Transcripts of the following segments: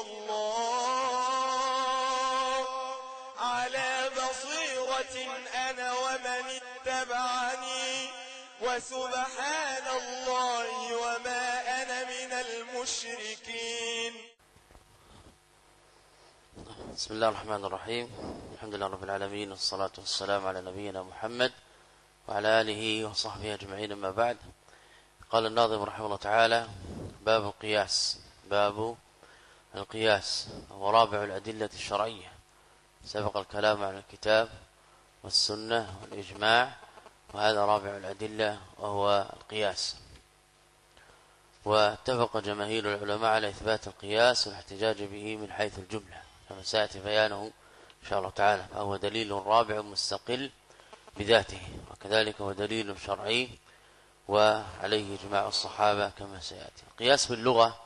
الله على بصيرة أنا ومن اتبعني وسبحان الله وما أنا من المشركين. بسم الله الرحمن الرحيم. الحمد لله رب العالمين والصلاة والسلام على نبينا محمد وعلى آله وصحبه أجمعين أما بعد. قال الناظم رحمه الله تعالى باب القياس باب القياس ورابع الأدلة الشرعية. سبق الكلام عن الكتاب والسنة والإجماع وهذا رابع الأدلة وهو القياس. واتفق جماهير العلماء على إثبات القياس والاحتجاج به من حيث الجملة كما سيأتي بيانه إن شاء الله تعالى. فهو دليل رابع مستقل بذاته وكذلك هو دليل شرعي وعليه إجماع الصحابة كما سيأتي. القياس باللغة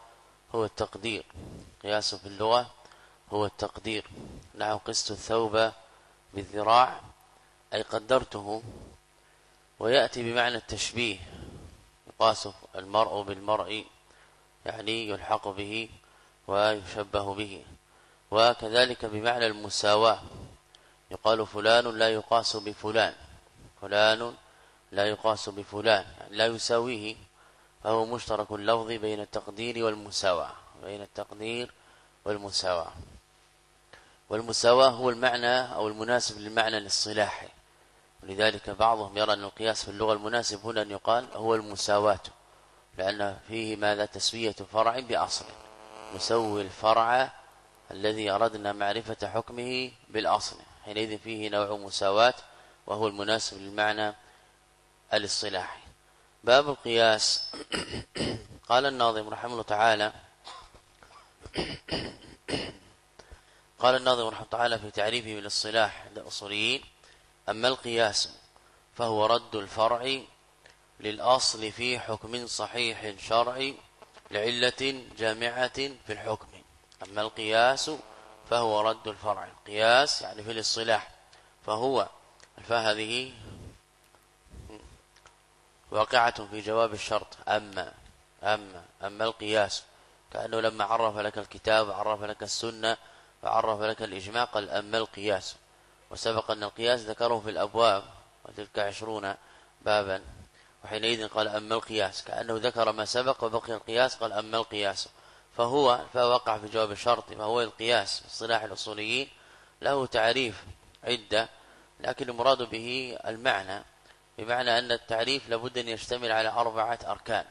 هو التقدير. قياس في اللغة هو التقدير. نحو قست الثوب بالذراع أي قدرته ويأتي بمعنى التشبيه. يقاس المرء بالمرء يعني يلحق به ويشبه به. وكذلك بمعنى المساواة. يقال فلان لا يقاس بفلان. فلان لا يقاس بفلان يعني لا يساويه. فهو مشترك اللفظ بين التقدير والمساواة. بين التقدير والمساواة. والمساواة هو المعنى أو المناسب للمعنى الاصطلاحي. ولذلك بعضهم يرى أن القياس في اللغة المناسب هنا أن يقال هو المساواة لأن فيه ماذا؟ تسوية فرع بأصل. نسوي الفرع الذي أردنا معرفة حكمه بالأصل. حينئذ فيه نوع مساواة وهو المناسب للمعنى الاصطلاحي. باب القياس. قال الناظم رحمه الله تعالى قال الناظم رحمه تعالى في تعريفه بالاصطلاح عند الاصوليين أما القياس فهو رد الفرع للأصل في حكم صحيح شرعي لعلة جامعة في الحكم. أما القياس فهو رد الفرع. القياس يعني في الاصطلاح فهو الفاء هذه واقعة في جواب الشرط. أما أما أما القياس كأنه لما عرف لك الكتاب عرف لك السنة وعرف لك الإجماع قال أما القياس. وسبق أن القياس ذكره في الأبواب وتلك عشرون بابا. وحينئذ قال أما القياس. كأنه ذكر ما سبق وبقي القياس قال أما القياس. فهو فوقع في جواب الشرط فهو القياس اصطلاح الأصوليين. له تعريف عدة لكن المراد به المعنى بمعنى أن التعريف لابد أن يشتمل على أربعة أركان.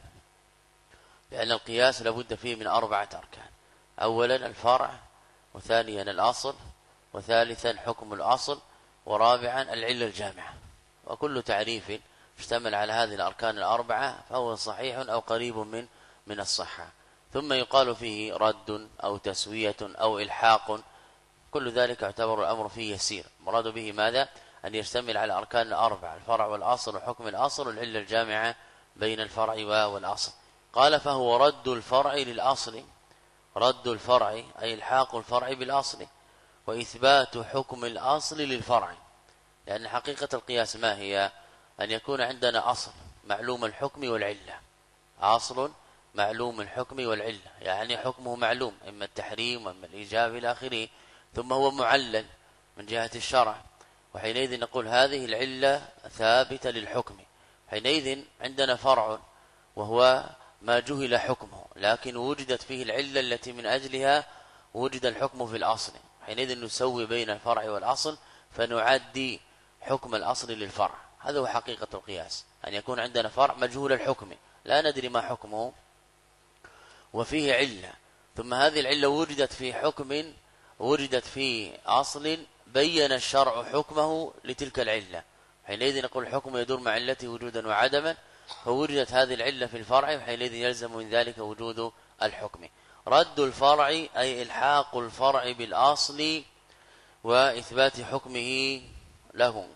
لأن القياس لابد فيه من أربعة أركان. أولا الفرع وثانيا الأصل وثالثا حكم الأصل ورابعا العلة الجامعة. وكل تعريف اشتمل على هذه الأركان الأربعة فهو صحيح أو قريب من من الصحة. ثم يقال فيه رد أو تسوية أو إلحاق. كل ذلك يعتبر الأمر فيه يسير. مراد به ماذا؟ أن يشتمل على أركان الأربعة الفرع والأصل وحكم الأصل والعلة الجامعة بين الفرع والأصل. قال فهو رد الفرع للأصل رد الفرع أي الحاق الفرع بالأصل وإثبات حكم الأصل للفرع لأن حقيقة القياس ما هي؟ أن يكون عندنا أصل معلوم الحكم والعلة. أصل معلوم الحكم والعلة يعني حكمه معلوم إما التحريم وإما الإيجاب إلى آخره ثم هو معلل من جهة الشرع. وحينئذ نقول هذه العلة ثابتة للحكم. حينئذ عندنا فرع وهو ما جهل حكمه لكن وجدت فيه العلة التي من أجلها وجد الحكم في الأصل. حينئذ نسوي بين الفرع والأصل فنعدي حكم الأصل للفرع. هذا هو حقيقة القياس. أن يكون عندنا فرع مجهول الحكم. لا ندري ما حكمه وفيه علة. ثم هذه العلة وجدت في حكم وجدت في أصل بين الشرع حكمه لتلك العلة. حينئذ نقول الحكم يدور مع علته وجودا وعدما فوجدت هذه العلة في الفرع حينئذ يلزم من ذلك وجود الحكم. رد الفرع أي إلحاق الفرع بالأصل وإثبات حكمه له.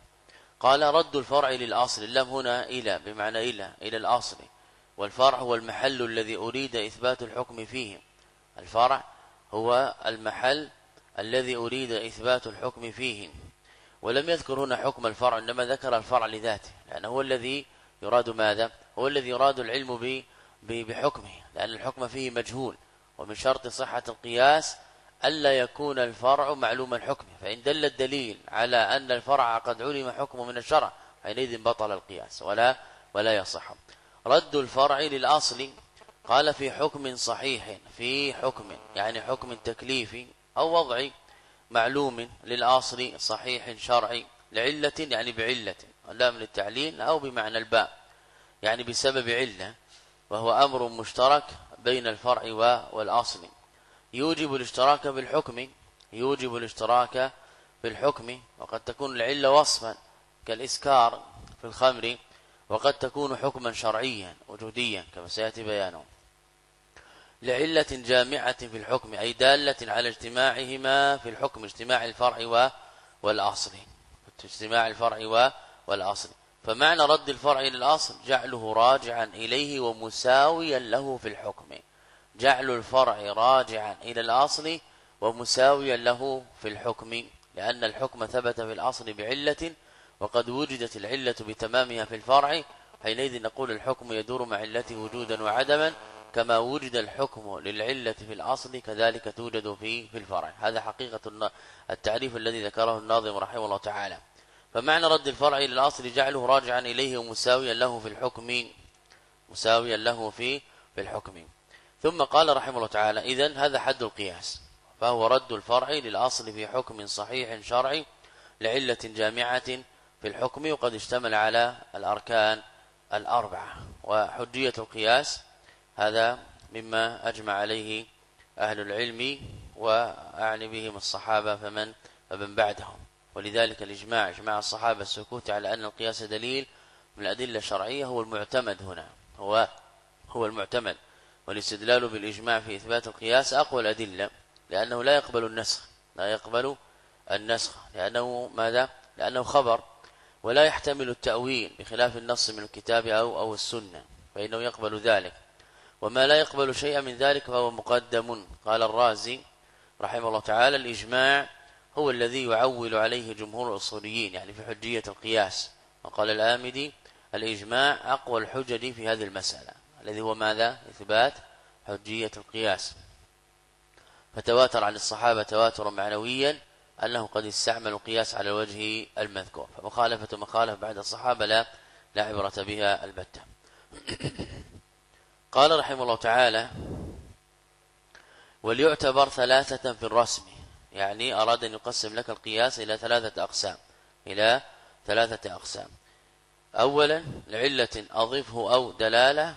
قال رد الفرع للأصل اللام هنا إلى بمعنى إلى إلى الأصل. والفرع هو المحل الذي أريد إثبات الحكم فيه. الفرع هو المحل الذي أريد إثبات الحكم فيه. ولم يذكر هنا حكم الفرع إنما ذكر الفرع لذاته لأنه هو الذي يراد ماذا؟ هو الذي يراد العلم بحكمه لأن الحكم فيه مجهول ومن شرط صحة القياس ألا يكون الفرع معلوم الحكم فإن دل الدليل على أن الفرع قد علم حكمه من الشرع حينئذ بطل القياس ولا ولا يصح. رد الفرع للأصل قال في حكم صحيح في حكم يعني حكم تكليفي أو وضعي معلوم للأصل صحيح شرعي لعلة يعني بعلة. اللام للتعليل أو بمعنى الباء. يعني بسبب علة وهو أمر مشترك بين الفرع والأصل. يوجب الاشتراك بالحكم يوجب الاشتراك بالحكم. وقد تكون العلة وصفا كالإسكار في الخمر وقد تكون حكما شرعيا وجوديا كما سيأتي بيانه. لعلة جامعة في الحكم أي دالة على اجتماعهما في الحكم اجتماع الفرع والأصل. اجتماع الفرع والأصل. فمعنى رد الفرع إلى الأصل جعله راجعا إليه ومساويا له في الحكم. جعل الفرع راجعا إلى الأصل ومساويا له في الحكم لأن الحكم ثبت في الأصل بعلة وقد وجدت العلة بتمامها في الفرع حينئذ نقول الحكم يدور مع علته وجودا وعدما كما وجد الحكم للعلة في الأصل كذلك توجد في في الفرع. هذا حقيقة التعريف الذي ذكره الناظم رحمه الله تعالى. فمعنى رد الفرع إلى الأصل جعله راجعا إليه ومساويا له في الحكم. مساويا له في في الحكم. ثم قال رحمه الله تعالى إذن هذا حد القياس. فهو رد الفرع للأصل في حكم صحيح شرعي لعلة جامعة في الحكم وقد اشتمل على الأركان الأربعة. وحجية القياس هذا مما أجمع عليه أهل العلم وأعني بهم الصحابة فمن فمن بعدهم. ولذلك الإجماع إجماع الصحابة السكوت على أن القياس دليل من الأدلة الشرعية هو المعتمد هنا هو هو المعتمد. والاستدلال بالإجماع في إثبات القياس أقوى الأدلة لأنه لا يقبل النسخ لا يقبل النسخ لأنه ماذا؟ لأنه خبر ولا يحتمل التأويل بخلاف النص من الكتاب أو أو السنة فإنه يقبل ذلك. وما لا يقبل شيئا من ذلك فهو مقدم. قال الرازي رحمه الله تعالى الإجماع هو الذي يعول عليه جمهور الأصوليين يعني في حجية القياس. وقال الآمدي الإجماع أقوى الحجج في هذه المسألة الذي هو ماذا؟ إثبات حجية القياس. فتواتر عن الصحابة تواترا معنويا أنه قد استعمل القياس على الوجه المذكور. فمخالفة مخالفة بعد الصحابة لا لا عبرة بها البتة. قال رحمه الله تعالى وليعتبر ثلاثة في الرسم يعني أراد أن يقسم لك القياس إلى ثلاثة أقسام إلى ثلاثة أقسام. أولا لعلة أضفه أو دلالة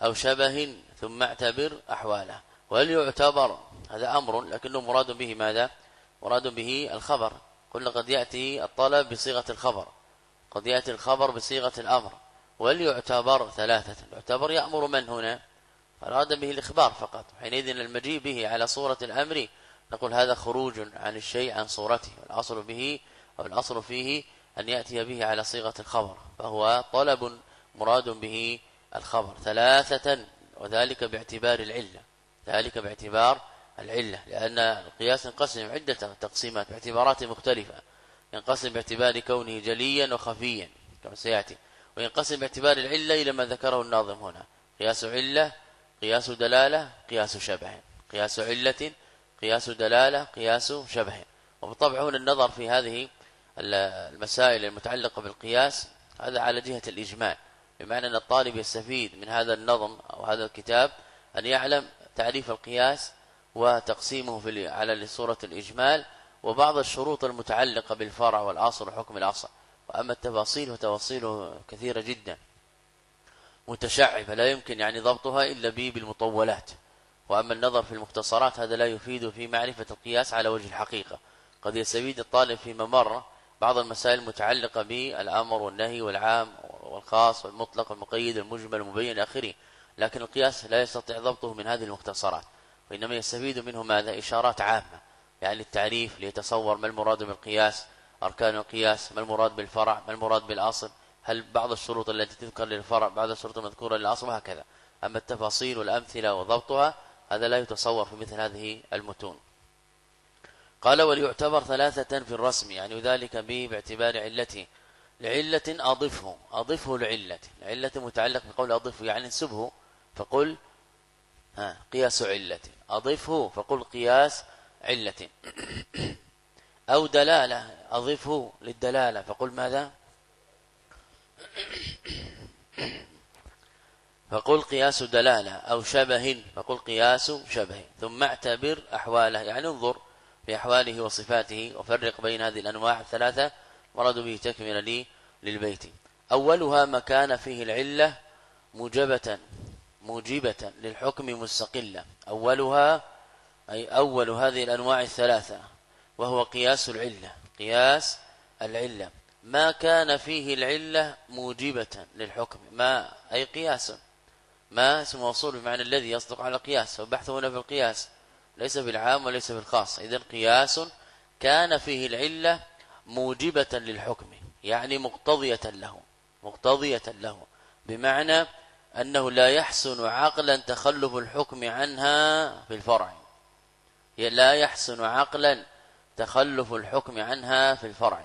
أو شبه ثم اعتبر أحواله. وليعتبر هذا أمر لكنه مراد به ماذا؟ مراد به الخبر. قلنا قد يأتي الطلب بصيغة الخبر. قد يأتي الخبر بصيغة الأمر. وليعتبر ثلاثة؟ يعتبر يأمر من هنا؟ أراد به الإخبار فقط. حينئذ المجيء به على صورة الأمر نقول هذا خروج عن الشيء عن صورته والأصل به أو الأصل فيه أن يأتي به على صيغة الخبر فهو طلب مراد به الخبر ثلاثة وذلك باعتبار العلة ذلك باعتبار العلة لأن القياس ينقسم عدة تقسيمات باعتبارات مختلفة ينقسم باعتبار كونه جليا وخفيا كما سيأتي وينقسم باعتبار العلة إلى ما ذكره الناظم هنا قياس علة قياس دلالة قياس شبه قياس علة قياس دلالة قياس شبه. وبالطبع هنا النظر في هذه المسائل المتعلقة بالقياس هذا على جهة الإجمال. بمعنى أن الطالب يستفيد من هذا النظم أو هذا الكتاب أن يعلم تعريف القياس وتقسيمه في على صورة الإجمال وبعض الشروط المتعلقة بالفرع والأصل وحكم الأصل وأما التفاصيل فتفاصيله كثيرة جدا. متشعبة لا يمكن يعني ضبطها به بالمطولات. وأما النظر في المختصرات هذا لا يفيد في معرفة القياس على وجه الحقيقة. قد يستفيد الطالب فيما مر بعض المسائل المتعلقة بالأمر والنهي والعام والخاص والمطلق والمقيد المجمل المبين آخره. لكن القياس لا يستطيع ضبطه من هذه المختصرات وإنما يستفيد منه ماذا؟ إشارات عامة يعني التعريف ليتصور ما المراد بالقياس أركان القياس ما المراد بالفرع ما المراد بالأصل هل بعض الشروط التي تذكر للفرع بعض الشروط المذكورة للأصل وهكذا. أما التفاصيل والأمثلة وضبطها هذا لا يتصور في مثل هذه المتون. قال وليعتبر ثلاثة في الرسم يعني ذلك به باعتبار علته. لعلة أضفه أضفه لعلة العلة متعلق بقول أضفه يعني انسبه فقل ها قياس علة أضفه فقل قياس علة أو دلالة أضفه للدلالة فقل ماذا؟ فقل قياس دلالة أو شبه فقل قياس شبه ثم اعتبر أحواله. يعني انظر في أحواله وصفاته وفرق بين هذه الأنواع الثلاثة ورد به تكمل لي للبيت. أولها ما كان فيه العلة موجبة موجبة للحكم مستقلة. أولها أي أول هذه الأنواع الثلاثة وهو قياس العلة قياس العلة. ما كان فيه العلة موجبة للحكم ما أي قياس. ما اسم موصول بمعنى الذي يصدق على قياس والبحث هنا في القياس. ليس بالعام وليس بالخاص. إذن قياس كان فيه العلة موجبة للحكم يعني مقتضية له مقتضية له بمعنى أنه لا يحسن عقلا تخلف الحكم عنها في الفرع. لا يحسن عقلا تخلف الحكم عنها في الفرع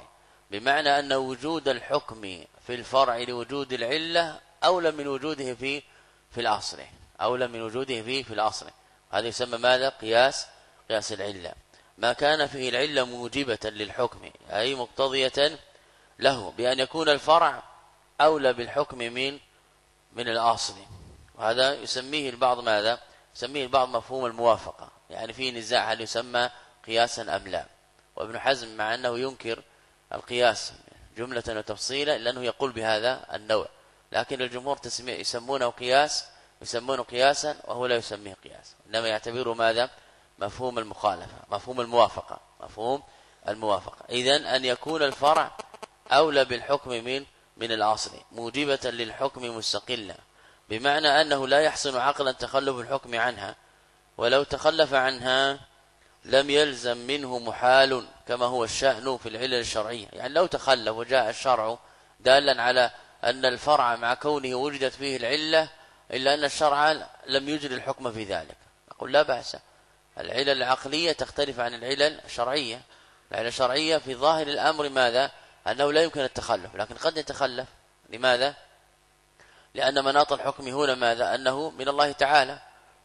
بمعنى أن وجود الحكم في الفرع لوجود العلة أولى من وجوده في في الأصل أولى من وجوده في في الأصل هذا يسمى ماذا؟ قياس قياس العلة. ما كان فيه العلة موجبة للحكم أي مقتضية له بأن يكون الفرع أولى بالحكم من من الأصل وهذا يسميه البعض ماذا؟ يسميه البعض مفهوم الموافقة. يعني فيه نزاع هل يسمى قياسا أم لا؟ وابن حزم مع أنه ينكر القياس جملة وتفصيلا لأنه يقول بهذا النوع. لكن الجمهور يسمونه قياس يسمونه قياسا وهو لا يسميه قياس إنما يعتبره ماذا؟ مفهوم المخالفة مفهوم الموافقة مفهوم الموافقة. اذا أن يكون الفرع أولى بالحكم من من الاصل موجبة للحكم مستقلا. بمعنى أنه لا يحسن عقلا تخلف الحكم عنها ولو تخلف عنها لم يلزم منه محال كما هو الشأن في العلل الشرعية. يعني لو تخلف وجاء الشرع دالا على أن الفرع مع كونه وجدت فيه العلة إلا أن الشرع لم يجري الحكم في ذلك. أقول لا بأس. العلل العقلية تختلف عن العلل الشرعية. العلل الشرعية في ظاهر الأمر ماذا؟ أنه لا يمكن التخلف لكن قد يتخلف. لماذا؟ لأن مناط الحكم هنا ماذا؟ أنه من الله تعالى.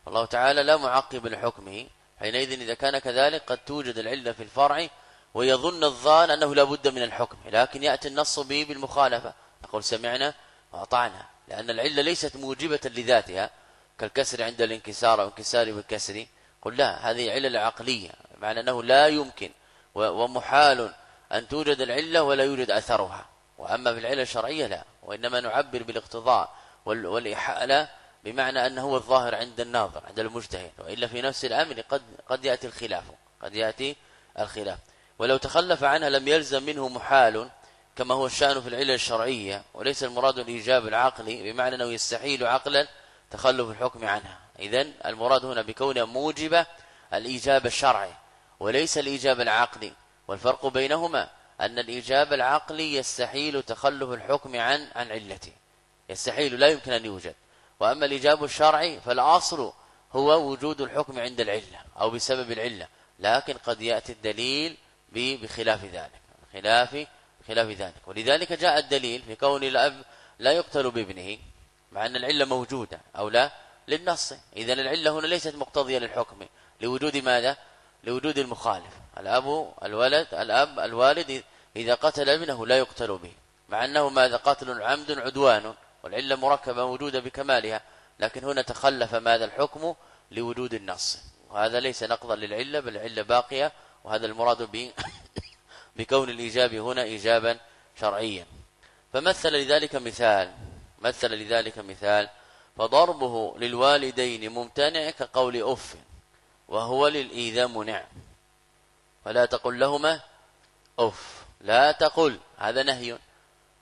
الله تعالى لا معقب لحكمه. حينئذ إذا كان كذلك قد توجد العلة في الفرع ويظن الظان أنه لا بد من الحكم. لكن يأتي النص به بالمخالفة. نقول سمعنا وأطعنا لأن العلة ليست موجبة لذاتها كالكسر عند الانكسار أو انكسار بالكسر. قل لا هذه علة عقلية معنى أنه لا يمكن ومحال أن توجد العلة ولا يوجد أثرها. وأما في العلة الشرعية لا وإنما نعبر بالاقتضاء والإحالة بمعنى أنه هو الظاهر عند الناظر عند المجتهد. وإلا في نفس الأمر قد قد يأتي الخلاف قد يأتي الخلاف. ولو تخلف عنها لم يلزم منه محال كما هو الشأن في العلة الشرعية وليس المراد الإيجاب العقلي بمعنى أنه يستحيل عقلا تخلف الحكم عنها. إذن المراد هنا بكونها موجبة الإيجاب الشرعي وليس الإيجاب العقلي. والفرق بينهما أن الإيجاب العقلي يستحيل تخلف الحكم عن عن علته. يستحيل لا يمكن أن يوجد. وأما الإيجاب الشرعي فالأصل هو وجود الحكم عند العلة أو بسبب العلة لكن قد يأتي الدليل بخلاف ذلك خلاف خلاف ذلك. ولذلك جاء الدليل في كون الأب لا يقتل بابنه مع أن العلة موجودة أو لا للنص. إذا العلة هنا ليست مقتضية للحكم. لوجود ماذا؟ لوجود المخالف. الأب الولد الأب الوالد إذا قتل ابنه لا يقتل به مع أنه ماذا؟ قتل عمد عدوان والعلة مركبة موجودة بكمالها لكن هنا تخلف ماذا؟ الحكم لوجود النص. وهذا ليس نقضا للعلة بل العلة باقية وهذا المراد به بكون الإيجاب هنا إيجابا شرعيا. فمثل لذلك مثال مثل لذلك مثال فضربه للوالدين ممتنع كقول أف وهو للإيذاء منع. فلا تقل لهما أف لا تقل هذا نهي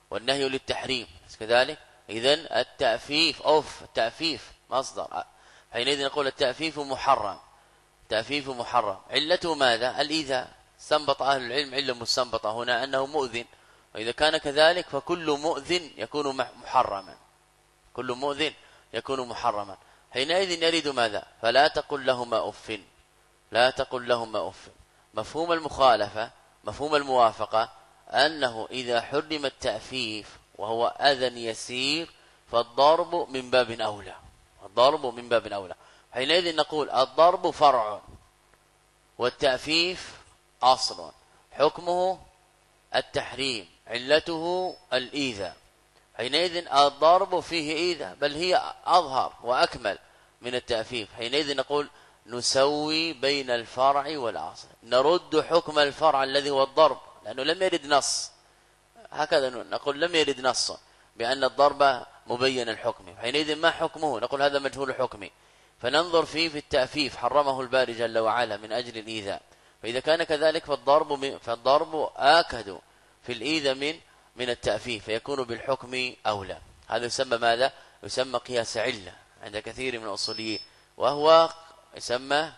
والنهي للتحريم. كذلك إذن التأفيف أف التأفيف مصدر. حينئذ نقول التأفيف محرم. تأفيف محرم. علته ماذا؟ الإيذاء. استنبط أهل العلم علة مستنبطة هنا أنه مؤذن. وإذا كان كذلك فكل مؤذن يكون محرما. كل مؤذن يكون محرما. حينئذ يريد ماذا؟ فلا تقل لهما أف. لا تقل لهما أف. مفهوم المخالفة مفهوم الموافقة أنه إذا حرم التأفيف وهو أذى يسير فالضرب من باب أولى. الضرب من باب أولى. حينئذ نقول الضرب فرع. والتأفيف أصل. حكمه التحريم علته الإيذاء. حينئذ الضرب فيه إيذاء بل هي أظهر وأكمل من التأفيف. حينئذ نقول نسوي بين الفرع والأصل نرد حكم الفرع الذي هو الضرب لأنه لم يرد نص. هكذا نقول لم يرد نص بأن الضرب مبين الحكم. حينئذ ما حكمه؟ نقول هذا مجهول الحكم فننظر فيه في التأفيف. حرمه الباري جل وعلا من أجل الإيذاء. فإذا كان كذلك فالضرب فالضرب آكد في الإيذاء من من التأفيف فيكون بالحكم أولى. هذا يسمى ماذا؟ يسمى قياس علة عند كثير من الأصوليين وهو يسمى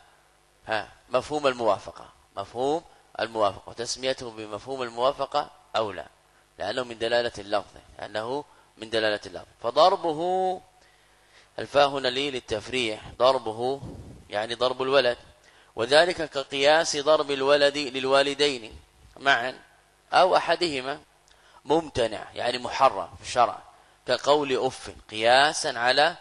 ها مفهوم الموافقة. مفهوم الموافقة وتسميته بمفهوم الموافقة أولى لأنه من دلالة اللفظ لأنه من دلالة اللفظ. فضربه الفاء هنا للتفريح ضربه يعني ضرب الولد. وذلك كقياس ضرب الولد للوالدين معا أو أحدهما ممتنع يعني محرم في الشرع كقول أف قياسا على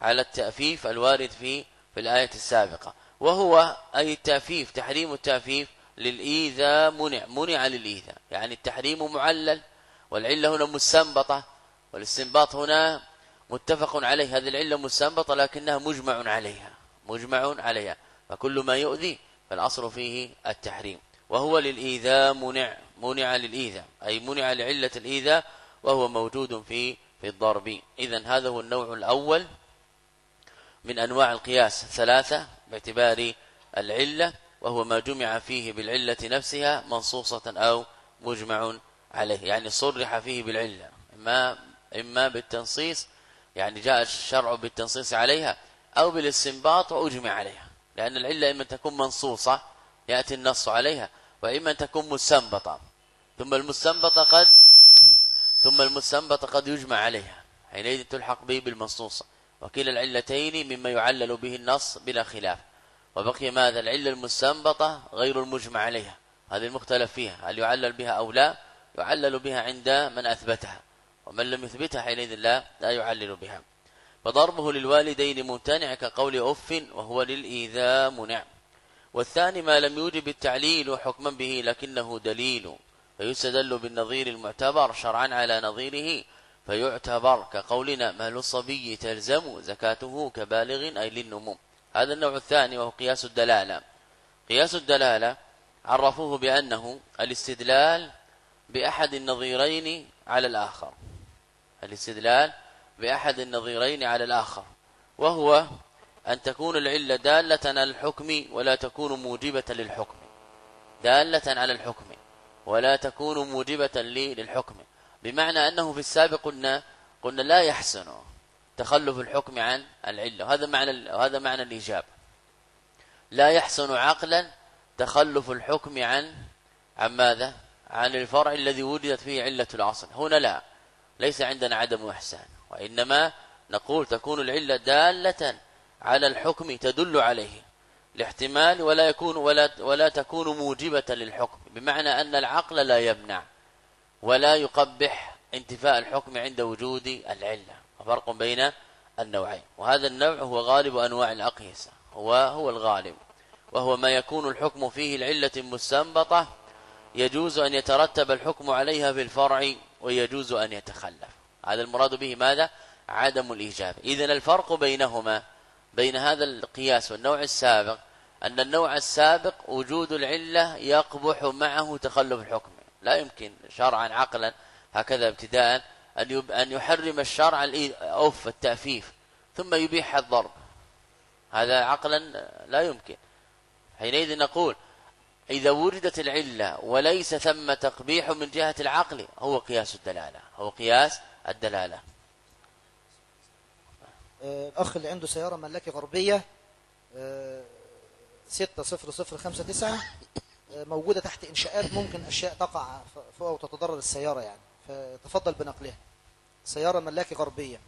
على التأفيف الوارد في في الآية السابقة. وهو أي التأفيف تحريم التأفيف للإيذاء منع منع للإيذاء يعني التحريم معلل والعلة هنا مستنبطة والاستنباط هنا متفق عليه هذه العلة مستنبطة لكنها مجمع عليها مجمع عليها. فكل ما يؤذي فالأصل فيه التحريم. وهو للإيذاء منع منع للإيذاء أي منع لعلة الإيذاء وهو موجود في في الضرب. إذا هذا هو النوع الأول من أنواع القياس ثلاثة باعتبار العلة وهو ما جمع فيه بالعلة نفسها منصوصة أو مجمع عليه. يعني صرح فيه بالعلة إما, إما بالتنصيص يعني جاء الشرع بالتنصيص عليها أو بالاستنباط وأجمع عليها. لأن العلة إما تكون منصوصة يأتي النص عليها وإما تكون مستنبطة. ثم المستنبطة قد ثم المستنبطة قد يجمع عليها. حينئذ تلحق به بالمنصوصة وكلا العلتين مما يعلل به النص بلا خلاف. وبقي ماذا؟ العلة المستنبطة غير المجمع عليها. هذه المختلف فيها. هل يعلل بها أو لا؟ يعلل بها عند من أثبتها. ومن لم يثبتها حينئذ لا لا يعلل بها. فضربه للوالدين ممتنع كقول أف وهو للإيذاء منع. والثاني ما لم يوجب التعليل حكما به لكنه دليل فيستدل بالنظير المعتبر شرعا على نظيره فيعتبر كقولنا مال الصبي تلزم زكاته كبالغ أي للنمو. هذا النوع الثاني وهو قياس الدلالة. قياس الدلالة عرفوه بأنه الاستدلال بأحد النظيرين على الآخر. الاستدلال بأحد النظيرين على الآخر وهو أن تكون العلة دالة على الحكم ولا تكون موجبة للحكم. دالة على الحكم ولا تكون موجبة للحكم. بمعنى أنه في السابق قلنا قلنا لا يحسن تخلف الحكم عن العلة. وهذا معنى وهذا معنى الإجابة لا يحسن عقلا تخلف الحكم عن عن ماذا؟ عن الفرع الذي وجدت فيه علة الأصل هنا لا. ليس عندنا عدم إحسان. وإنما نقول تكون العلة دالة على الحكم تدل عليه. الاحتمال ولا يكون ولا ولا تكون موجبة للحكم بمعنى أن العقل لا يمنع ولا يقبح انتفاء الحكم عند وجود العلة. فرق بين النوعين. وهذا النوع هو غالب أنواع الأقيسة. هو هو الغالب. وهو ما يكون الحكم فيه العلة مستنبطة يجوز أن يترتب الحكم عليها في الفرع ويجوز أن يتخلف. هذا المراد به ماذا؟ عدم الإيجاب. إذن الفرق بينهما بين هذا القياس والنوع السابق أن النوع السابق وجود العلة يقبح معه تخلف الحكم. لا يمكن شرعا عقلا هكذا ابتداء أن أن يحرم الشرع الأوف التأفيف ثم يبيح الضرب. هذا عقلا لا يمكن. حينئذ نقول إذا وردت العلة وليس ثم تقبيح من جهة العقل هو قياس الدلالة. هو قياس الدلالة. الأخ اللي عنده سيارة ملاكي غربية آه، ستة صفر صفر خمسة تسعة آه، موجودة تحت إنشاءات ممكن أشياء تقع فوق وتتضرر السيارة يعني. فتفضل بنقلها. سيارة ملاكي غربية.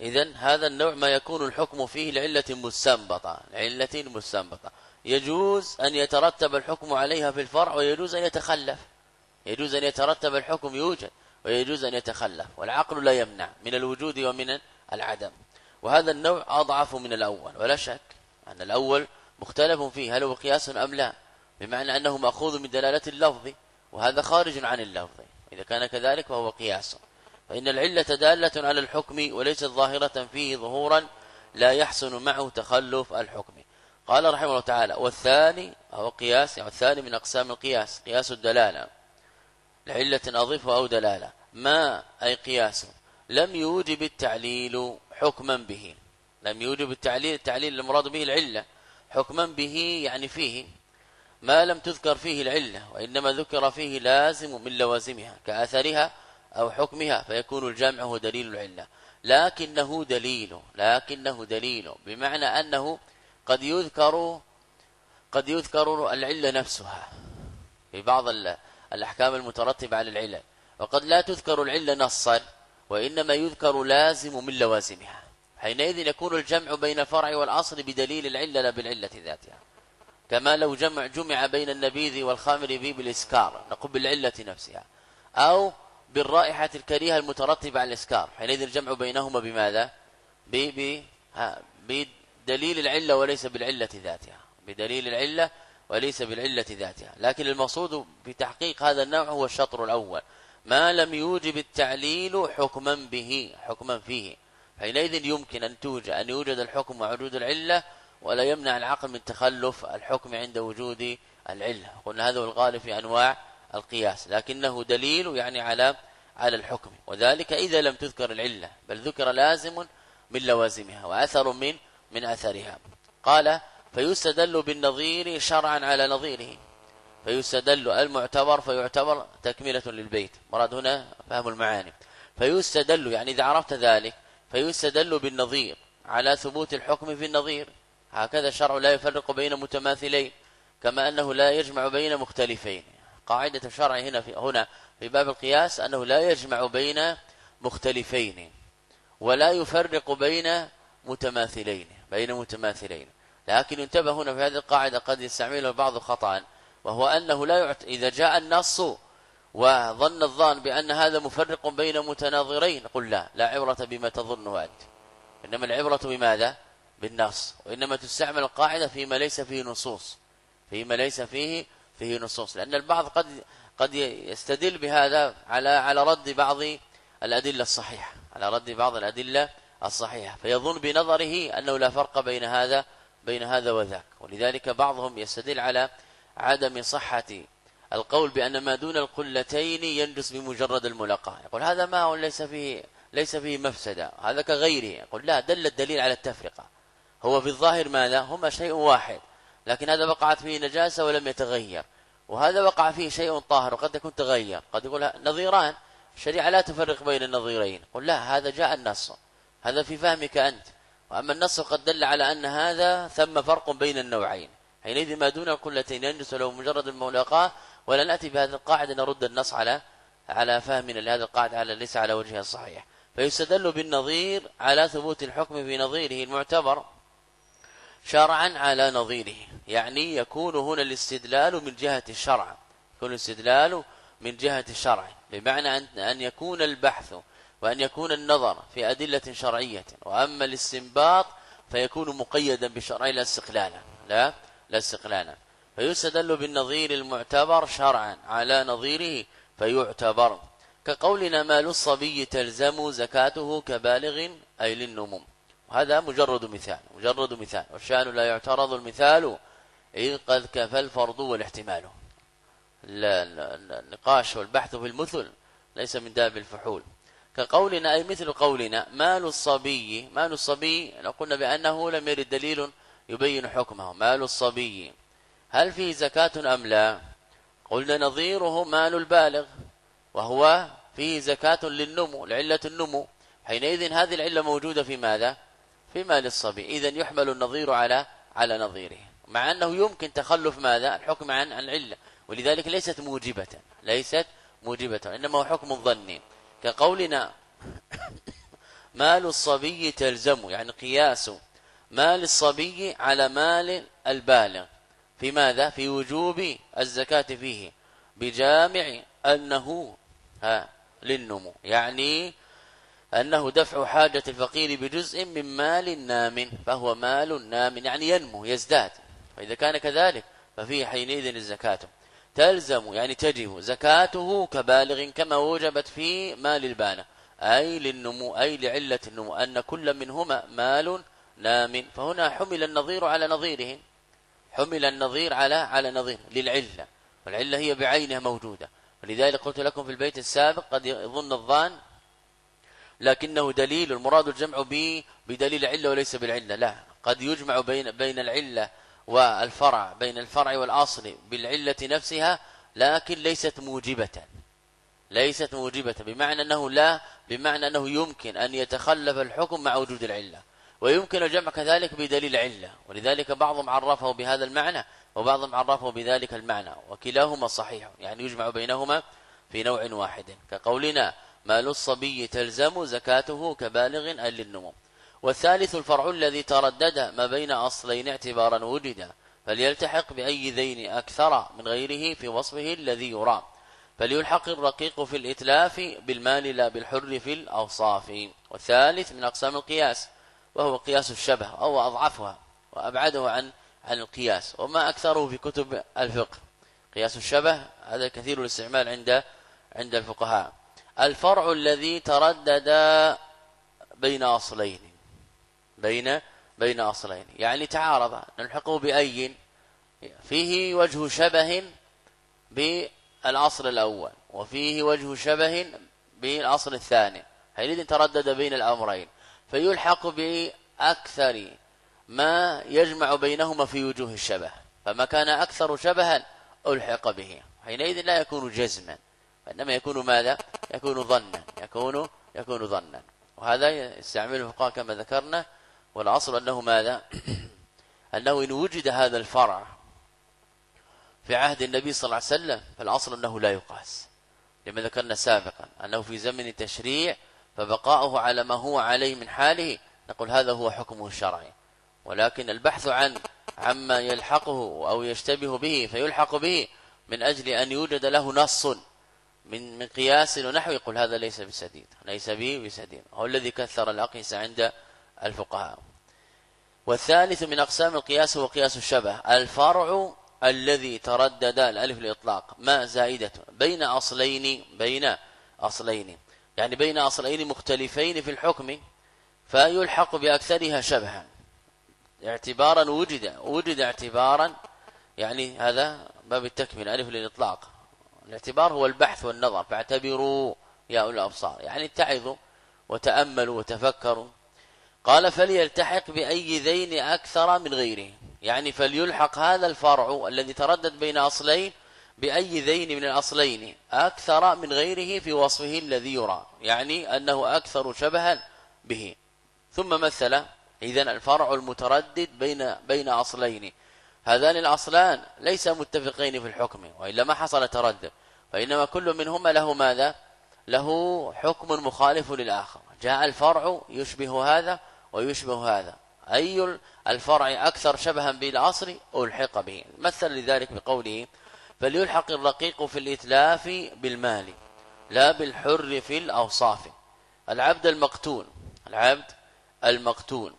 إذا هذا النوع ما يكون الحكم فيه لعلة مستنبطة. لعلة مستنبطة. يجوز أن يترتب الحكم عليها في الفرع ويجوز أن يتخلف. يجوز أن يترتب الحكم يوجد ويجوز أن يتخلف والعقل لا يمنع من الوجود ومن العدم. وهذا النوع أضعف من الأول ولا شك أن الأول مختلف فيه هل هو قياس أم لا؟ بمعنى أنه مأخوذ من دلالة اللفظ وهذا خارج عن اللفظ. إذا كان كذلك فهو قياس. فإن العلة دالة على الحكم وليست ظاهرة فيه ظهورا لا يحسن معه تخلف الحكم. قال رحمه الله تعالى والثاني هو قياس يعني الثاني من أقسام القياس قياس الدلالة. لعلة أضيفه أو دلالة. ما أي قياس؟ لم يوجب التعليل حكما به. لم يوجب التعليل التعليل المراد به العلة. حكما به يعني فيه. ما لم تذكر فيه العلة وإنما ذكر فيه لازم من لوازمها كأثرها أو حكمها فيكون الجمع هو دليل العلة. لكنه دليل لكنه دليل بمعنى أنه قد يذكر قد يذكر العلة نفسها. في بعض الأحكام المترتبة على العلة وقد لا تذكر العلة نصا وإنما يذكر لازم من لوازمها. حينئذ يكون الجمع بين الفرع والأصل بدليل العلة لا بالعلة ذاتها. كما لو جمع جمع بين النبيذ والخامر به بالإسكار نقول بالعلة نفسها. أو بالرائحة الكريهة المترتبة على الإسكار. حينئذ الجمع بينهما بماذا؟ ب بدليل العلة وليس بالعلة ذاتها. بدليل العلة وليس بالعلة ذاتها. لكن المقصود بتحقيق هذا النوع هو الشطر الأول. ما لم يوجب التعليل حكما به حكما فيه. حينئذ يمكن أن توجد أن يوجد الحكم وعدود العلة ولا يمنع العقل من تخلف الحكم عند وجود العلة. قلنا هذا هو الغالب في أنواع القياس. لكنه دليل يعني على على الحكم. وذلك إذا لم تذكر العلة بل ذكر لازم من لوازمها وأثر من من أثرها. قال فيستدل بالنظير شرعا على نظيره. فيستدل المعتبر فيعتبر تكملة للبيت. مراد هنا فهم المعاني. فيستدل يعني إذا عرفت ذلك فيستدل بالنظير على ثبوت الحكم في النظير. هكذا الشرع لا يفرق بين متماثلين كما أنه لا يجمع بين مختلفين. قاعدة الشرع هنا في هنا في باب القياس أنه لا يجمع بين مختلفين ولا يفرق بين متماثلين بين متماثلين. لكن انتبه هنا في هذه القاعدة قد يستعملها البعض خطأ وهو أنه لا يعت... إذا جاء النص وظن الظان بأن هذا مفرق بين متناظرين قل لا لا عبرة بما تظنه أنت. إنما العبرة بماذا؟ بالنص. وإنما تستعمل القاعدة فيما ليس فيه نصوص فيما ليس فيه فيه نصوص. لأن البعض قد قد يستدل بهذا على على رد بعض الأدلة الصحيحة على رد بعض الأدلة الصحيحة. فيظن بنظره أنه لا فرق بين هذا بين هذا وذاك. ولذلك بعضهم يستدل على عدم صحة القول بأن ما دون القلتين ينجس بمجرد الملاقاة. يقول هذا ماء ليس فيه ليس فيه مفسدة. هذا كغيره. يقول لا دل الدليل على التفرقة. هو في الظاهر ماذا؟ هما شيء واحد. لكن هذا وقعت فيه نجاسة ولم يتغير. وهذا وقع فيه شيء طاهر وقد يكون تغير. قد يقول نظيران. الشريعة لا تفرق بين النظيرين. قل لا هذا جاء النص. هذا في فهمك أنت. وأما النص قد دل على أن هذا ثم فرق بين النوعين. حينئذ ما دون القلتين ينجس له مجرد الملاقاة ولا نأتي بهذه القاعدة نرد النص على على فهمنا لهذه القاعدة على ليس على وجهها الصحيح فيستدل بالنظير على ثبوت الحكم في نظيره المعتبر شرعا على نظيره. يعني يكون هنا الاستدلال من جهة الشرع. يكون الاستدلال من جهة الشرع. بمعنى أن يكون البحث وأن يكون النظر في أدلة شرعية وأما الاستنباط فيكون مقيدا بشرع لا استقلالا لا لا استقلالا فيستدل بالنظير المعتبر شرعا على نظيره فيعتبر. كقولنا مال الصبي تلزم زكاته كبالغ أي للنمو هذا مجرد مثال مجرد مثال. والشأن لا يعترض المثال إذ قد كفى الفرض والاحتمال. النقاش والبحث في المثل ليس من داب الفحول. كقولنا أي مثل قولنا مال الصبي مال الصبي لو قلنا بأنه لم يرد دليل يبين حكمه. مال الصبي هل فيه زكاة أم لا؟ قلنا نظيره مال البالغ وهو فيه زكاة للنمو لعلة النمو. حينئذ هذه العلة موجودة في ماذا؟ في مال الصبي. إذا يحمل النظير على على نظيره. مع أنه يمكن تخلف ماذا؟ الحكم عن العلة. ولذلك ليست موجبة ليست موجبة إنما هو حكم ظني كقولنا مال الصبي تلزم يعني قياس مال الصبي على مال البالغ. في ماذا؟ في وجوب الزكاة فيه. بجامع أنه ها للنمو. يعني أنه دفع حاجة الفقير بجزء من مال نام فهو مال نام يعني ينمو يزداد. فإذا كان كذلك ففيه حينئذ الزكاة. تلزم يعني تجب زكاته كبالغ كما وجبت في مال البانة. أي للنمو أي لعلة النمو أن كل منهما مال نام فهنا حمل النظير على نظيره. حمل النظير على على نظير للعلة. والعلة هي بعينها موجودة. ولذلك قلت لكم في البيت السابق قد يظن الظان لكنه دليل المراد الجمع به بدليل علة وليس بالعلة. لا قد يجمع بين بين العلة والفرع بين الفرع والأصل بالعلة نفسها لكن ليست موجبة. ليست موجبة بمعنى أنه لا بمعنى أنه يمكن أن يتخلف الحكم مع وجود العلة. ويمكن الجمع كذلك بدليل علة. ولذلك بعضهم عرفه بهذا المعنى وبعضهم عرفه بذلك المعنى. وكلاهما صحيح يعني يجمع بينهما في نوع واحد. كقولنا مال الصبي تلزم زكاته كبالغ للنمو. والثالث الفرع الذي تردد ما بين أصلين اعتبارا وجدا فليلتحق بأي ذين أكثر من غيره في وصفه الذي يرام فليلحق الرقيق في الإتلاف بالمال لا بالحر في الأوصاف. والثالث من أقسام القياس وهو قياس الشبه أو أضعفها وأبعده عن عن القياس. وما أكثره في كتب الفقه. قياس الشبه هذا كثير الاستعمال عند عند الفقهاء. الفرع الذي تردد بين أصلين. بين بين أصلين. يعني تعارض نلحقه بأي؟ فيه وجه شبه بالأصل الأول وفيه وجه شبه بالأصل الثاني. حينئذ تردد بين الأمرين. فيلحق بأكثر ما يجمع بينهما في وجوه الشبه. فما كان أكثر شبها ألحق به. حينئذ لا يكون جزما. وإنما يكون ماذا؟ يكون ظنا. يكون يكون ظنا. وهذا يستعمله الفقهاء كما ذكرنا والأصل أنه ماذا؟ أنه إن وجد هذا الفرع في عهد النبي صلى الله عليه وسلم فالأصل أنه لا يقاس. لما ذكرنا سابقا أنه في زمن التشريع فبقاؤه على ما هو عليه من حاله نقول هذا هو حكمه الشرعي. ولكن البحث عن عما يلحقه أو يشتبه به فيلحق به من أجل أن يوجد له نص من من قياس ونحو يقول هذا ليس بسديد ليس به بسديد. هو الذي كثر الأقيسة عند الفقهاء. والثالث من أقسام القياس هو قياس الشبه. الفرع الذي تردد الألف الإطلاق ما زائدة؟ بين أصلين بين أصلين. يعني بين أصلين مختلفين في الحكم فيلحق بأكثرها شبها. اعتبارا وجد وجد اعتبارا يعني هذا باب التكمل ألف للإطلاق. الاعتبار هو البحث والنظر. فاعتبروا يا أولي الأبصار. يعني اتعظوا وتأملوا وتفكروا. قال فليلتحق بأي ذين أكثر من غيره. يعني فليلحق هذا الفرع الذي تردد بين أصلين بأي ذين من الأصلين أكثر من غيره في وصفه الذي يرى. يعني أنه أكثر شبها به. ثم مثل إذا الفرع المتردد بين بين أصلين. هذان الأصلان ليس متفقين في الحكم وإلا ما حصل تردد. فإنما كل منهما له ماذا؟ له حكم مخالف للآخر. جاء الفرع يشبه هذا ويشبه هذا. أي الفرع أكثر شبها بالأصل ألحق به. مثل لذلك بقوله فليلحق الرقيق في الإتلاف بالمال لا بالحر في الأوصاف. العبد المقتول العبد المقتول.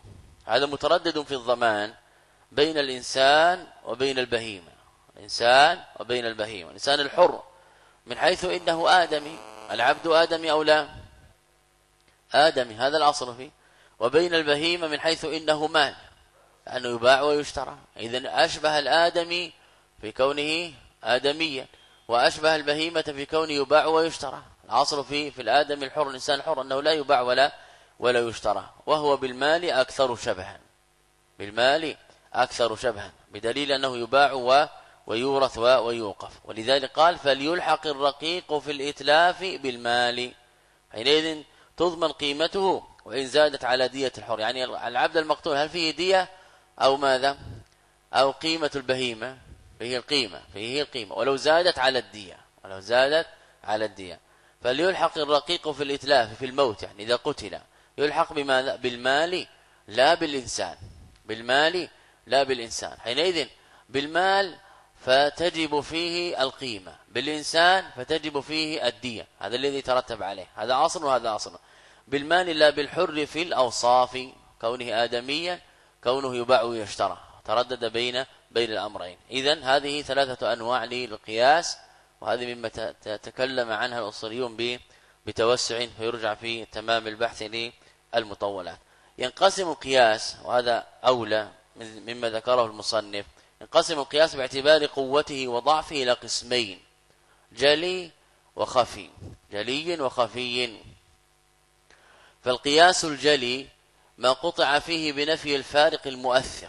هذا متردد في الضمان بين الإنسان وبين البهيمة. الإنسان وبين البهيمة. الإنسان الحر من حيث إنه آدمي. العبد آدمي أو لا؟ آدمي. هذا الأصل فيه. وبين البهيمة من حيث إنه مال أنه يباع ويشترى. إذا أشبه الآدمي في كونه آدميا وأشبه البهيمة في كونه يباع ويشترى. الأصل فيه في الآدمي الحر الإنسان الحر أنه لا يباع ولا ولا يشترى. وهو بالمال أكثر شبها. بالمال أكثر شبها بدليل أنه يباع ويورث ويوقف. ولذلك قال فليلحق الرقيق في الإتلاف بالمال. حينئذ تضمن قيمته وإن زادت على دية الحر. يعني العبد المقتول هل فيه دية أو ماذا؟ أو قيمة البهيمة؟ فيه القيمة فيه القيمة. ولو زادت على الدية ولو زادت على الدية. فليلحق الرقيق في الإتلاف في الموت يعني إذا قتل. يلحق بماذا؟ بالمال لا بالإنسان. بالمال لا بالإنسان. حينئذ بالمال فتجب فيه القيمة. بالإنسان فتجب فيه الدية. هذا الذي ترتب عليه. هذا أصل وهذا أصل بالمال لا بالحر في الأوصاف كونه آدميا كونه يباع ويشترى. تردد بين بين الأمرين. إذا هذه ثلاثة أنواع للقياس وهذه مما تكلم عنها الأصوليون بتوسع فيرجع في تمام البحث للمطولات. ينقسم القياس وهذا أولى مما ذكره المصنف. ينقسم القياس باعتبار قوته وضعفه إلى قسمين جلي وخفي. جلي وخفي. فالقياس الجلي ما قطع فيه بنفي الفارق المؤثر.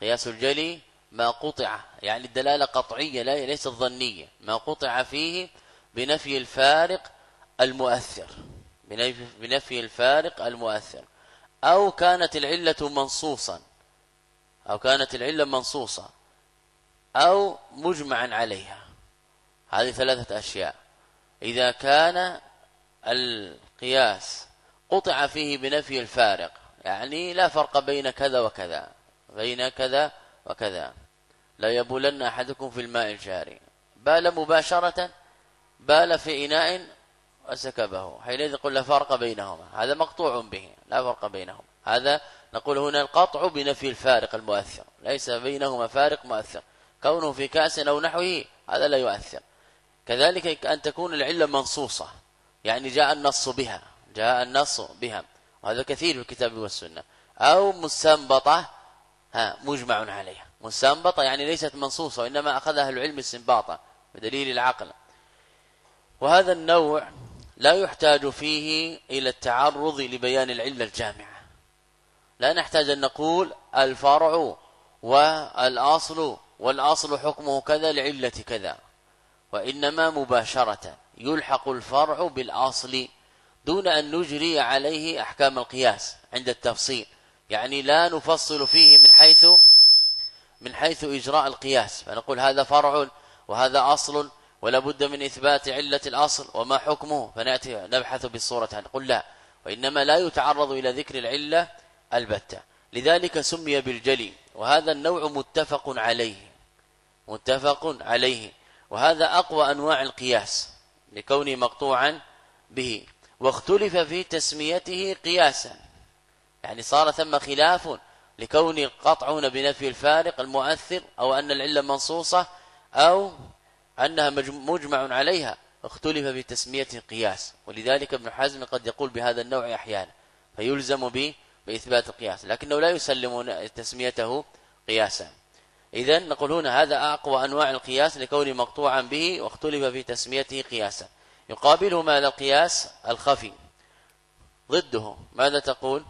قياس الجلي ما قطع يعني الدلالة قطعية لا ليست ظنية. ما قطع فيه بنفي الفارق المؤثر. بنفي الفارق المؤثر. أو كانت العلة منصوصا أو كانت العلة منصوصة أو مجمعا عليها. هذه ثلاثة أشياء. إذا كان القياس قطع فيه بنفي الفارق. يعني لا فرق بين كذا وكذا بين كذا وكذا. لا يبولن أحدكم في الماء الجاري. بال مباشرة بال في إناء وسكبه. حينئذ نقول لا فرق بينهما. هذا مقطوع به لا فرق بينهما. هذا نقول هنا القطع بنفي الفارق المؤثر. ليس بينهما فارق مؤثر. كونه في كأس أو نحوه هذا لا يؤثر. كذلك أن تكون العلة منصوصة. يعني جاء النص بها. جاء النص بها. وهذا كثير في الكتاب والسنة. أو مستنبطة ها مجمع عليها. مستنبطة يعني ليست منصوصة وإنما أخذها العلم استنباطا بدليل العقل. وهذا النوع لا يحتاج فيه إلى التعرض لبيان العلة الجامعة لا نحتاج أن نقول الفرع والأصل والأصل حكمه كذا لعلة كذا. وإنما مباشرة يلحق الفرع بالأصل دون أن نجري عليه أحكام القياس عند التفصيل. يعني لا نفصل فيه من حيث من حيث إجراء القياس. فنقول هذا فرع وهذا أصل ولا بد من إثبات علة الأصل وما حكمه. فنأتي نبحث بالصورة نقول لا وإنما لا يتعرض إلى ذكر العلة البتة. لذلك سمي بالجلي وهذا النوع متفق عليه متفق عليه. وهذا أقوى أنواع القياس لكونه مقطوعا به. واختلف في تسميته قياسا. يعني صار ثم خلاف لكون قطعون بنفي الفارق المؤثر أو أن العلة منصوصة أو أنها مجمع عليها. اختلف في تسميته قياس ولذلك ابن حزم قد يقول بهذا النوع أحيانا. فيلزم به بإثبات القياس. لكنه لا يسلم تسميته قياسا. إذا نقول هنا هذا أقوى أنواع القياس لكونه مقطوعا به واختلف في تسميته قياسا. يقابله ماذا القياس الخفي ضده. ماذا تقول؟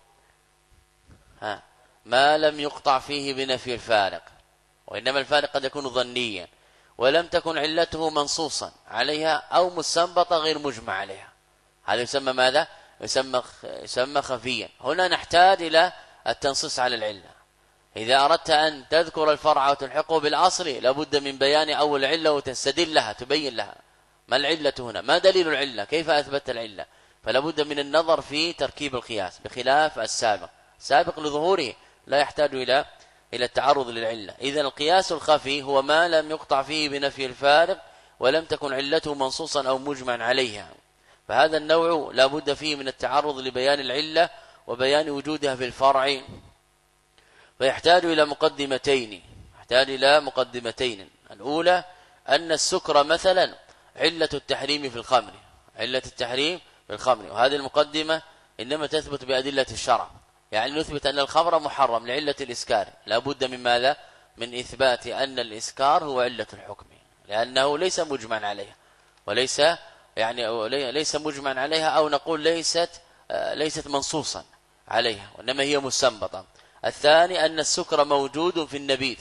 ها ما لم يقطع فيه بنفي الفارق وإنما الفارق قد يكون ظنيا ولم تكن علته منصوصا عليها أو مستنبطة غير مجمع عليها. هذا يسمى ماذا؟ يسمى يسمى خفيا. هنا نحتاج إلى التنصيص على العلة. إذا أردت أن تذكر الفرع وتلحقه بالأصل لابد من بيان أول علة وتستدل لها تبين لها. ما العلة هنا؟ ما دليل العلة؟ كيف أثبت العلة؟ فلا بد من النظر في تركيب القياس بخلاف السابق. سابق لظهوره لا يحتاج إلى إلى التعرض للعلة. إذا القياس الخفي هو ما لم يقطع فيه بنفي الفارق ولم تكن علته منصوصا أو مجمعا عليها. فهذا النوع لا بد فيه من التعرض لبيان العلة وبيان وجودها في الفرع. فيحتاج إلى مقدمتين. يحتاج إلى مقدمتين. الأولى أن السكر مثلا علة التحريم في الخمر. علة التحريم في الخمر. وهذه المقدمة إنما تثبت بأدلة الشرع. يعني نثبت أن الخمر محرم لعلة الإسكار. لا بد من ماذا؟ من إثبات أن الإسكار هو علة الحكم. لأنه ليس مجمعا عليها. وليس يعني ليس مجمعا عليها أو نقول ليست آه، ليست منصوصا عليها. وإنما هي مستنبطة. الثاني أن السكر موجود في النبيذ.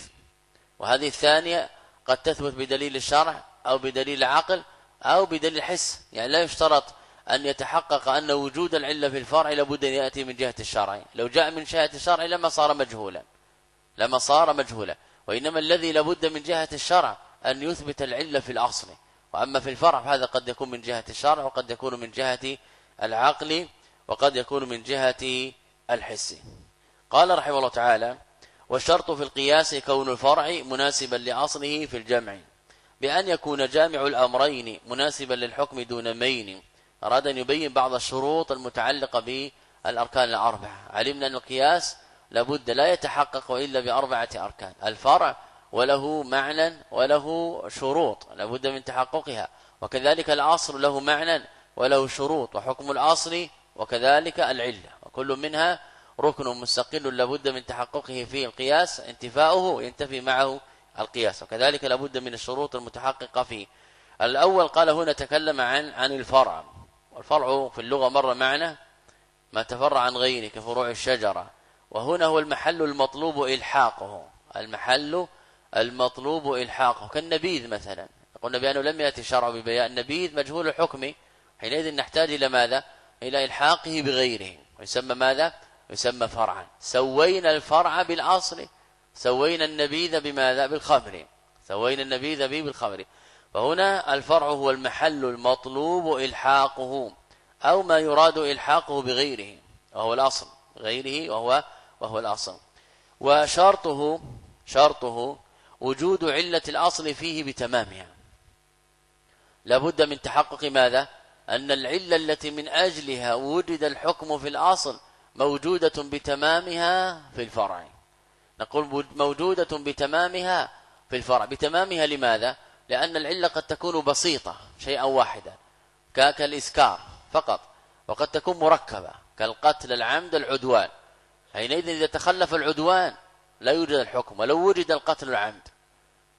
وهذه الثانية قد تثبت بدليل الشرع أو بدليل العقل أو بدليل الحس. يعني لا يشترط أن يتحقق أن وجود العلة في الفرع لابد أن يأتي من جهة الشرع لو جاء من جهة الشرع لما صار مجهولا. لما صار مجهولا. وإنما الذي لابد من جهة الشرع أن يثبت العلة في الأصل. وأما في الفرع فهذا قد يكون من جهة الشرع وقد يكون من جهة العقل وقد يكون من جهة الحس. قال رحمه الله تعالى والشرط في القياس كون الفرع مناسبا لأصله في الجمع. بأن يكون جامع الأمرين مناسبا للحكم دون مين أراد أن يبين بعض الشروط المتعلقة بالأركان الأربعة. علمنا أن القياس لابد لا يتحقق إلا بأربعة أركان الفرع وله معنى وله شروط لابد من تحققها وكذلك الأصل له معنى وله شروط وحكم الأصل وكذلك العلة وكل منها ركن مستقل لابد من تحققه في القياس انتفاؤه ينتفي معه القياس. وكذلك لابد من الشروط المتحققة فيه. الأول قال هنا تكلم عن عن الفرع. والفرع في اللغة مر معنا ما تفرع عن غيره كفروع الشجرة. وهنا هو المحل المطلوب إلحاقه. المحل المطلوب إلحاقه. كالنبيذ مثلا. قلنا بأنه لم يأتي شرع ببيان. النبيذ مجهول الحكم. حينئذ نحتاج إلى ماذا؟ إلى إلحاقه بغيره. ويسمى ماذا؟ يسمى فرعا. سوينا الفرع بالأصل. سوينا النبيذ بماذا بالخمر. سوينا النبيذ به بالخمر. فهنا الفرع هو المحل المطلوب إلحاقه أو ما يراد إلحاقه بغيره وهو الأصل. غيره وهو وهو الأصل. وشرطه شرطه وجود علة الأصل فيه بتمامها. لابد من تحقق ماذا؟ أن العلة التي من أجلها وجد الحكم في الأصل موجودة بتمامها في الفرع. نقول موجودة بتمامها في الفرع. بتمامها لماذا؟ لأن العلة قد تكون بسيطة شيئا واحدا. كالإسكار فقط. وقد تكون مركبة كالقتل العمد العدوان. حينئذ إذا تخلف العدوان لا يوجد الحكم ولو وجد القتل العمد.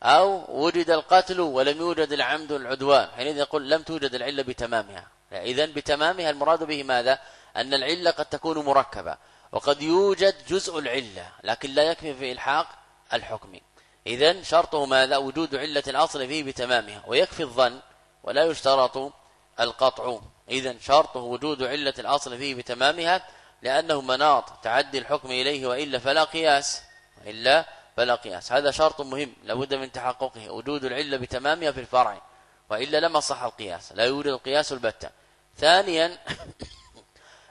أو وجد القتل ولم يوجد العمد العدوان. حينئذ يقول لم توجد العلة بتمامها. إذا بتمامها المراد به ماذا؟ أن العلة قد تكون مركبة. وقد يوجد جزء العلة لكن لا يكفي في إلحاق الحكم. إذا شرطه ماذا وجود علة الأصل فيه بتمامها ويكفي الظن ولا يشترط القطع. إذا شرطه وجود علة الأصل فيه بتمامها لأنه مناط تعدي الحكم إليه وإلا فلا قياس إلا فلا قياس. هذا شرط مهم لابد من تحققه. وجود العلة بتمامها في الفرع وإلا لما صح القياس لا يوجد القياس البتة. ثانيا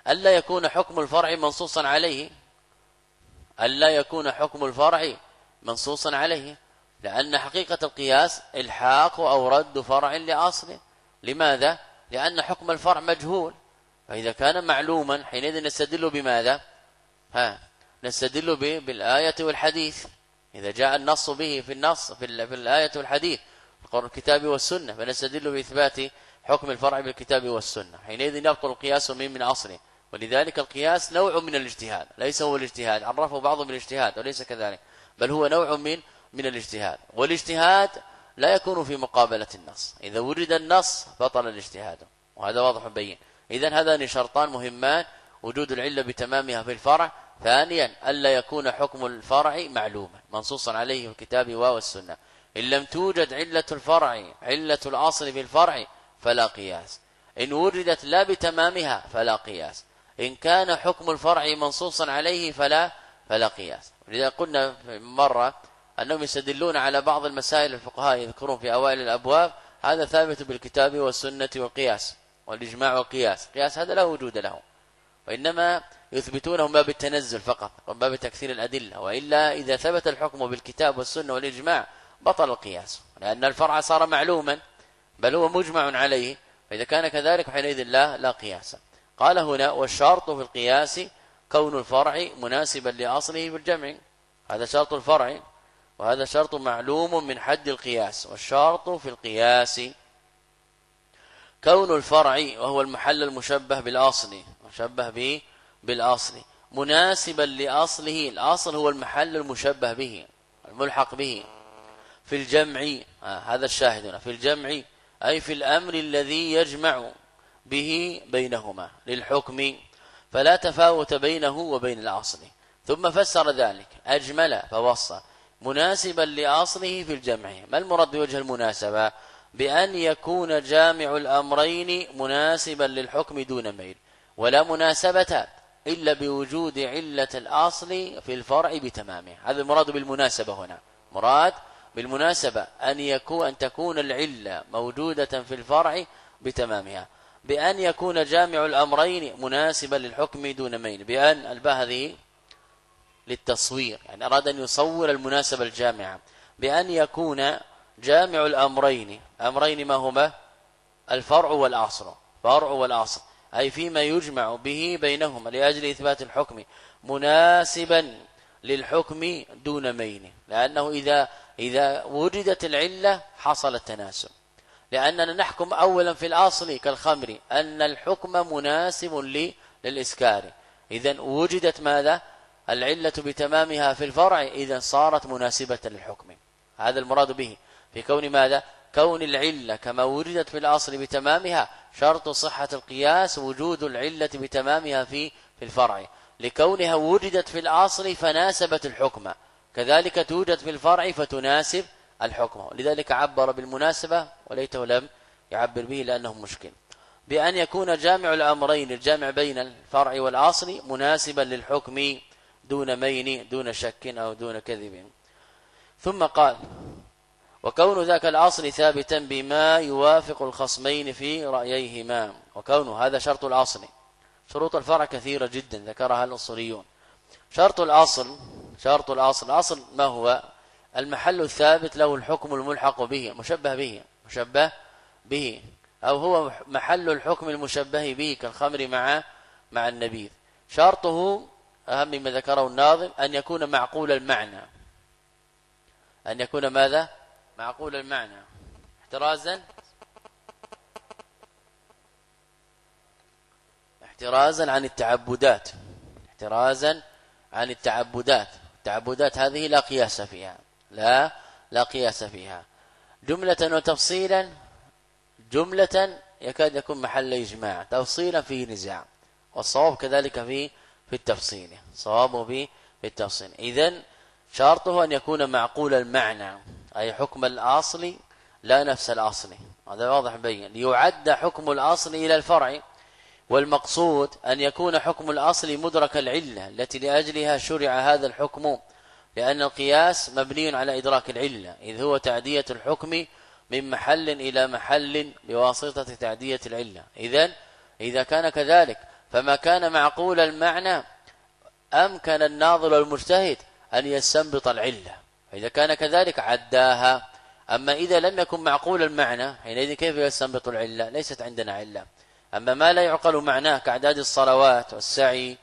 ألا يكون حكم الفرع منصوصا عليه؟ ألا يكون حكم الفرع منصوصا عليه؟ لأن حقيقة القياس إلحاق أو رد فرع لأصله لماذا؟ لأن حكم الفرع مجهول. فإذا كان معلوما حينئذ نستدل بماذا؟ ها نستدل به بالآية والحديث. إذا جاء النص به في النص في, الآية والحديث في الكتاب والسنة فنستدل بإثبات حكم الفرع بالكتاب والسنة. حينئذ يبطل القياس من من أصله. ولذلك القياس نوع من الاجتهاد ليس هو الاجتهاد عرفه بعضهم بالاجتهاد وليس كذلك بل هو نوع من من الاجتهاد. والاجتهاد لا يكون في مقابلة النص إذا ورد النص بطل الاجتهاد وهذا واضح بين إذا هذان شرطان مهمان وجود العلة بتمامها في الفرع. ثانيا ألا يكون حكم الفرع معلوما منصوصا عليه في الكتاب والسنة. إن لم توجد علة الفرع علة الأصل في الفرع فلا قياس. إن وردت لا بتمامها فلا قياس. إن كان حكم الفرع منصوصا عليه فلا فلا قياس. لذا قلنا مرة أنهم يستدلون على بعض المسائل الفقهاء يذكرون في أوائل الأبواب. هذا ثابت بالكتاب والسنة والقياس والإجماع والقياس قياس هذا لا وجود له. وإنما يثبتونه باب التنزل فقط باب تكثير الأدلة. وإلا إذا ثبت الحكم بالكتاب والسنة والإجماع بطل القياس لأن الفرع صار معلوما بل هو مجمع عليه. فإذا كان كذلك حينئذ لا لا قياس. قال هنا والشرط في القياس كون الفرع مناسبا لأصله بالجمع هذا شرط الفرع وهذا شرط معلوم من حد القياس والشرط في القياس كون الفرع وهو المحل المشبه بالأصل مشبه به بالأصل مناسبا لأصله الأصل هو المحل المشبه به الملحق به في الجمع. آه هذا الشاهد هنا في الجمع أي في الأمر الذي يجمع. به بينهما للحكم فلا تفاوت بينه وبين الأصل ثم فسر ذلك أجمل فوصى. مناسبا لأصله في الجمع. ما المراد بوجه المناسبة؟ بأن يكون جامع الأمرين مناسبا للحكم دون ميل. ولا مناسبة إلا بوجود علة الأصل في الفرع بتمامه. هذا المراد بالمناسبة هنا. مراد بالمناسبة أن يكون أن تكون العلة موجودة في الفرع بتمامها. بأن يكون جامع الأمرين مناسبا للحكم دون ميل بأن الباء هذه للتصوير يعني أراد أن يصور المناسبة الجامعة. بأن يكون جامع الأمرين أمرين ما هما؟ الفرع والأصل الفرع والأصل أي فيما يجمع به بينهما لأجل إثبات الحكم مناسبا للحكم دون مين لأنه إذا إذا وجدت العلة حصل التناسب. لأننا نحكم أولا في الأصل كالخمر أن الحكم مناسب للإسكار. إذا وجدت ماذا؟ العلة بتمامها في الفرع إذا صارت مناسبة للحكم. هذا المراد به. في كون ماذا؟ كون العلة كما وجدت في الأصل بتمامها شرط صحة القياس وجود العلة بتمامها في في الفرع. لكونها وجدت في الأصل فناسبت الحكم. كذلك توجد في الفرع فتناسب الحكم. لذلك عبر بالمناسبة وليته لم يعبر به لأنه مشكل. بأن يكون جامع الأمرين الجامع بين الفرع والأصل مناسبا للحكم دون مين دون شك أو دون كذب. ثم قال وكون ذاك الأصل ثابتا بما يوافق الخصمين في رأييهما. وكون هذا شرط الأصل شروط الفرع كثيرة جدا ذكرها الأصوليون. شرط الأصل شرط الأصل الأصل ما هو؟ المحل الثابت له الحكم الملحق به مشبه به مشبه به. أو هو محل الحكم المشبه به كالخمر مع مع النبيذ. شرطه أهم مما ذكره الناظم أن يكون معقول المعنى. أن يكون ماذا؟ معقول المعنى. احترازا. احترازا عن التعبدات. احترازا عن التعبدات. التعبدات هذه لا قياس فيها. لا لا قياس فيها. جملة وتفصيلا جملة يكاد يكون محل إجماع. تفصيلا فيه نزاع والصواب كذلك في في التفصيل. صوابه في في التفصيل. إذن شرطه أن يكون معقول المعنى أي حكم الأصل لا نفس الأصل. هذا واضح بين. ليعد حكم الأصل إلى الفرع والمقصود أن يكون حكم الأصل مدرك العلة التي لأجلها شرع هذا الحكم. لأن القياس مبني على إدراك العلة إذ هو تعدية الحكم من محل إلى محل بواسطة تعدية العلة. إذن إذا كان كذلك فما كان معقول المعنى أمكن الناظر المجتهد أن يستنبط العلة. فإذا كان كذلك عداها. أما إذا لم يكن معقول المعنى حينئذ كيف يستنبط العلة؟ ليست عندنا علة. أما ما لا يعقل معناه كأعداد الصلوات والسعي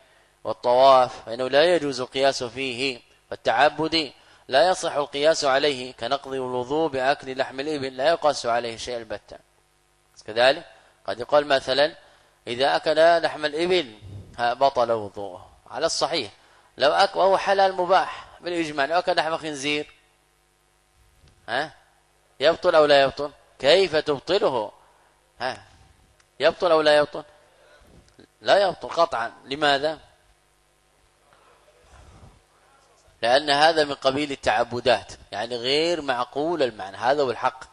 والطواف فإنه لا يجوز القياس فيه. والتعبد لا يصح القياس عليه كنقض الوضوء بأكل لحم الإبل لا يقاس عليه شيء البتة. كذلك قد يقول مثلا إذا أكل لحم الإبل بطل وضوءه. على الصحيح. لو أكل وهو حلال مباح بالإجماع. لو أكل لحم خنزير ها يبطل أو لا يبطل؟ كيف تبطله؟ ها يبطل أو لا يبطل؟ لا يبطل قطعا. لماذا؟ لأن هذا من قبيل التعبدات يعني غير معقول المعنى هذا هو الحق.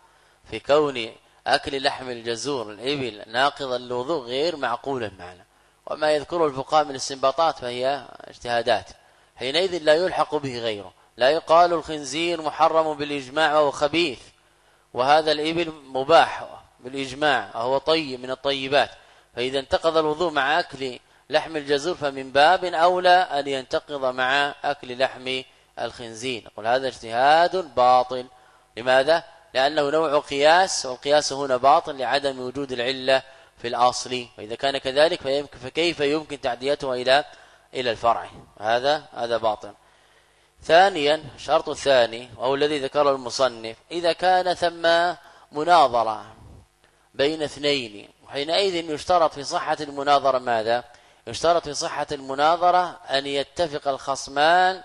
في كون أكل لحم الجزور الإبل ناقضا للوضوء غير معقول المعنى. وما يذكره الفقهاء من الاستنباطات فهي اجتهادات. حينئذ لا يلحق به غيره. لا يقال الخنزير محرم بالإجماع وهو خبيث وهذا الإبل مباح بالإجماع وهو طيب من الطيبات. فإذا انتقض الوضوء مع أكل لحم الجزور فمن باب أولى أن ينتقض مع أكل لحم الخنزير. نقول هذا اجتهاد باطل. لماذا؟ لأنه نوع قياس والقياس هنا باطل لعدم وجود العلة في الأصل. وإذا كان كذلك فكيف يمكن تعديتها إلى إلى الفرع؟ هذا هذا باطل. ثانيا شرط الثاني وهو الذي ذكره المصنف إذا كان ثم مناظرة بين اثنين وحينئذ يشترط في صحة المناظرة ماذا؟ يشترط في صحة المناظرة أن يتفق الخصمان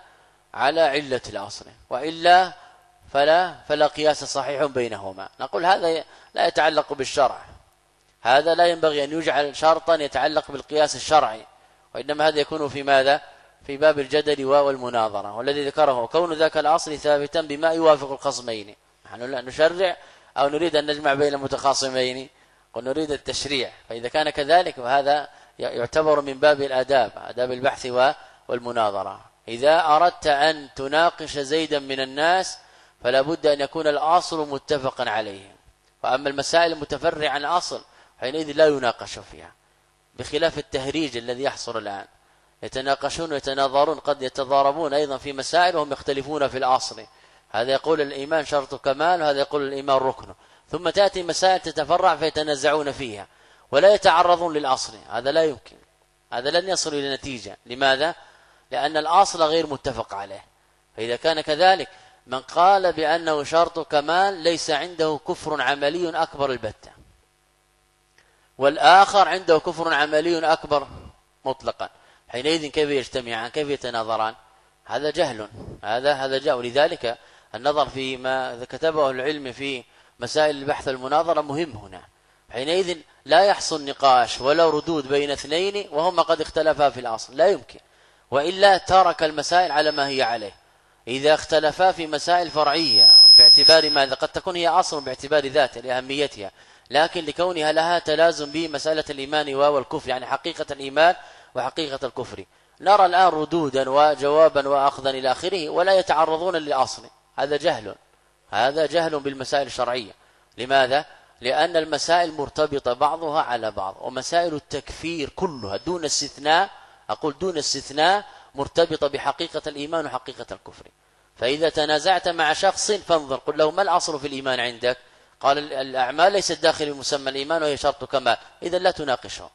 على علة الأصل وإلا فلا فلا قياس صحيح بينهما. نقول هذا لا يتعلق بالشرع. هذا لا ينبغي أن يجعل شرطا يتعلق بالقياس الشرعي وإنما هذا يكون في ماذا؟ في باب الجدل والمناظرة والذي ذكره كون ذاك الأصل ثابتا بما يوافق الخصمين. نحن لا نشرع أو نريد أن نجمع بين المتخاصمين ونريد التشريع فإذا كان كذلك فهذا يعتبر من باب الآداب آداب البحث والمناظرة. إذا أردت أن تناقش زيدا من الناس فلا بد أن يكون الأصل متفقا عليه. وأما المسائل المتفرعة عن الأصل حينئذ لا يناقش فيها. بخلاف التهريج الذي يحصل الآن. يتناقشون ويتناظرون قد يتضاربون أيضا في مسائل وهم يختلفون في الأصل. هذا يقول الإيمان شرط كمال وهذا يقول الإيمان ركن. ثم تأتي مسائل تتفرع فيتنازعون فيها. ولا يتعرضون للأصل. هذا لا يمكن. هذا لن يصل إلى نتيجة. لماذا؟ لأن الأصل غير متفق عليه. فإذا كان كذلك من قال بأنه شرط كمال ليس عنده كفر عملي أكبر البتة. والآخر عنده كفر عملي أكبر مطلقا. حينئذ كيف يجتمعان؟ كيف يتناظران؟ هذا جهل. هذا هذا جهل. ولذلك النظر في ما كتبه العلم في مسائل البحث والمناظرة مهم هنا. حينئذ لا يحصل نقاش ولا ردود بين اثنين وهما قد اختلفا في الأصل لا يمكن. وإلا ترك المسائل على ما هي عليه. إذا اختلفا في مسائل فرعية باعتبار ماذا؟ قد تكون هي أصل باعتبار ذاتها لأهميتها. لكن لكونها لها تلازم بمسألة الإيمان والكفر يعني حقيقة الإيمان وحقيقة الكفر. نرى الآن ردودا وجوابا وأخذا إلى آخره ولا يتعرضون للأصل. هذا جهل. هذا جهل بالمسائل الشرعية. لماذا؟ لأن المسائل مرتبطة بعضها على بعض ومسائل التكفير كلها دون استثناء أقول دون استثناء مرتبطة بحقيقة الإيمان وحقيقة الكفر. فإذا تنازعت مع شخص فانظر قل له ما الأصل في الإيمان عندك؟ قال الأعمال ليست داخل مسمى الإيمان وهي شرط كمال إذا لا تناقشه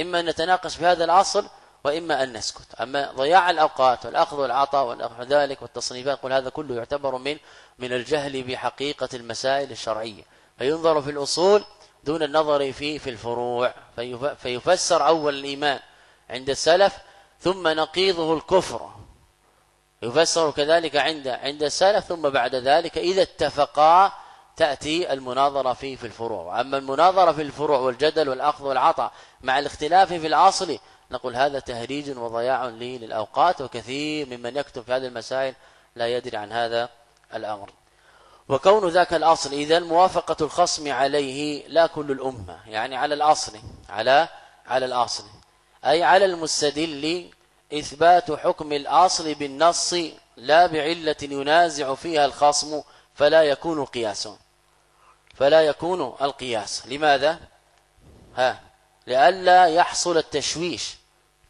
إما أن نتناقش في هذا الأصل وإما أن نسكت. أما ضياع الأوقات والأخذ والعطاء ونحو ذلك والتصنيفات قل هذا كله يعتبر من من الجهل بحقيقة المسائل الشرعية. فينظر في الأصول دون النظر في في الفروع. فيفسر أول الإيمان عند السلف ثم نقيضه الكفر. يفسر كذلك عند عند السلف ثم بعد ذلك إذا اتفقا تأتي المناظرة فيه في الفروع. أما المناظرة في الفروع والجدل والأخذ والعطاء مع الاختلاف في الأصل نقول هذا تهريج وضياع للأوقات وكثير ممن يكتب في هذه المسائل لا يدري عن هذا الأمر. وكون ذاك الأصل إذا موافقة الخصم عليه لا كل الأمة يعني على الأصل على على الأصل أي على المستدل إثبات حكم الأصل بالنص لا بعلة ينازع فيها الخصم فلا يكون قياس فلا يكون القياس. لماذا؟ ها لئلا يحصل التشويش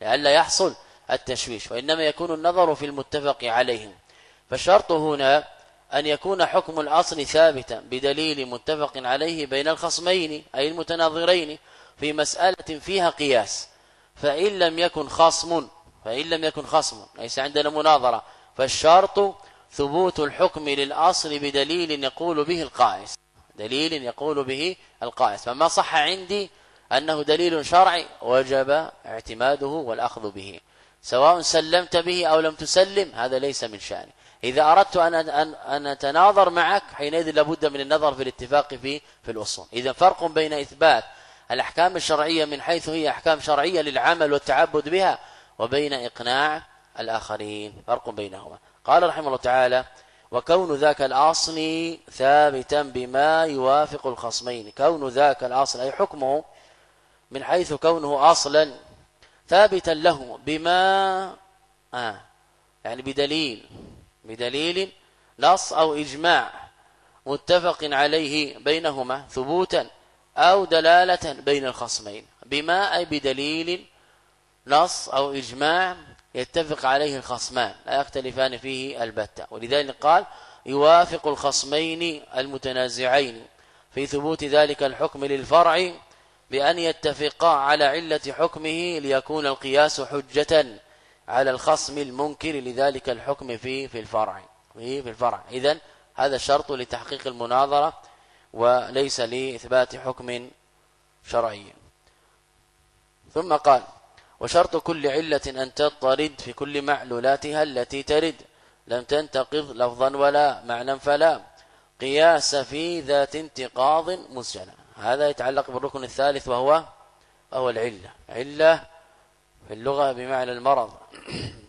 لئلا يحصل التشويش وإنما يكون النظر في المتفق عليهم. فالشرط هنا أن يكون حكم الأصل ثابتا بدليل متفق عليه بين الخصمين أي المتناظرين في مسألة فيها قياس. فإن لم يكن خصم فإن لم يكن خصم ليس عندنا مناظرة. فالشرط ثبوت الحكم للأصل بدليل يقول به القائس. دليل يقول به القائس. فما صح عندي أنه دليل شرعي وجب اعتماده والأخذ به. سواء سلمت به أو لم تسلم هذا ليس من شأني إذا أردت أن أن أن أتناظر معك حينئذ لابد من النظر في الاتفاق في في الأصول. إذا فرق بين إثبات الأحكام الشرعية من حيث هي أحكام شرعية للعمل والتعبد بها وبين إقناع الآخرين. فرق بينهما. قال رحمه الله تعالى وكون ذاك الأصل ثابتا بما يوافق الخصمين. كون ذاك الأصل أي حكمه من حيث كونه أصلا ثابتا له بما آه يعني بدليل بدليل نص أو إجماع متفق عليه بينهما ثبوتا أو دلالة بين الخصمين. بما؟ أي بدليل نص أو إجماع يتفق عليه الخصمان لا يختلفان فيه البتة. ولذلك قال يوافق الخصمين المتنازعين في ثبوت ذلك الحكم للفرع بأن يتفقا على علة حكمه ليكون القياس حجة على الخصم المنكر لذلك الحكم في في الفرع في في الفرع. اذا هذا شرط لتحقيق المناظرة وليس لإثبات حكم شرعي. ثم قال وشرط كل علة أن تطرد في كل معلولاتها التي ترد. لم تنتقض لفظا ولا معنى فلا قياس في ذات انتقاض مسجلة هذا يتعلق بالركن الثالث وهو وهو العلة. علة في اللغة بمعنى المرض.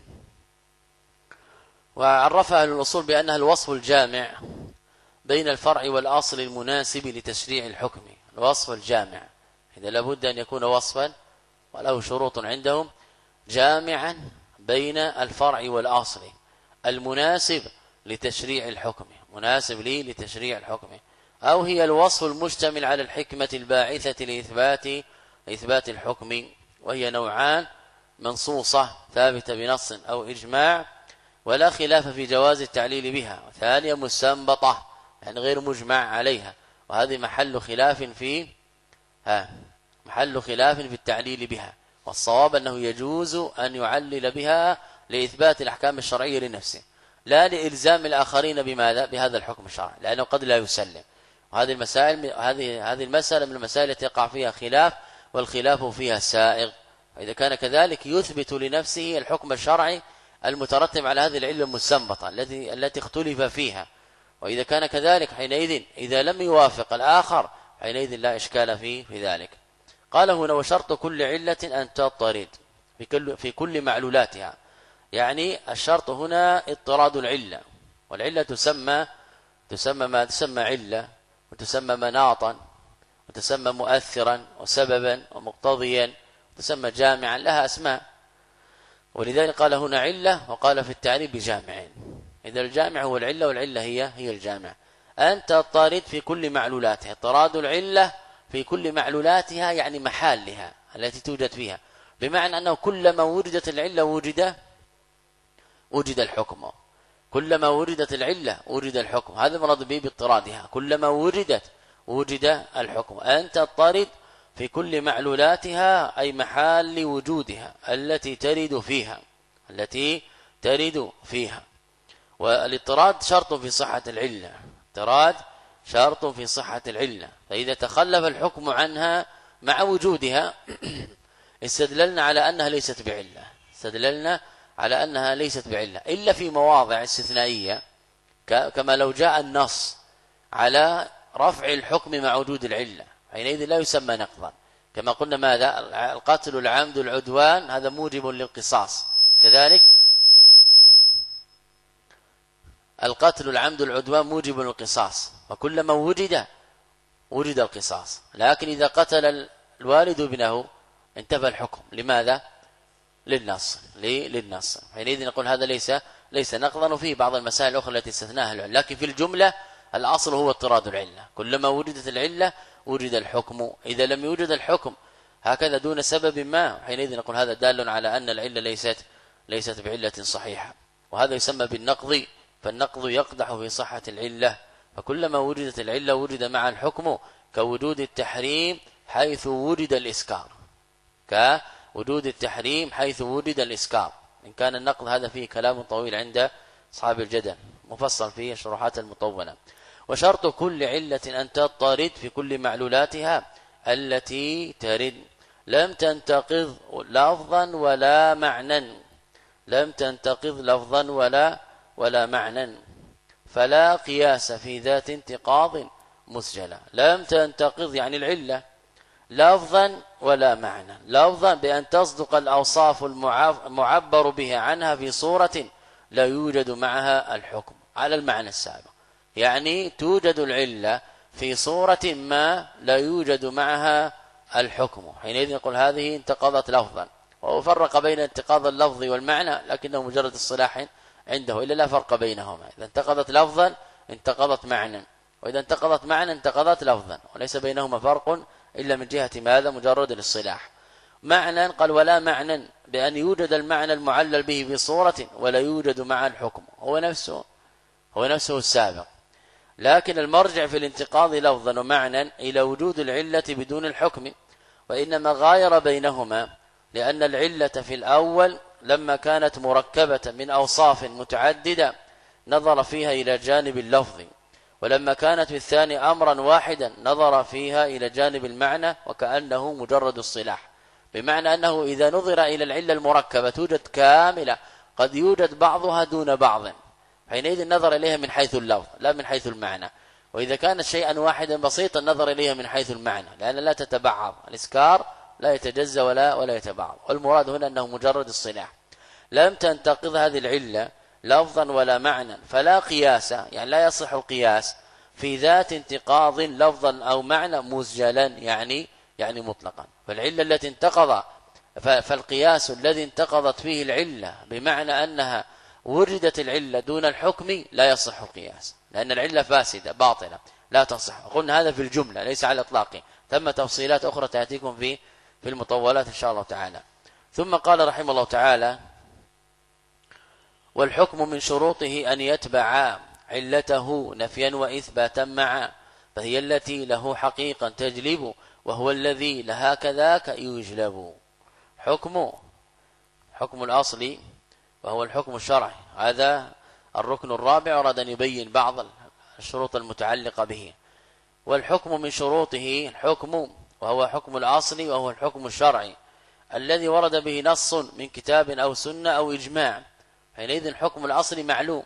وعرفها أهل الأصول بأنها الوصف الجامع بين الفرع والأصل المناسب لتشريع الحكم. الوصف الجامع. إذا لابد أن يكون وصفا وله شروط عندهم. جامعا بين الفرع والأصل المناسب لتشريع الحكم. مناسب لي لتشريع الحكم. أو هي الوصف المشتمل على الحكمة الباعثة لإثبات إثبات الحكم. وهي نوعان. منصوصة ثابتة بنص أو إجماع ولا خلاف في جواز التعليل بها. وثانية مستنبطة يعني غير مجمع عليها. وهذه محل خلاف في ها محل خلاف في التعليل بها. والصواب أنه يجوز أن يعلل بها لإثبات الأحكام الشرعية لنفسه لا لإلزام الآخرين بماذا؟ بهذا الحكم الشرعي لأنه قد لا يسلم. وهذه المسائل هذه هذه المسألة من المسائل التي يقع فيها خلاف والخلاف فيها سائغ. إذا كان كذلك يثبت لنفسه الحكم الشرعي المترتب على هذه العلة المستنبطة التي التي اختلف فيها. وإذا كان كذلك حينئذ إذا لم يوافق الآخر حينئذ لا إشكال فيه في ذلك. قال هنا وشرط كل علة أن تضطرد في كل في كل معلولاتها. يعني الشرط هنا اضطراد العلة. والعلة تسمى تسمى ما تسمى علة وتسمى مناطا وتسمى مؤثرا وسببا ومقتضيا. تسمى جامعا لها أسماء. ولذلك قال هنا علة وقال في التعريف بجامعين. إذا الجامع هو العلة والعلة هي هي الجامع. أنت اضطرد في كل معلولاتها. اضطراد العلة في كل معلولاتها يعني محلها التي توجد فيها. بمعنى أنه كلما وجدت العلة وجد وجد الحكم. كلما وجدت العلة وجد الحكم. هذا مراد به باضطرادها. كلما وجدت وجد الحكم. أنت اضطرد في كل معلولاتها أي محال وجودها التي ترد فيها التي ترد فيها. والاضطراد شرط في صحة العلة. اضطراد شرط في صحة العلة. فإذا تخلف الحكم عنها مع وجودها استدللنا على أنها ليست بعلة. استدللنا على أنها ليست بعلة. إلا في مواضع استثنائية كما لو جاء النص على رفع الحكم مع وجود العلة. حينئذ لا يسمى نقضا. كما قلنا ماذا؟ القتل العمد العدوان هذا موجب للقصاص. كذلك القتل العمد العدوان موجب للقصاص. وكلما وجد وجد القصاص. لكن إذا قتل الوالد ابنه انتفى الحكم. لماذا؟ للنص. للنص. حينئذ نقول هذا ليس ليس نقضا. وفيه بعض المسائل الأخرى التي استثناها لكن في الجملة الأصل هو اضطراد العلة. كلما وجدت العلة وجد الحكم. إذا لم يوجد الحكم هكذا دون سبب ما. حينئذ نقول هذا دال على أن العلة ليست ليست بعلة صحيحة. وهذا يسمى بالنقض فالنقض يقدح في صحة العلة. فكلما وجدت العلة وجد مع الحكم كوجود التحريم حيث وجد الإسكار. كوجود التحريم حيث وجد الإسكار. إن كان النقض هذا فيه كلام طويل عند أصحاب الجدل. مفصل فيه الشروحات المطونه وشرط كل علة أن تضطرد في كل معلولاتها التي ترد. لم تنتقض لفظا ولا معنى لم تنتقض لفظا ولا ولا معنى فلا قياس في ذات انتقاض مسجلة. لم تنتقض يعني العلة. لفظا ولا معنى لفظا بأن تصدق الأوصاف المعبر بها عنها في صورة لا يوجد معها الحكم. على المعنى السابق. يعني توجد العلة في صورة ما لا يوجد معها الحكم. حينئذ نقول هذه انتقضت لفظا. وفرق بين انتقاض اللفظ والمعنى لكنه مجرد الصلاح عنده إلا لا فرق بينهما. إذا انتقضت لفظا انتقضت معنى. وإذا انتقضت معنى انتقضت لفظا. وليس بينهما فرق إلا من جهة ماذا؟ مجرد الاصطلاح. معنى قال ولا معنى بأن يوجد المعنى المعلل به بصورة ولا يوجد مع الحكم. هو نفسه هو نفسه السابق. لكن المرجع في الانتقاض لفظا ومعنى إلى وجود العلة بدون الحكم وإنما غاير بينهما لأن العلة في الأول لما كانت مركبة من أوصاف متعددة نظر فيها إلى جانب اللفظ ولما كانت في الثاني أمرا واحدا نظر فيها إلى جانب المعنى وكأنه مجرد الصلاح. بمعنى أنه إذا نظر إلى العلة المركبة توجد كاملة قد يوجد بعضها دون بعض. حينئذ نظر إليها من حيث اللفظ لا من حيث المعنى. وإذا كانت شيئا واحدا بسيطا نظر إليها من حيث المعنى لأن لا تتبعض. الإسكار لا يتجزى ولا ولا يتبعض. والمراد هنا أنه مجرد الصلاح لم تنتقض هذه العلة لفظا ولا معنى. فلا قياس يعني لا يصح القياس في ذات انتقاض لفظا أو معنى مسجلا يعني يعني مطلقا. فالعلة التي انتقض فالقياس الذي انتقضت فيه العلة بمعنى أنها وردت العلة دون الحكم لا يصح القياس لأن العلة فاسدة باطلة لا تصح. قلنا هذا في الجملة ليس على الإطلاق. ثم تفصيلات أخرى تأتيكم في في المطولات إن شاء الله تعالى. ثم قال رحمه الله تعالى والحكم من شروطه أن يتبع علته نفيا وإثباتا معا فهي التي له حقيقا تجلب وهو الذي لها كذاك يجلب. حكم حكم الأصل وهو الحكم الشرعي. هذا الركن الرابع أراد أن يبين بعض الشروط المتعلقة به. والحكم من شروطه الحكم وهو حكم الأصل وهو الحكم الشرعي. الذي ورد به نص من كتاب أو سنة أو إجماع. حينئذ الحكم الأصلي معلوم.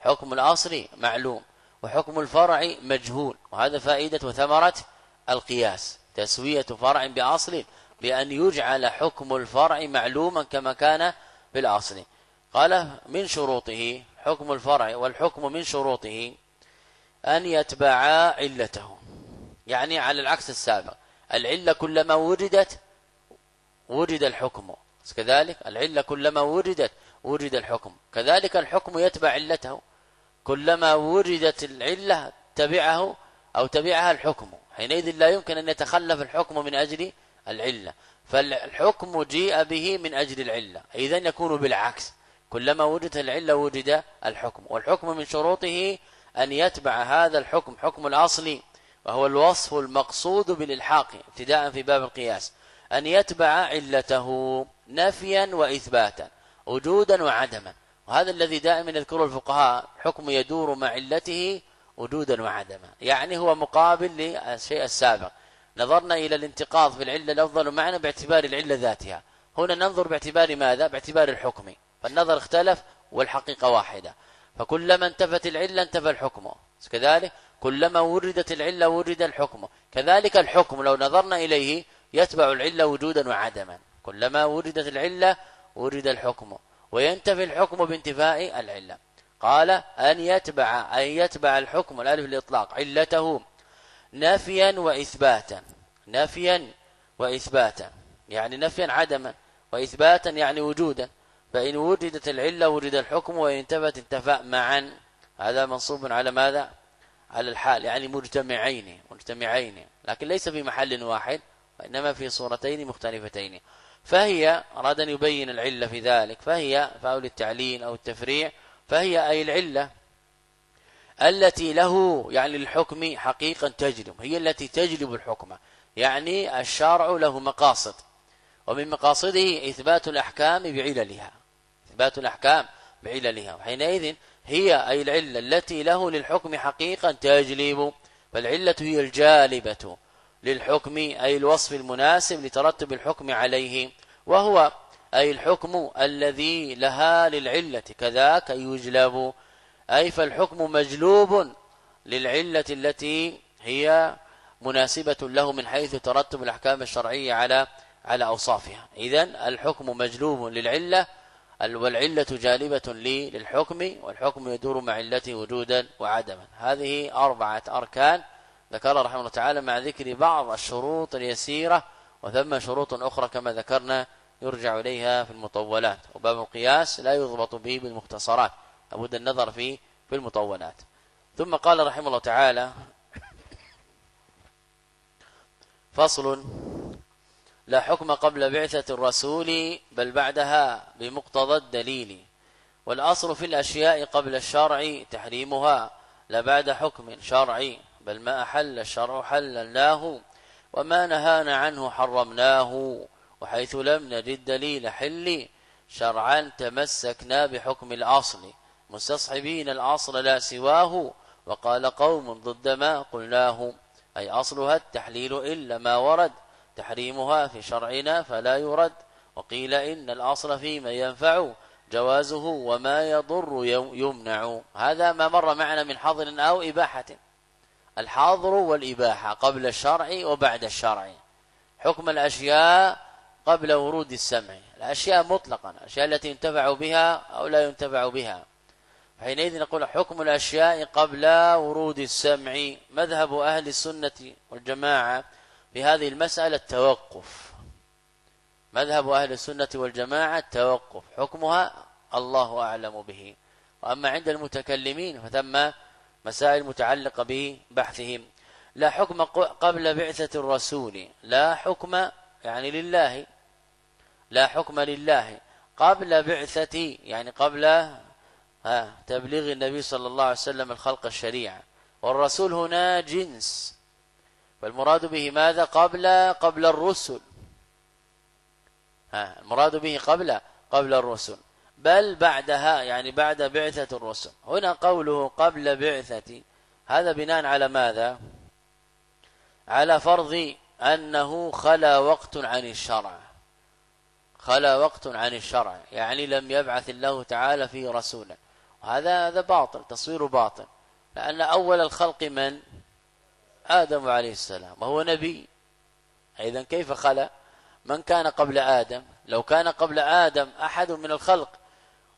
حكم الأصل معلوم. وحكم الفرع مجهول. وهذا فائدة وثمرة القياس. تسوية فرع بأصل بأن يجعل حكم الفرع معلوما كما كان في الأصل قال من شروطه حكم الفرع والحكم من شروطه أن يتبع علته. يعني على العكس السابق العلة كلما وجدت وجد الحكم. كذلك العلة كلما وجدت وجد الحكم. كذلك الحكم يتبع علته. كلما وجدت العلة تبعه أو تبعها الحكم. حينئذ لا يمكن أن يتخلف الحكم من أجل العلة. فالحكم جيء به من أجل العلة. إذا يكون بالعكس. كلما وجدت العلة وجد الحكم والحكم من شروطه أن يتبع هذا الحكم حكم الأصل وهو الوصف المقصود بالإلحاق ابتداء في باب القياس أن يتبع علته نفيا وإثباتا وجودا وعدما. وهذا الذي دائما يذكره الفقهاء حكم يدور مع علته وجودا وعدما. يعني هو مقابل للشيء السابق. نظرنا إلى الانتقاض في العلة الأفضل معنا باعتبار العلة ذاتها. هنا ننظر باعتبار ماذا؟ باعتبار الحكم. فالنظر اختلف والحقيقة واحدة. فكلما انتفت العلة انتفى الحكم. كذلك كلما وردت العلة ورد الحكم. كذلك الحكم لو نظرنا إليه يتبع العلة وجودا وعدما. كلما وردت العلة ورد الحكم. وينتفي الحكم بانتفاء العلة. قال أن يتبع أن يتبع الحكم الألف الإطلاق علته نفيا وإثباتا. نفيا وإثباتا. يعني نفيا عدما. وإثباتا يعني وجودا. فإن وجدت العلة وجد الحكم وإن انتفت انتفاء معا. هذا منصوب على ماذا؟ على الحال يعني مجتمعين مجتمعين. لكن ليس في محل واحد وإنما في صورتين مختلفتين. فهي أراد أن يبين العلة في ذلك فهي فاول التعليل أو التفريع فهي أي العلة؟ التي له يعني الحكم حقيقا تجلب هي التي تجلب الحكم. يعني الشارع له مقاصد. ومن مقاصده إثبات الأحكام بعللها. إثبات الأحكام بعللها. وحينئذ هي أي العلة التي له للحكم حقيقا تجلب فالعلة هي الجالبة للحكم أي الوصف المناسب لترتب الحكم عليه وهو أي الحكم الذي لها للعلة كذاك يجلب. أي فالحكم مجلوب للعلة التي هي مناسبة له من حيث ترتب الأحكام الشرعية على على أوصافها. إذا الحكم مجلوب للعلة والعلة جالبة للحكم والحكم يدور مع علته وجودا وعدما. هذه أربعة أركان. ذكر رحمه الله تعالى مع ذكر بعض الشروط اليسيرة وثم شروط أخرى كما ذكرنا يرجع إليها في المطولات. وباب القياس لا يضبط به بالمختصرات لابد النظر فيه في المطولات. ثم قال رحمه الله تعالى فصل لا حكم قبل بعثة الرسول بل بعدها بمقتضى الدليل. والأصل في الأشياء قبل الشرع تحريمها لا بعد حكم شرعي بل ما أحل الشرع حللناه وما نهانا عنه حرمناه وحيث لم نجد دليل حل شرعا تمسكنا بحكم الأصل. مستصحبين الأصل لا سواه وقال قوم ضد ما قلناه أي أصلها التحليل إلا ما ورد. تحريمها في شرعنا فلا يرد. وقيل إن الأصل فيما ينفع جوازه وما يضر يمنع. هذا ما مر معنا من حظر أو إباحة. الحظر والإباحة قبل الشرع وبعد الشرع. حكم الأشياء قبل ورود السمع. الأشياء مطلقا الأشياء التي ينتفع بها أو لا ينتفع بها. حينئذ نقول حكم الأشياء قبل ورود السمع. مذهب أهل السنة والجماعة في هذه المسألة التوقف. مذهب أهل السنة والجماعة التوقف حكمها الله أعلم به. وأما عند المتكلمين فثم مسائل متعلقة ببحثهم. لا حكم قبل بعثة الرسول لا حكم يعني لله لا حكم لله. قبل بعثة يعني قبل تبليغ النبي صلى الله عليه وسلم الخلق الشريعة. والرسول هنا جنس. فالمراد به ماذا قبل قبل الرسل؟ ها المراد به قبل قبل الرسل. بل بعدها يعني بعد بعثة الرسل. هنا قوله قبل بعثة هذا بناء على ماذا؟ على فرض أنه خلا وقت عن الشرع. خلا وقت عن الشرع يعني لم يبعث الله تعالى فيه رسولا. وهذا هذا باطل تصوير باطل. لأن أول الخلق من؟ آدم عليه السلام وهو نبي. إذا كيف خلا من كان قبل آدم؟ لو كان قبل آدم أحد من الخلق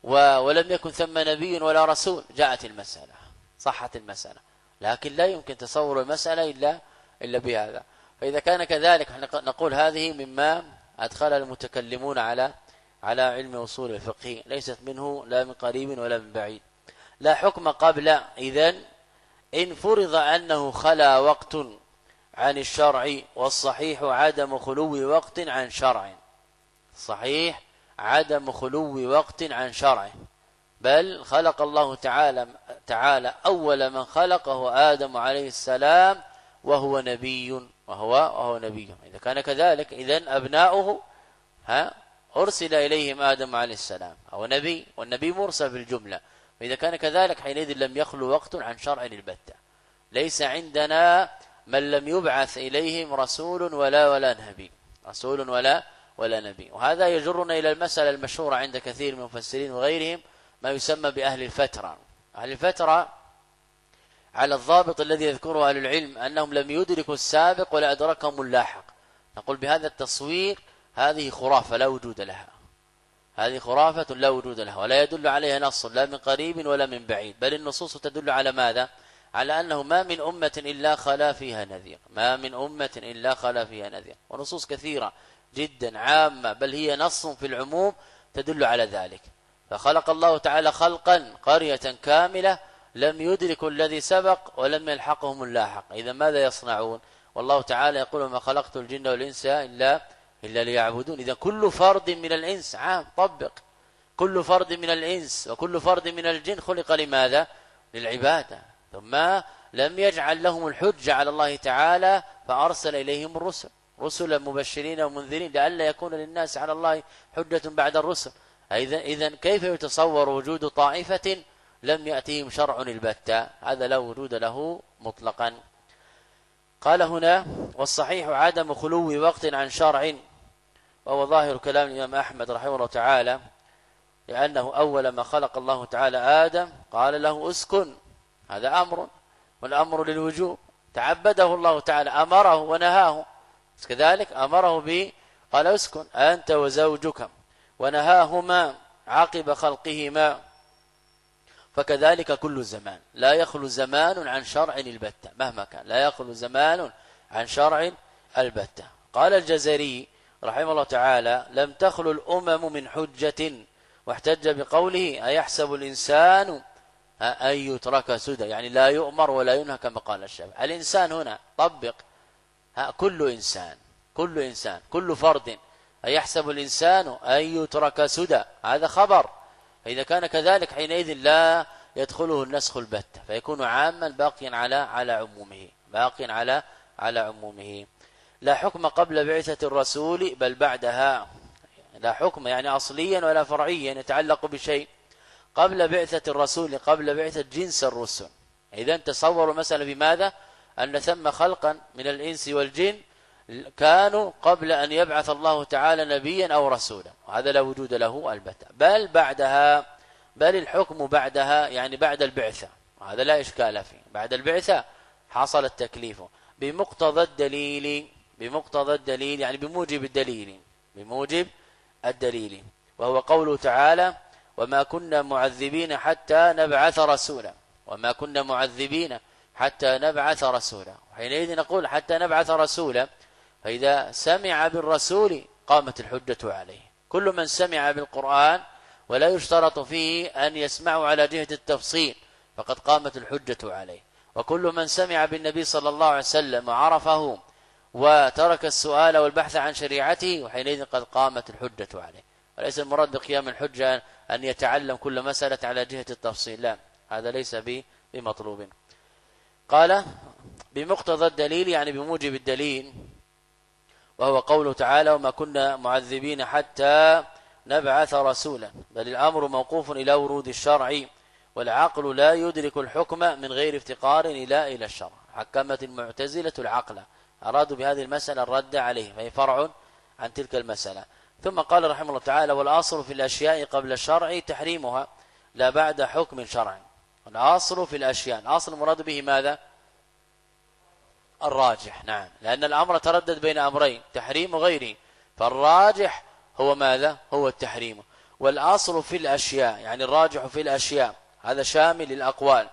ولم يكن ثم نبي ولا رسول جاءت المسألة صحت المسألة. لكن لا يمكن تصور المسألة إلا إلا بهذا. فإذا كان كذلك نقول هذه مما أدخل المتكلمون على على علم أصول الفقه. ليست منه لا من قريب ولا من بعيد. لا حكم قبل إذن إن فرض أنه خلا وقت عن الشرع والصحيح عدم خلو وقت عن شرع. صحيح عدم خلو وقت عن شرع. بل خلق الله تعالى تعالى أول من خلقه آدم عليه السلام وهو نبي وهو وهو نبي. إذا كان كذلك إذن أبناؤه ها أرسل إليهم آدم عليه السلام. هو نبي والنبي مرسل بالجملة فإذا كان كذلك حينئذ لم يخلو وقت عن شرع البتة ليس عندنا من لم يبعث إليهم رسول ولا ولا نبي. رسول ولا ولا نبي. وهذا يجرنا إلى المسألة المشهورة عند كثير من المفسرين وغيرهم ما يسمى بأهل الفترة. أهل الفترة على الضابط الذي يذكره أهل العلم أنهم لم يدركوا السابق ولا أدركهم اللاحق. نقول بهذا التصوير هذه خرافة لا وجود لها. هذه خرافة لا وجود لها ولا يدل عليها نص لا من قريب ولا من بعيد بل النصوص تدل على ماذا؟ على أنه ما من أمة إلا خلا فيها نذير ما من أمة إلا خلا فيها نذير ونصوص كثيرة جدا عامة بل هي نص في العموم تدل على ذلك. فخلق الله تعالى خلقا قرية كاملة لم يدركوا الذي سبق ولم يلحقهم اللاحق. إذا ماذا يصنعون؟ والله تعالى يقول ما خلقت الجن والإنس إلا إلا ليعبدون. إذا كل فرد من الإنس عام طبق. كل فرد من الإنس وكل فرد من الجن خلق لماذا؟ للعبادة. ثم لم يجعل لهم الحجة على الله تعالى فأرسل إليهم الرسل. رسلا مبشرين ومنذرين لئلا يكون للناس على الله حجة بعد الرسل. إذا إذا كيف يتصور وجود طائفة لم يأتيهم شرع البتة؟ هذا لا وجود له مطلقا. قال هنا والصحيح عدم خلو وقت عن شرع وهو ظاهر كلام الإمام أحمد رحمه الله تعالى لأنه أول ما خلق الله تعالى آدم قال له اسكن هذا أمر والأمر للوجوب. تعبده الله تعالى أمره ونهاه. كذلك أمره به قال اسكن أنت وزوجك ونهاهما عقب خلقهما. فكذلك كل زمان. لا يخلو زمان عن شرع البتة مهما كان. لا يخلو زمان عن شرع البتة. قال الجزري رحمه الله تعالى لم تخلو الأمم من حجة واحتج بقوله أيحسب الإنسان أن يترك سدى؟ يعني لا يؤمر ولا ينهى كما قال الشافعي الإنسان هنا طبق. كل إنسان كل إنسان كل فرد. أيحسب الإنسان أن يترك سدى؟ هذا خبر. فإذا كان كذلك حينئذ لا يدخله النسخ البتة فيكون عاما باقيا على على عمومه باقيا على على عمومه. لا حكم قبل بعثة الرسول بل بعدها. لا حكم يعني أصليا ولا فرعيا يتعلق بشيء. قبل بعثة الرسول قبل بعثة جنس الرسل. إذا تصوروا مسألة بماذا؟ أن ثم خلقا من الإنس والجن كانوا قبل أن يبعث الله تعالى نبيا أو رسولا. وهذا لا وجود له البتة. بل بعدها بل الحكم بعدها يعني بعد البعثة. وهذا لا إشكال فيه. بعد البعثة حصل التكليف. بمقتضى الدليل بمقتضى الدليل يعني بموجب الدليل بموجب الدليل. وهو قوله تعالى وما كنا معذبين حتى نبعث رسولا. وما كنا معذبين حتى نبعث رسولا. حينئذ نقول حتى نبعث رسولا. فإذا سمع بالرسول قامت الحجة عليه. كل من سمع بالقرآن ولا يشترط فيه أن يسمعه على جهة التفصيل فقد قامت الحجة عليه. وكل من سمع بالنبي صلى الله عليه وسلم وعرفه وترك السؤال والبحث عن شريعته وحينئذ قد قامت الحجة عليه. وليس المراد بقيام الحجة أن يتعلم كل مسألة على جهة التفصيل لا. هذا ليس بمطلوب. قال بمقتضى الدليل يعني بموجب الدليل وهو قوله تعالى وما كنا معذبين حتى نبعث رسولا بل الأمر موقوف إلى ورود الشرع والعقل لا يدرك الحكم من غير افتقار إلى إلى الشرع. حكمت المعتزلة العقل. أرادوا بهذه المسألة الرد عليه فهي فرع عن تلك المسألة. ثم قال رحمه الله تعالى والأصل في الأشياء قبل الشرع تحريمها لا بعد حكم شرع. الأصل في الأشياء الأصل المراد به ماذا؟ الراجح نعم. لأن الأمر تردد بين أمرين تحريم وغيره. فالراجح هو ماذا؟ هو التحريم. والأصل في الأشياء يعني الراجح في الأشياء هذا شامل للأقوال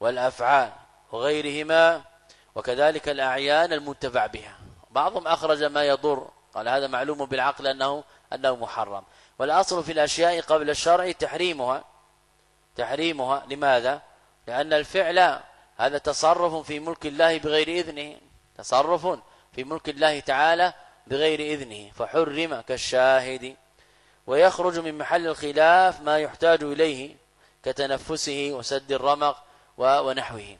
والأفعال وغيرهما. وكذلك الأعيان المنتفع بها. بعضهم أخرج ما يضر. قال هذا معلوم بالعقل أنه أنه محرم. والأصل في الأشياء قبل الشرع تحريمها. تحريمها. لماذا؟ لأن الفعل هذا تصرف في ملك الله بغير إذنه. تصرف في ملك الله تعالى بغير إذنه. فحرم كالشاهد. ويخرج من محل الخلاف ما يحتاج إليه كتنفسه وسد الرمق ونحوه.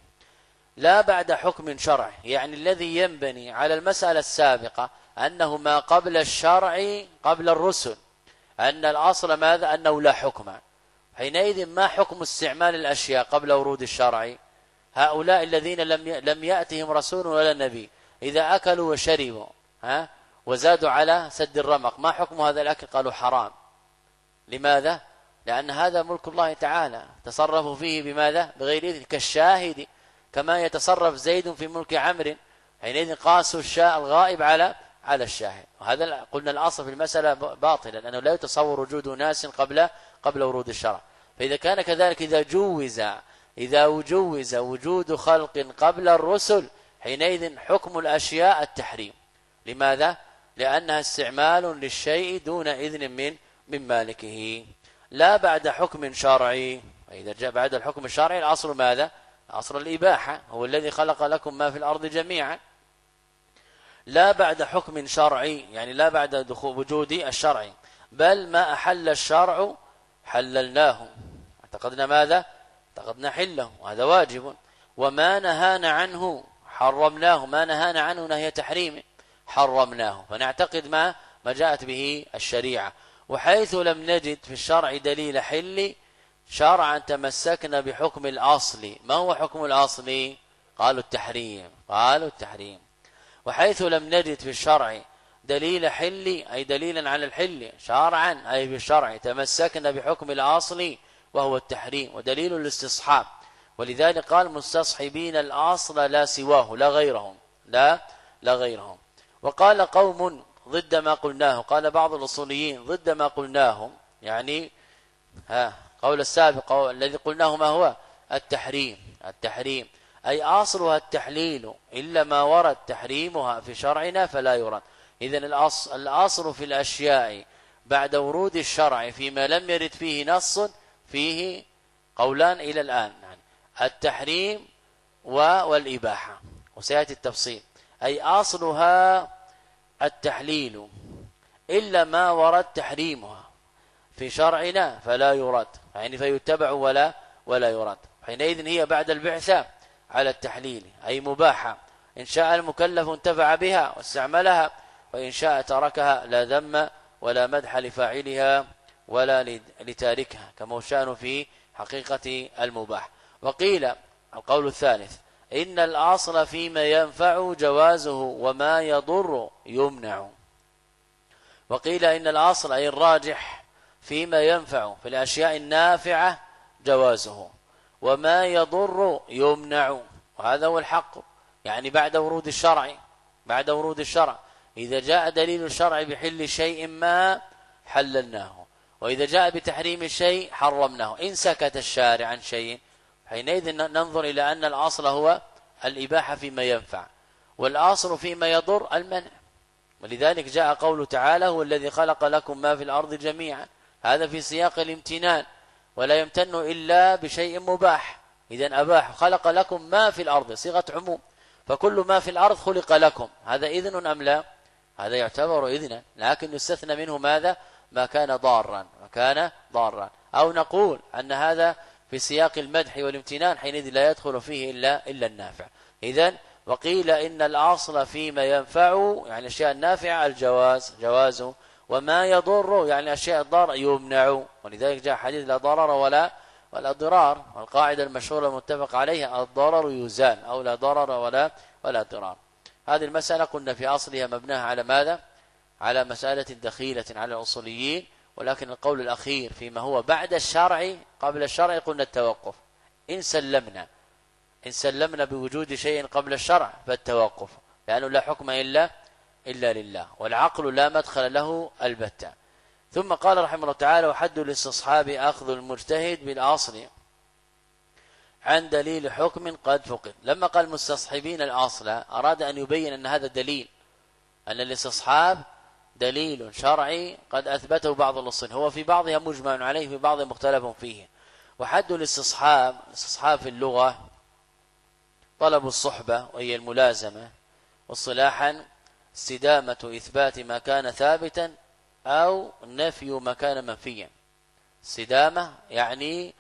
لا بعد حكم شرع يعني الذي ينبني على المسألة السابقة أنه ما قبل الشرع قبل الرسل. أن الأصل ماذا؟ أنه لا حكم. حينئذ ما حكم استعمال الأشياء قبل ورود الشرع؟ هؤلاء الذين لم لم يأتهم رسول ولا نبي. إذا أكلوا وشربوا ها وزادوا على سد الرمق ما حكم هذا الأكل؟ قالوا حرام. لماذا؟ لأن هذا ملك الله تعالى. تصرفوا فيه بماذا؟ بغير إذن كالشاهد كما يتصرف زيد في ملك عمرو حينئذ قاسوا الشاء الغائب على على الشاهد. وهذا قلنا الأصل في المسألة باطلا لأنه لا يتصور وجود ناس قبل قبل ورود الشرع. فإذا كان كذلك إذا جوز إذا جوز وجود خلق قبل الرسل حينئذ حكم الأشياء التحريم. لماذا؟ لأنها استعمال للشيء دون إذن من من مالكه. لا بعد حكم شرعي. إذا جاء بعد الحكم الشرعي الأصل ماذا؟ أصل الإباحة هو الذي خلق لكم ما في الأرض جميعا. لا بعد حكم شرعي يعني لا بعد دخول وجود الشرع بل ما أحل الشرع حللناه. اعتقدنا ماذا؟ اعتقدنا حله وهذا واجب. وما نهانا عنه حرمناه ما نهانا عنه نهي تحريم حرمناه. فنعتقد ما ما جاءت به الشريعة. وحيث لم نجد في الشرع دليل حل شرعا تمسكنا بحكم الأصل. ما هو حكم الأصل؟ قالوا التحريم. قالوا التحريم. وحيث لم نجد في الشرع دليل حل أي دليلا على الحل شرعا أي بالشرع تمسكنا بحكم الأصل وهو التحريم ودليل الاستصحاب. ولذلك قال مستصحبين الأصل لا سواه لا غيرهم. لا لا غيرهم. وقال قوم ضد ما قلناه. قال بعض الأصوليين ضد ما قلناه يعني ها قول السابق الذي قلناه ما هو؟ التحريم. التحريم. أي أصلها التحليل إلا ما ورد تحريمها في شرعنا فلا يرد إذا الأصل, الأصل في الأشياء بعد ورود الشرع فيما لم يرد فيه نص فيه قولان إلى الآن. يعني التحريم والإباحة. وسيأتي التفصيل. أي أصلها التحليل إلا ما ورد تحريمها في شرعنا فلا يرد يعني فيتبع ولا ولا يرد حينئذ هي بعد البعثة على التحليل أي مباحة. إن شاء المكلف انتفع بها واستعملها وإن شاء تركها لا ذم ولا مدح لفاعلها ولا لتاركها كما شأن في حقيقة المباح. وقيل القول الثالث إن الأصل فيما ينفع جوازه وما يضر يمنع. وقيل إن الأصل أي الراجح فيما ينفع في الأشياء النافعة جوازه وما يضر يمنع. وهذا هو الحق. يعني بعد ورود الشرع بعد ورود الشرع. إذا جاء دليل الشرع بحل شيء ما حللناه. وإذا جاء بتحريم الشيء حرمناه. إن سكت الشارع عن شيء حينئذ ننظر إلى أن الأصل هو الإباحة فيما ينفع. والأصل فيما يضر المنع. ولذلك جاء قول تعالى هو الذي خلق لكم ما في الأرض جميعا هذا في سياق الامتنان ولا يمتن إلا بشيء مباح. إذا أباح خلق لكم ما في الأرض صيغة عموم. فكل ما في الأرض خلق لكم. هذا إذن أم لا؟ هذا يعتبر إذنا. لكن يستثنى منه ماذا؟ ما كان ضارا ما كان ضارا. أو نقول أن هذا في سياق المدح والامتنان حينئذ لا يدخل فيه إلا إلا النافع. إذا وقيل إن الأصل فيما ينفع يعني الأشياء النافعة الجواز جوازه وما يضر يعني الأشياء الضار يمنع. ولذلك جاء حديث لا ضرر ولا ولا ضرار. والقاعدة المشهورة المتفق عليها الضرر يزال أو لا ضرر ولا ولا ضرار. هذه المسألة قلنا في أصلها مبناها على ماذا؟ على مسألة دخيلة على الأصوليين. ولكن القول الأخير فيما هو بعد الشرع قبل الشرع قلنا التوقف. إن سلمنا إن سلمنا بوجود شيء قبل الشرع فالتوقف. لأنه لا حكم إلا إلا لله والعقل لا مدخل له البتة. ثم قال رحمه الله تعالى وحد الاستصحاب أخذ المجتهد بالأصل عن دليل حكم قد فقد. لما قال مستصحبين الأصل أراد أن يبين أن هذا دليل أن الاستصحاب دليل شرعي قد أثبته بعض الأصول. هو في بعضها مجمع عليه في بعض مختلف فيه. وحد الاستصحاب الاستصحاب في اللغة طلب الصحبة وهي الملازمة واصطلاحا استدامة إثبات ما كان ثابتا أو نفي ما كان منفيا. استدامة يعني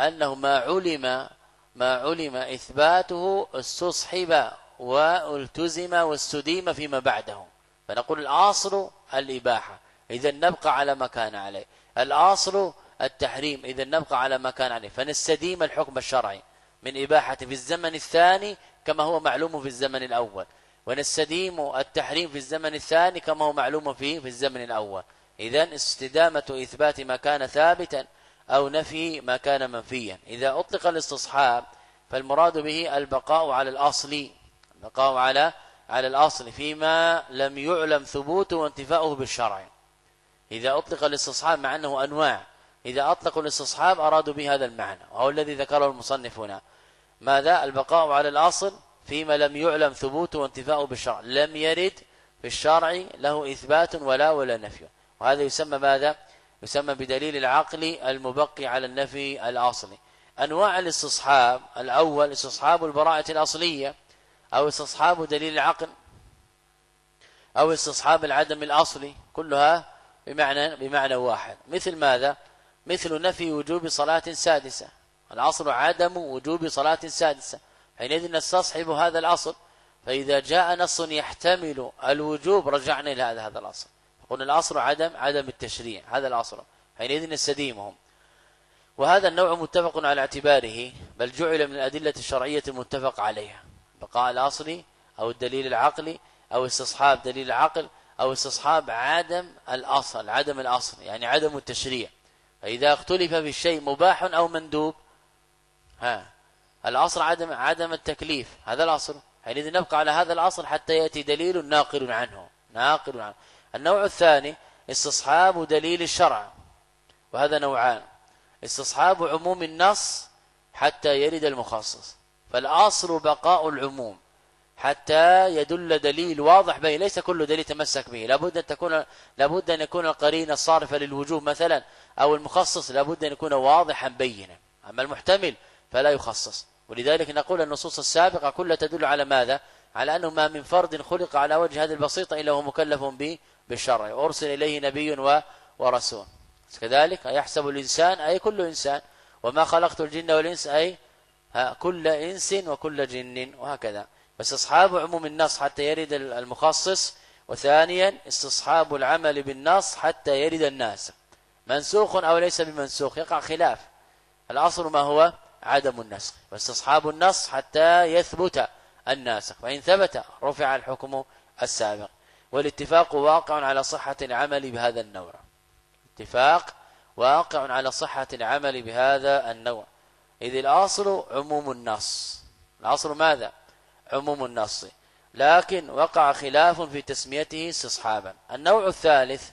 أنه ما علم ما علم إثباته استصحب والتزم واستديم فيما بعده. فنقول الأصل الإباحة. إذا نبقى على ما كان عليه. الأصل التحريم. إذا نبقى على ما كان عليه. فنستديم الحكم الشرعي من إباحة في الزمن الثاني كما هو معلوم في الزمن الأول. ونستديم التحريم في الزمن الثاني كما هو معلوم فيه في الزمن الأول. إذا استدامة إثبات ما كان ثابتا أو نفي ما كان منفيا. إذا أطلق الاستصحاب فالمراد به البقاء على الأصل. البقاء على على الأصل فيما لم يعلم ثبوته وانتفاؤه بالشرع. إذا أطلق الاستصحاب مع أنه أنواع. إذا أطلقوا الاستصحاب أرادوا به هذا المعنى. وهو الذي ذكره المصنف هنا. ماذا؟ البقاء على الأصل فيما لم يعلم ثبوته وانتفاؤه بالشرع. لم يرد في الشرع له إثبات ولا ولا نفي. وهذا يسمى ماذا؟ يسمى بدليل العقل المبقي على النفي الأصلي. أنواع الاستصحاب الأول استصحاب البراءة الأصلية أو استصحاب دليل العقل أو استصحاب العدم الأصلي كلها بمعنى بمعنى واحد. مثل ماذا؟ مثل نفي وجوب صلاة سادسة. الأصل عدم وجوب صلاة سادسة. حينئذ نستصحب هذا الأصل فإذا جاء نص يحتمل الوجوب رجعنا إلى هذا الأصل قلنا الأصل عدم عدم التشريع هذا الأصل حينئذ نستديمهم. وهذا النوع متفق على اعتباره بل جعل من الأدلة الشرعية المتفق عليها. بقاء الأصل أو الدليل العقلي أو استصحاب دليل العقل أو استصحاب عدم الأصل عدم الأصل يعني عدم التشريع. فإذا اختلف في الشيء مباح أو مندوب ها الأصل عدم عدم التكليف. هذا الأصل. حينئذ نبقى على هذا الأصل حتى يأتي دليل ناقل عنه. ناقل عنه. النوع الثاني استصحاب دليل الشرع. وهذا نوعان. استصحاب عموم النص حتى يرد المخصص. فالأصل بقاء العموم حتى يدل دليل واضح به ليس كل دليل تمسك به. لابد أن تكون لابد أن يكون القرينة الصارفة للوجوب مثلا أو المخصص لابد أن يكون واضحا بينا. أما المحتمل فلا يخصص. ولذلك نقول النصوص السابقة كلها تدل على ماذا؟ على أنه ما من فرد خلق على وجه هذه البسيطة إلا هو مكلف به بالشرع. أرسل إليه نبي ورسول. كذلك يحسب الإنسان؟ أي كل إنسان. وما خلقت الجن والإنس؟ أي كل إنس وكل جن. وهكذا. بس استصحاب عموم النص حتى يرد المخصص. وثانيا استصحاب العمل بالنص حتى يرد الناس. منسوخ أو ليس بمنسوخ. يقع خلاف. الأصل ما هو؟ عدم النسخ واستصحاب النص حتى يثبت الناسخ فإن ثبت رفع الحكم السابق. والاتفاق واقع على صحة العمل بهذا النوع. اتفاق واقع على صحة العمل بهذا النوع. إذ الأصل عموم النص. الأصل ماذا؟ عموم النص. لكن وقع خلاف في تسميته استصحابا. النوع الثالث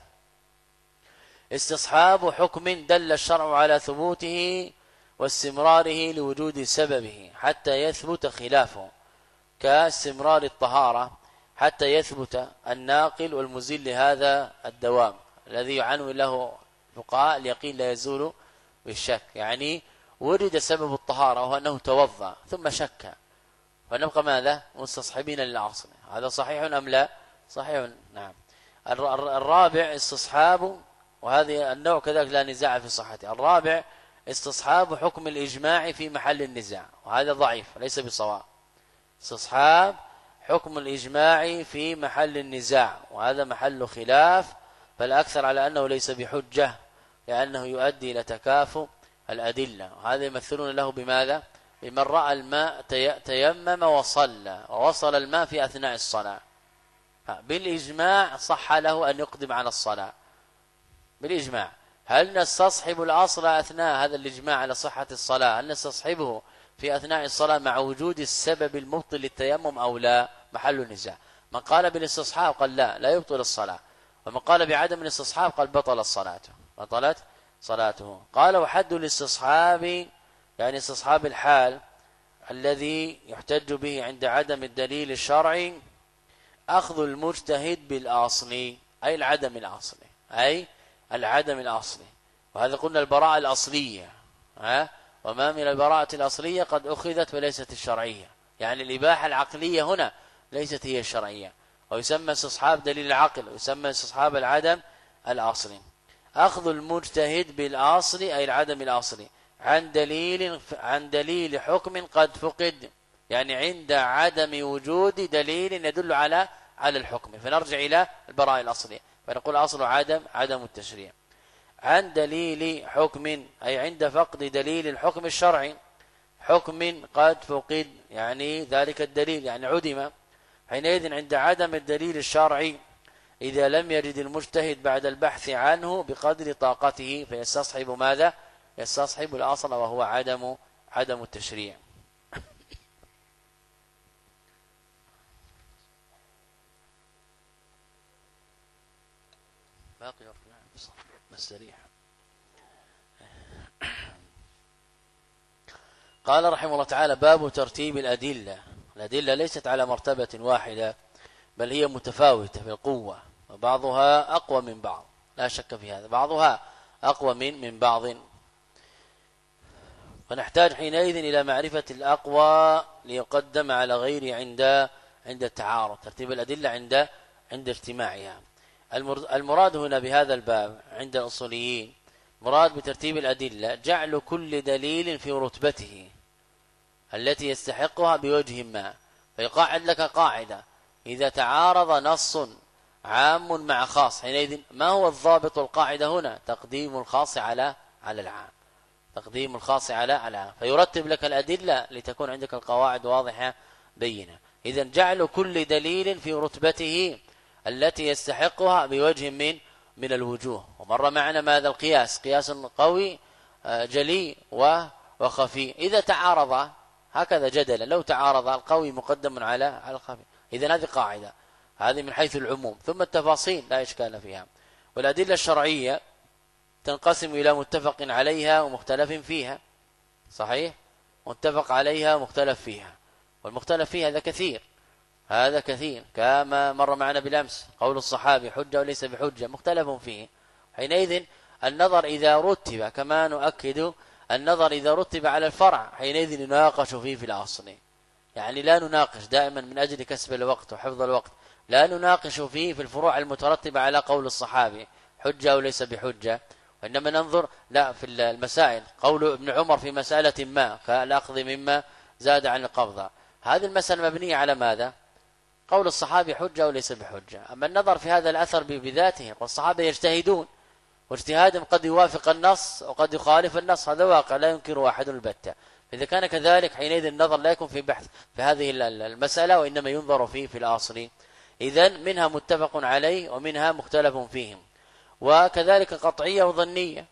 استصحاب حكم دل الشرع على ثبوته واستمراره لوجود سببه حتى يثبت خلافه كاستمرار الطهارة حتى يثبت الناقل والمزيل لهذا الدوام الذي يعنون له فقهاء اليقين لا يزول بالشك. يعني ورد سبب الطهارة وهو أنه توضأ ثم شك. فنبقى ماذا؟ مستصحبين للعصر. هذا صحيح أم لا؟ صحيح نعم. الرابع استصحاب وهذه النوع كذلك لا نزاع في صحته. الرابع استصحاب حكم الإجماع في محل النزاع وهذا ضعيف ليس بصواب. استصحاب حكم الإجماع في محل النزاع وهذا محل خلاف فالأكثر على أنه ليس بحجة لأنه يؤدي إلى تكافؤ الأدلة. وهذا يمثلون له بماذا؟ بمن رأى الماء تيمم وصلى ووصل الماء في أثناء الصلاة. بالإجماع صح له أن يقدم على الصلاة. بالإجماع. هل نستصحب الأصل أثناء هذا الإجماع على صحة الصلاة؟ هل نستصحبه في أثناء الصلاة مع وجود السبب المبطل للتيمم أو لا؟ محل النزاع. من قال بالاستصحاب قال لا لا يبطل الصلاة. ومن قال بعدم الاستصحاب قال بطل الصلاة بطلت صلاته. قال وحد الاستصحاب يعني استصحاب الحال الذي يحتج به عند عدم الدليل الشرعي أخذ المجتهد بالأصل أي العدم الأصلي أي العدم الأصلي. وهذا قلنا البراءة الأصلية ها؟ وما من البراءة الأصلية قد أخذت وليست الشرعية. يعني الإباحة العقلية هنا ليست هي الشرعية. ويسمى استصحاب دليل العقل ويسمى استصحاب العدم الأصلي. أخذ المجتهد بالأصل أي العدم الأصلي عن دليل عن دليل حكم قد فقد. يعني عند عدم وجود دليل يدل على على الحكم. فنرجع إلى البراءة الأصلية. فنقول أصل عدم عدم التشريع. عن دليل حكم أي عند فقد دليل الحكم الشرعي حكم قد فقد يعني ذلك الدليل يعني عدم. حينئذ عند عدم الدليل الشرعي إذا لم يرد المجتهد بعد البحث عنه بقدر طاقته فيستصحب ماذا؟ يستصحب الأصل وهو عدم عدم التشريع. باقي مستريح قال رحمه الله تعالى باب ترتيب الأدلة. الأدلة ليست على مرتبة واحدة بل هي متفاوتة في القوة وبعضها أقوى من بعض. لا شك في هذا. بعضها أقوى من من بعض. ونحتاج حينئذ إلى معرفة الأقوى ليقدم على غير عند عند التعارض. ترتيب الأدلة عند عند اجتماعها. المراد هنا بهذا الباب عند الأصوليين مراد بترتيب الأدلة جعل كل دليل في رتبته التي يستحقها بوجه ما فيقاعد لك قاعدة. إذا تعارض نص عام مع خاص حينئذ ما هو الضابط القاعدة هنا؟ تقديم الخاص على على العام. تقديم الخاص على على فيرتب لك الأدلة لتكون عندك القواعد واضحة بينة. إذا جعل كل دليل في رتبته التي يستحقها بوجه من من الوجوه. ومر معنا ماذا؟ القياس. قياس قوي آه، جلي وخفي. إذا تعارض هكذا جدلا لو تعارض القوي مقدم على على الخفي. إذا هذه قاعدة. هذه من حيث العموم. ثم التفاصيل لا إشكال فيها. والأدلة الشرعية تنقسم إلى متفق عليها ومختلف فيها. صحيح؟ متفق عليها ومختلف فيها. والمختلف فيها هذا كثير. هذا كثير كما مر معنا بالأمس قول الصحابي حجة وليس بحجة مختلف فيه. حينئذ النظر إذا رتب كما نؤكد النظر إذا رتب على الفرع حينئذ نناقش فيه في الأصل. يعني لا نناقش دائما من أجل كسب الوقت وحفظ الوقت لا نناقش فيه في الفروع المترتبة على قول الصحابي حجة أو ليس بحجة. وإنما ننظر لا في المسائل. قول ابن عمر في مسألة ما كالأخذ مما زاد عن القبضة. هذه المسألة مبنية على ماذا؟ قول الصحابي حجة وليس بحجة. أما النظر في هذا الأثر بذاته والصحابة يجتهدون واجتهادهم قد يوافق النص وقد يخالف النص. هذا واقع لا ينكر واحد البتة. إذا كان كذلك حينئذ النظر لا يكون في بحث في هذه المسألة وإنما ينظر فيه في الأصل. إذا منها متفق عليه ومنها مختلف فيهم. وكذلك قطعية وظنية.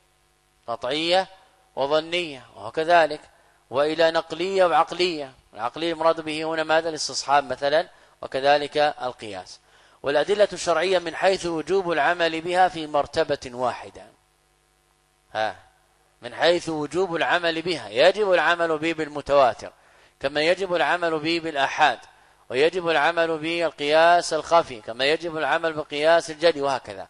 قطعية وظنية وكذلك وإلى نقلية وعقلية. العقلية المراد به هنا ماذا؟ الاستصحاب مثلا. وكذلك القياس. والأدلة الشرعية من حيث وجوب العمل بها في مرتبة واحدة. ها من حيث وجوب العمل بها. يجب العمل به بالمتواتر كما يجب العمل به بالآحاد ويجب العمل بالقياس الخفي كما يجب العمل بقياس الجلي وهكذا.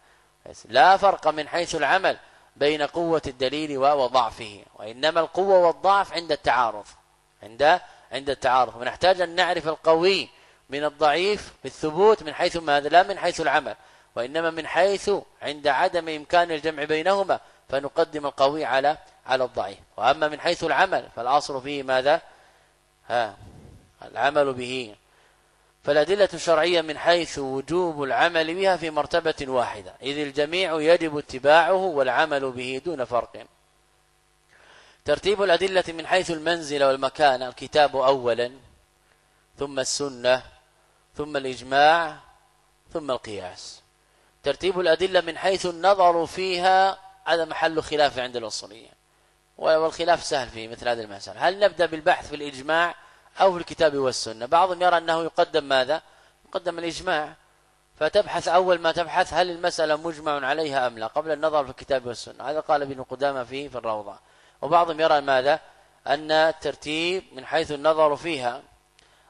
لا فرق من حيث العمل بين قوة الدليل وضعفه وإنما القوة والضعف عند التعارض. عند عند التعارض. ونحتاج أن نعرف القوي من الضعيف بالثبوت من حيث ماذا لا من حيث العمل وإنما من حيث عند عدم إمكان الجمع بينهما فنقدم القوي على على الضعيف. وأما من حيث العمل فالأصل فيه ماذا؟ ها العمل به. فالأدلة الشرعية من حيث وجوب العمل بها في مرتبة واحدة إذ الجميع يجب اتباعه والعمل به دون فرق. ترتيب الأدلة من حيث المنزلة والمكان الكتاب أولا ثم السنة ثم الإجماع ثم القياس. ترتيب الأدلة من حيث النظر فيها هذا محل خلاف عند الأصوليين. والخلاف سهل في مثل هذه المسألة. هل نبدأ بالبحث في الإجماع أو في الكتاب والسنة؟ بعضهم يرى أنه يقدم ماذا؟ يقدم الإجماع. فتبحث أول ما تبحث هل المسألة مجمع عليها أم لا؟ قبل النظر في الكتاب والسنة. هذا قال ابن قدامة فيه في الروضة. وبعضهم يرى ماذا؟ أن الترتيب من حيث النظر فيها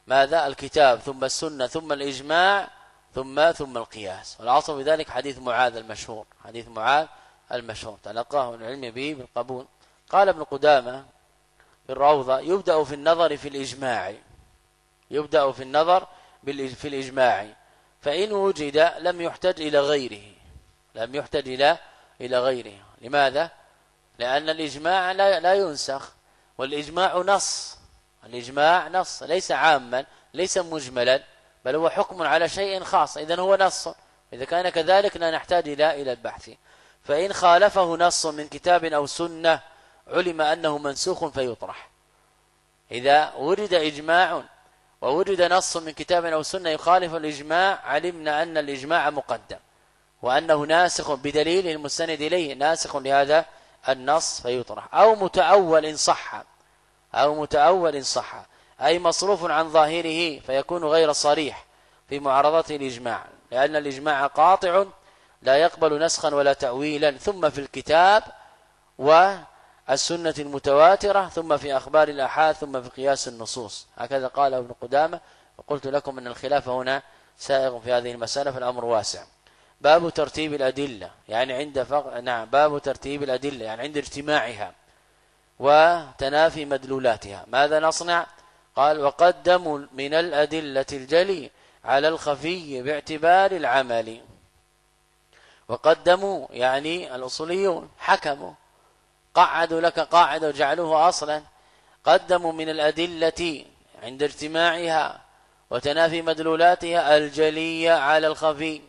ماذا؟ الكتاب ثم السنة ثم الإجماع ثم ثم القياس. والعصر بذلك حديث معاذ المشهور. حديث معاذ المشهور. تلقاه العلم به بالقبول. قال ابن قدامة في الروضة يبدأ في النظر في الإجماع. يبدأ في النظر في الإجماع. فإن وجد لم يحتج إلى غيره. لم يحتج إلى إلى غيره. لماذا؟ لأن الإجماع لا لا ينسخ. والإجماع نص. الإجماع نص ليس عاما ليس مجملا بل هو حكم على شيء خاص إذا هو نص. إذا كان كذلك لا نحتاج إلى إلى البحث. فإن خالفه نص من كتاب أو سنة علم أنه منسوخ فيطرح. إذا ورد إجماع وورد نص من كتاب أو سنة يخالف الإجماع علمنا أن الإجماع مقدم وأنه ناسخ بدليل المستند إليه ناسخ لهذا النص فيطرح. أو متأول إن صح. أو متأول صح أي مصروف عن ظاهره فيكون غير صريح في معارضة الإجماع لأن الإجماع قاطع لا يقبل نسخا ولا تأويلا ثم في الكتاب والسنة المتواترة ثم في أخبار الأحاد ثم في قياس النصوص. هكذا قال ابن قدامة وقلت لكم أن الخلاف هنا سائغ في هذه المسألة فالأمر واسع. باب ترتيب الأدلة يعني عند فق... نعم باب ترتيب الأدلة يعني عند اجتماعها. وتنافي مدلولاتها. ماذا نصنع؟ قال وقدموا من الأدلة الجلي على الخفي باعتبار العمل. وقدموا يعني الأصوليون حكموا. قعدوا لك قاعدة وجعلوه أصلا. قدموا من الأدلة عند اجتماعها وتنافي مدلولاتها الجلية على الخفي.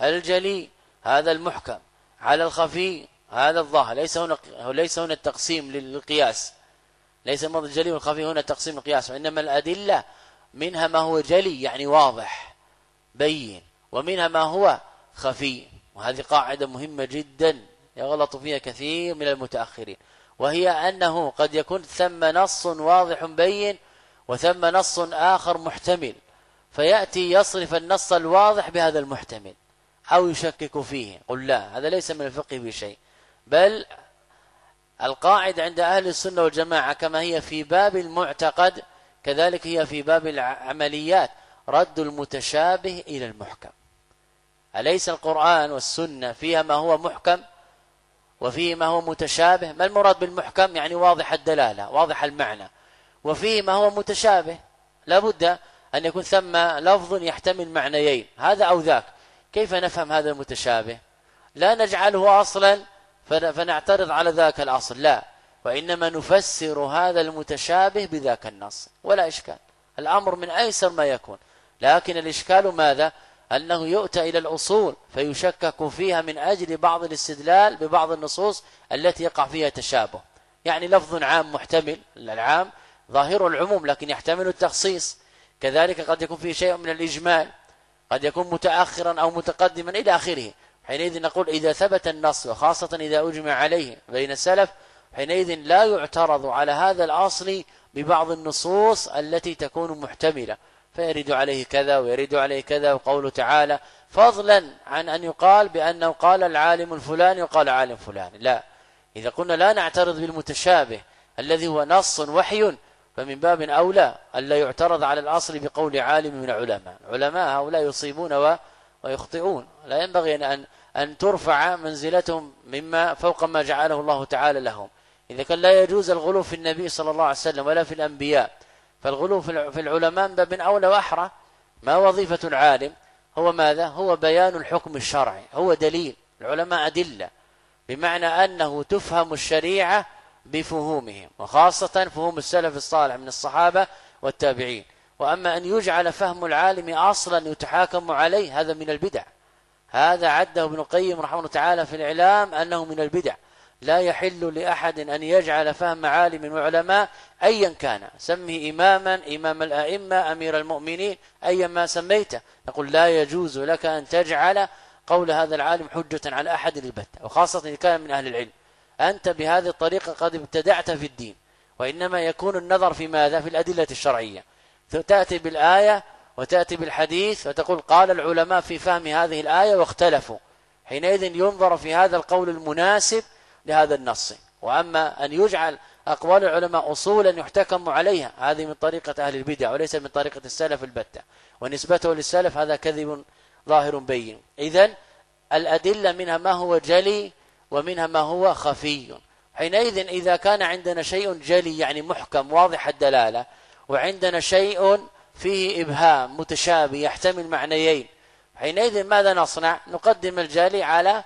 الجلي هذا المحكم. على الخفي هذا الظاهر. ليس هنا ليس هنا التقسيم للقياس. ليس المرض الجلي والخفي هنا تقسيم القياس وإنما الأدلة منها ما هو جلي يعني واضح بين ومنها ما هو خفي. وهذه قاعدة مهمة جدا يغلط فيها كثير من المتأخرين. وهي أنه قد يكون ثم نص واضح بين وثم نص آخر محتمل. فيأتي يصرف النص الواضح بهذا المحتمل أو يشكك فيه. قل لا هذا ليس من الفقه بشيء. بل القاعدة عند أهل السنة والجماعة كما هي في باب المعتقد كذلك هي في باب العمليات رد المتشابه إلى المحكم. أليس القرآن والسنة فيها ما هو محكم وفيه ما هو متشابه؟ ما المراد بالمحكم؟ يعني واضح الدلالة واضح المعنى. وفيه ما هو متشابه؟ لابد أن يكون ثم لفظ يحتمل معنيين. هذا أو ذاك. كيف نفهم هذا المتشابه؟ لا نجعله أصلا فنعترض على ذاك الأصل. لا. وإنما نفسر هذا المتشابه بذاك النص. ولا إشكال. الأمر من أيسر ما يكون. لكن الإشكال ماذا؟ أنه يؤتى إلى الأصول فيشكك فيها من أجل بعض الاستدلال ببعض النصوص التي يقع فيها تشابه. يعني لفظ عام محتمل. العام ظاهر العموم لكن يحتمل التخصيص. كذلك قد يكون فيه شيء من الإجمال. قد يكون متأخرا أو متقدما إلى آخره. حينئذ نقول إذا ثبت النص وخاصة إذا أجمع عليه بين السلف حينئذ لا يعترض على هذا الأصل ببعض النصوص التي تكون محتملة. فيرد عليه كذا ويرد عليه كذا وقوله تعالى فضلا عن أن يقال بأنه قال العالم الفلاني وقال عالم فلان لا. إذا قلنا لا نعترض بالمتشابه الذي هو نص وحي فمن باب أولى ألا يعترض على الأصل بقول عالم من العلماء. علماء هؤلاء يصيبون ويخطئون. لا ينبغي أن أن ترفع منزلتهم مما فوق ما جعله الله تعالى لهم. إذا كان لا يجوز الغلو في النبي صلى الله عليه وسلم ولا في الأنبياء. فالغلو في العلماء باب أولى وأحرى. ما وظيفة العالم؟ هو ماذا؟ هو بيان الحكم الشرعي. هو دليل. العلماء أدلة. بمعنى أنه تفهم الشريعة بفهومهم وخاصة فهوم السلف الصالح من الصحابة والتابعين. وأما أن يجعل فهم العالم أصلا يتحاكم عليه هذا من البدع. هذا عده ابن القيم رحمه الله تعالى في الإعلام أنه من البدع. لا يحل لأحد أن يجعل فهم عالم وعلماء أيا كان. سمه إماما إمام الأئمة أمير المؤمنين أيا ما سميته. نقول لا يجوز لك أن تجعل قول هذا العالم حجة على أحد البتة وخاصة إذا كان من أهل العلم. أنت بهذه الطريقة قد ابتدعت في الدين وإنما يكون النظر في ماذا؟ في الأدلة الشرعية. تأتي بالآية وتأتي بالحديث وتقول قال العلماء في فهم هذه الآية واختلفوا. حينئذ ينظر في هذا القول المناسب لهذا النص. وأما أن يجعل أقوال العلماء أصولا يحتكم عليها هذه من طريقة أهل البدع وليس من طريقة السلف البتة. ونسبته للسلف هذا كذب ظاهر بين. إذا الأدلة منها ما هو جلي ومنها ما هو خفي. حينئذ إذا كان عندنا شيء جلي يعني محكم واضح الدلالة وعندنا شيء فيه إبهام متشابه يحتمل معنيين. حينئذ ماذا نصنع؟ نقدم الجلي على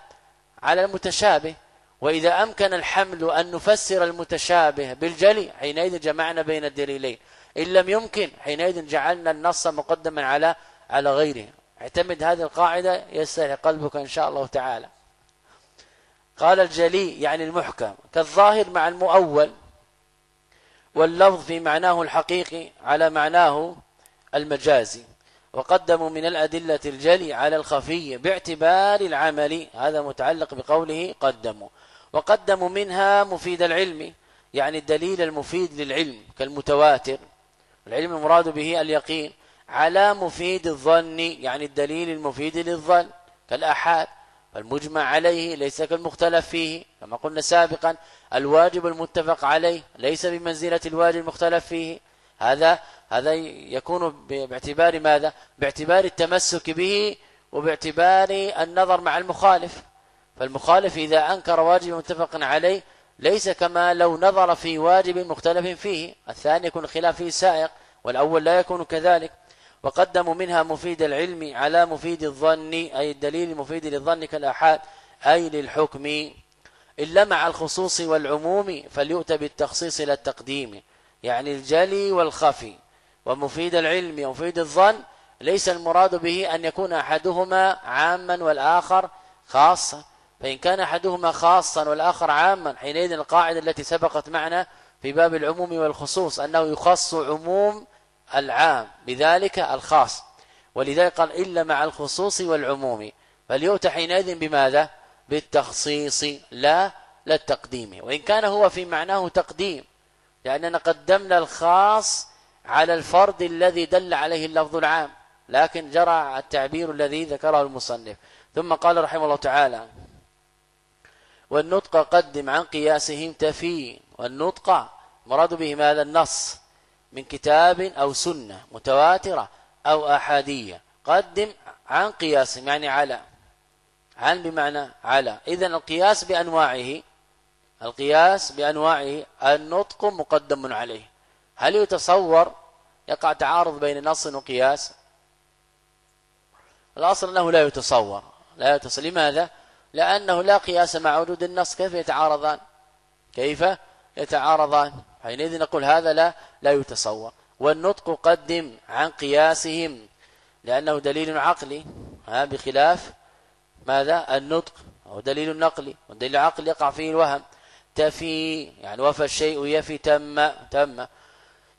على المتشابه. وإذا أمكن الحمل أن نفسر المتشابه بالجلي حينئذ جمعنا بين الدليلين. إن لم يمكن حينئذ جعلنا النص مقدما على على غيره. اعتمد هذه القاعدة يسهل قلبك إن شاء الله تعالى. قال الجلي يعني المحكم كالظاهر مع المؤول واللفظ في معناه الحقيقي على معناه المجازي وقدموا من الأدلة الجلي على الخفي باعتبار العمل هذا متعلق بقوله قدموا وقدموا منها مفيد العلم يعني الدليل المفيد للعلم كالمتواتر العلم المراد به اليقين على مفيد الظن يعني الدليل المفيد للظن كالآحاد فالمجمع عليه ليس كالمختلف فيه كما قلنا سابقا الواجب المتفق عليه ليس بمنزلة الواجب المختلف فيه هذا هذا يكون باعتبار ماذا؟ باعتبار التمسك به وباعتبار النظر مع المخالف. فالمخالف إذا أنكر واجب متفق عليه ليس كما لو نظر في واجب مختلف فيه. الثاني يكون خلاف فيه سائق والأول لا يكون كذلك. وقدموا منها مفيد العلم على مفيد الظن أي الدليل المفيد للظن كالآحاد أي للحكم. إلا مع الخصوص والعموم فليؤتى بالتخصيص إلى التقديم يعني الجلي والخفي. ومفيد العلم ومفيد الظن ليس المراد به أن يكون أحدهما عاما والآخر خاصا. فإن كان أحدهما خاصا والآخر عاما حينئذ القاعدة التي سبقت معنا في باب العموم والخصوص أنه يخص عموم العام بذلك الخاص. ولذلك قال إلا مع الخصوص والعموم. فليؤتى حينئذ بماذا؟ بالتخصيص لا التقديم وإن كان هو في معناه تقديم لأننا قدمنا الخاص على الفرد الذي دل عليه اللفظ العام لكن جرى التعبير الذي ذكره المصنف. ثم قال رحمه الله تعالى والنطق قدم عن قياسهم تفي والنطق مراد به ماذا النص من كتاب أو سنة متواترة أو أحادية. قدم عن قياس يعني على. عن بمعنى على. إذا القياس بأنواعه القياس بأنواعه النطق مقدم عليه. هل يتصور يقع تعارض بين نص وقياس؟ الأصل أنه لا يتصور لا يتصور لماذا؟ لأنه لا قياس مع وجود النص. كيف يتعارضان؟ كيف يتعارضان؟ حينئذ نقول هذا لا لا يتصور. والنطق قدم عن قياسهم لأنه دليل عقلي. ها بخلاف ماذا؟ النطق. أو دليل نقلي والدليل العقلي يقع فيه الوهم. تفي يعني وفى الشيء يفي تم تم.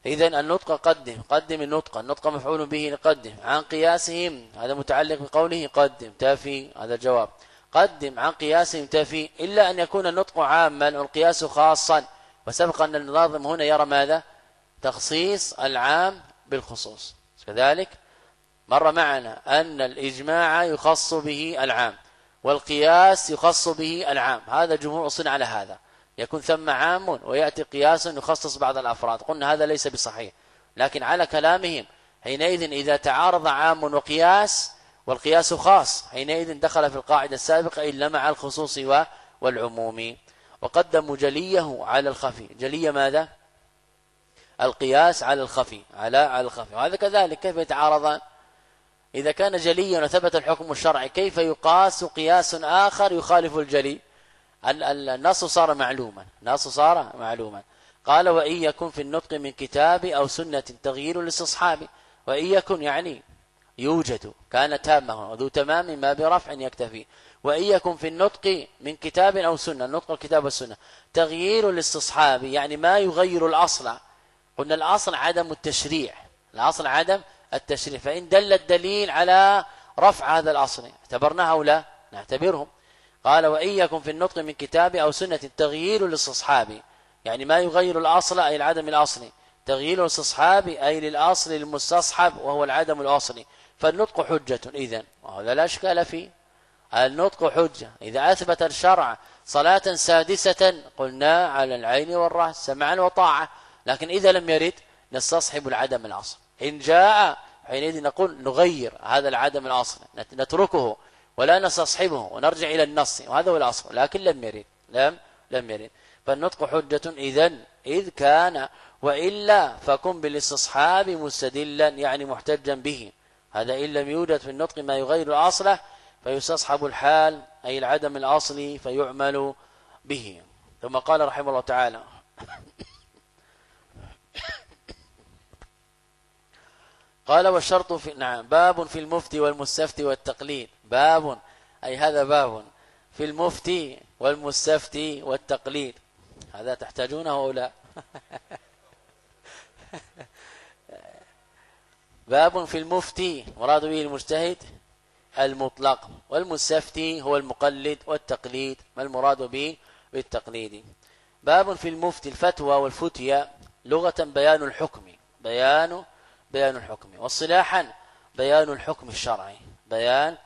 إذا النطق قدم قدم النطق النطق مفعول به نقدم عن قياسهم هذا متعلق بقوله قدم تفي هذا الجواب. قدم عن قياسهم تفي إلا أن يكون النطق عاما والقياس خاصا. وسبق أن الناظم هنا يرى ماذا؟ تخصيص العام بالخصوص. كذلك مر معنا أن الإجماع يخص به العام والقياس يخص به العام. هذا جمهور أصلا على هذا. يكون ثم عام ويأتي قياس يخصص بعض الأفراد. قلنا هذا ليس بصحيح. لكن على كلامهم حينئذ إذا تعارض عام وقياس والقياس خاص حينئذ دخل في القاعدة السابقة إلا مع الخصوص والعموم. وقدموا جليه على الخفي. جلية ماذا؟ القياس على الخفي. على على الخفي. وهذا كذلك. كيف يتعارضان؟ إذا كان جليا وثبت الحكم الشرعي كيف يقاس قياس آخر يخالف الجلي؟ النص صار معلوما. النص صار معلوما. قال وإن يكن في النطق من كتاب أو سنة تغيير لاستصحاب وإن يكن يعني يوجد كان تاما وذو تمام ما برفع يكتفي. وإن يكن في النطق من كتاب أو سنة النطق الكتاب والسنة تغيير الاستصحاب يعني ما يغير الأصل. قلنا الأصل عدم التشريع. الأصل عدم التشريع. فإن دل الدليل على رفع هذا الأصل اعتبرناه لا؟ نعتبرهم. قال وإن يكن في النطق من كتاب أو سنة تغيير الاستصحاب يعني ما يغير الأصل أي العدم الأصلي. تغيير الاستصحاب أي للأصل المستصحب وهو العدم الأصلي. فالنطق حجة إذن. وهذا لا إشكال فيه. النطق حجة. إذا أثبت الشرع صلاة سادسة قلنا على العين والرأس سمعا وطاعة. لكن إذا لم يرد نستصحب العدم الأصل. إن جاء حينئذ نقول نغير هذا العدم الأصل نتركه. ولا نستصحبه ونرجع إلى النص. وهذا هو الأصل. لكن لم يرد. لم لم يرد. فالنطق حجة إذا إذ كان وإلا فكن بالاستصحاب مستدلا يعني محتجا به. هذا إن لم يوجد في النطق ما يغير الأصل فيستصحب الحال أي العدم الأصلي فيعمل به. ثم قال رحمه الله تعالى قال والشرط في نعم باب في المفتي والمستفتي والتقليد. باب أي هذا باب في المفتي والمستفتي والتقليد. هذا تحتاجونه أو لا؟ باب في المفتي مراد به المجتهد المطلق. والمستفتي هو المقلد والتقليد. ما المراد به؟ بالتقليد. باب في المفتي الفتوى والفتيا لغة بيان الحكم. بيان بيان الحكم. واصطلاحا بيان الحكم الشرعي. بيان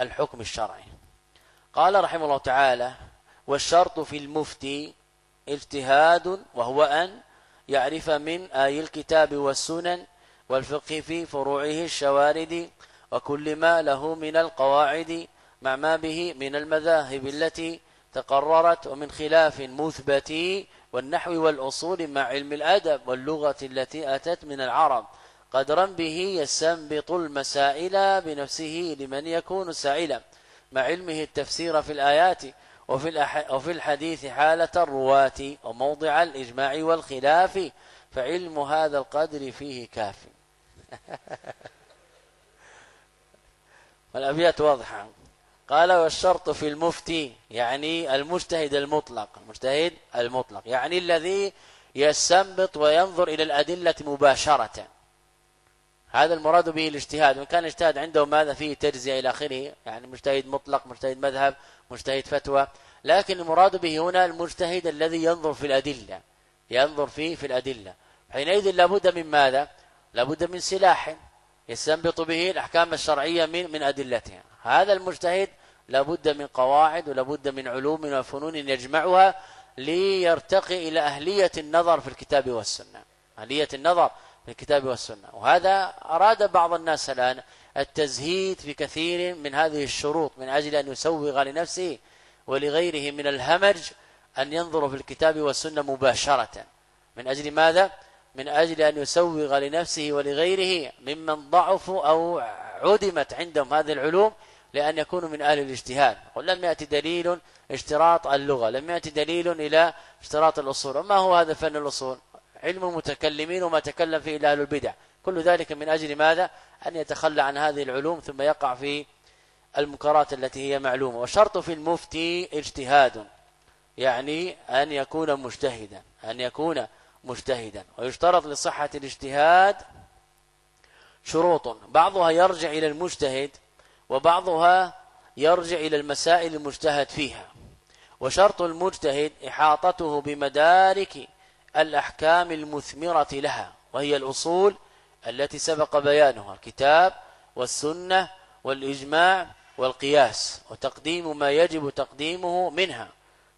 الحكم الشرعي. قال رحمه الله تعالى والشرط في المفتي اجتهاد وهو أن يعرف من آي الكتاب والسنن والفقه في فروعه الشوارد وكل ما له من القواعد مع ما به من المذاهب التي تقررت ومن خلاف مثبت والنحو والأصول مع علم الأدب واللغة التي أتت من العرب قدرا به يستنبط المسائل بنفسه لمن يكون سائلا مع علمه التفسير في الآيات وفي. وفي الحديث حالة الرواة وموضع الإجماع والخلاف فعلم هذا القدر فيه كاف والأبيات واضحة قال والشرط في المفتي يعني المجتهد المطلق المجتهد المطلق يعني الذي يستنبط وينظر إلى الأدلة مباشرة هذا المراد به الاجتهاد. وإن كان اجتهاد عنده ماذا فيه؟ تجزئة إلى آخره. يعني مجتهد مطلق مجتهد مذهب مجتهد فتوى. لكن المراد به هنا المجتهد الذي ينظر في الأدلة. ينظر فيه في الأدلة. حينئذ لابد من ماذا؟ لابد من سلاح يستنبط به الأحكام الشرعية من من أدلتها. هذا المجتهد لابد من قواعد ولابد من علوم وفنون يجمعها ليرتقي إلى أهلية النظر في الكتاب والسنة. أهلية النظر. في الكتاب والسنة. وهذا أراد بعض الناس الآن التزهيد في كثير من هذه الشروط من أجل أن يسوغ لنفسه ولغيره من الهمج أن ينظر في الكتاب والسنة مباشرة. من أجل ماذا؟ من أجل أن يسوغ لنفسه ولغيره ممن ضعفوا أو عدمت عندهم هذه العلوم لأن يكونوا من أهل الاجتهاد. قل لم يأتي دليل اشتراط اللغة لم يأتي دليل إلى اشتراط الأصول. وما هو هذا فن الأصول؟ علم المتكلمين وما تكلم فيه أهل البدع. كل ذلك من أجل ماذا؟ أن يتخلى عن هذه العلوم ثم يقع في المنكرات التي هي معلومة. والشرط في المفتي اجتهاد يعني أن يكون مجتهدا أن يكون مجتهدا. ويشترط لصحة الاجتهاد شروط. بعضها يرجع إلى المجتهد وبعضها يرجع إلى المسائل المجتهد فيها. وشرط المجتهد إحاطته بمدارك الأحكام المثمرة لها وهي الأصول التي سبق بيانها الكتاب والسنة والإجماع والقياس وتقديم ما يجب تقديمه منها.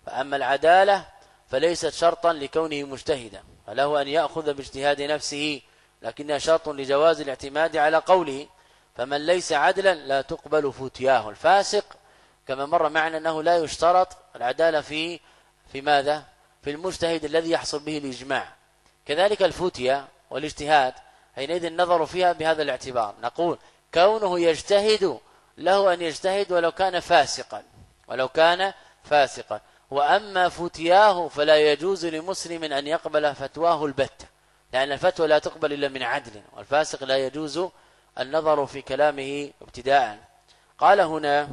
فأما العدالة فليست شرطا لكونه مجتهدا فله أن يأخذ باجتهاد نفسه لكنها شرط لجواز الاعتماد على قوله فمن ليس عدلا لا تقبل فتياه الفاسق كما مر معنا أنه لا يشترط العدالة في في ماذا؟ في المجتهد الذي يحصل به الإجماع. كذلك الفتية والاجتهاد حينئذ النظر فيها بهذا الاعتبار. نقول كونه يجتهد له أن يجتهد ولو كان فاسقا ولو كان فاسقا. وأما فتياه فلا يجوز لمسلم أن يقبل فتواه البتة لأن الفتوى لا تقبل إلا من عدل والفاسق لا يجوز النظر في كلامه ابتداء. قال هنا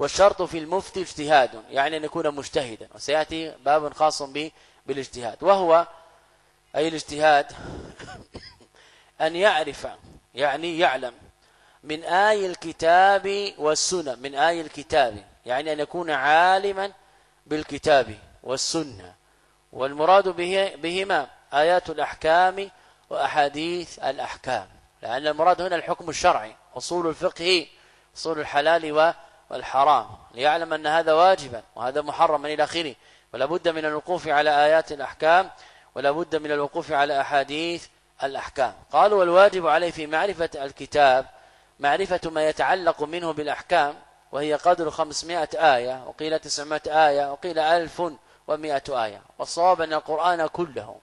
والشرط في المفتي اجتهاد يعني أن يكون مجتهدا. وسيأتي باب خاص به بالاجتهاد وهو أي الاجتهاد؟ أن يعرف يعني يعلم من آي الكتاب والسنة من آي الكتاب يعني أن يكون عالما بالكتاب والسنة. والمراد به بهما آيات الأحكام وأحاديث الأحكام لأن المراد هنا الحكم الشرعي أصول الفقه أصول الحلال والحرام ليعلم أن هذا واجبا وهذا محرما إلى آخره. ولا بد من الوقوف على آيات الأحكام ولا بد من الوقوف على أحاديث الأحكام. قالوا والواجب عليه في معرفة الكتاب معرفة ما يتعلق منه بالأحكام وهي قدر خمسمائة آية وقيل تسعمائة آية وقيل ألف ومائة آية. والصواب أن القرآن كله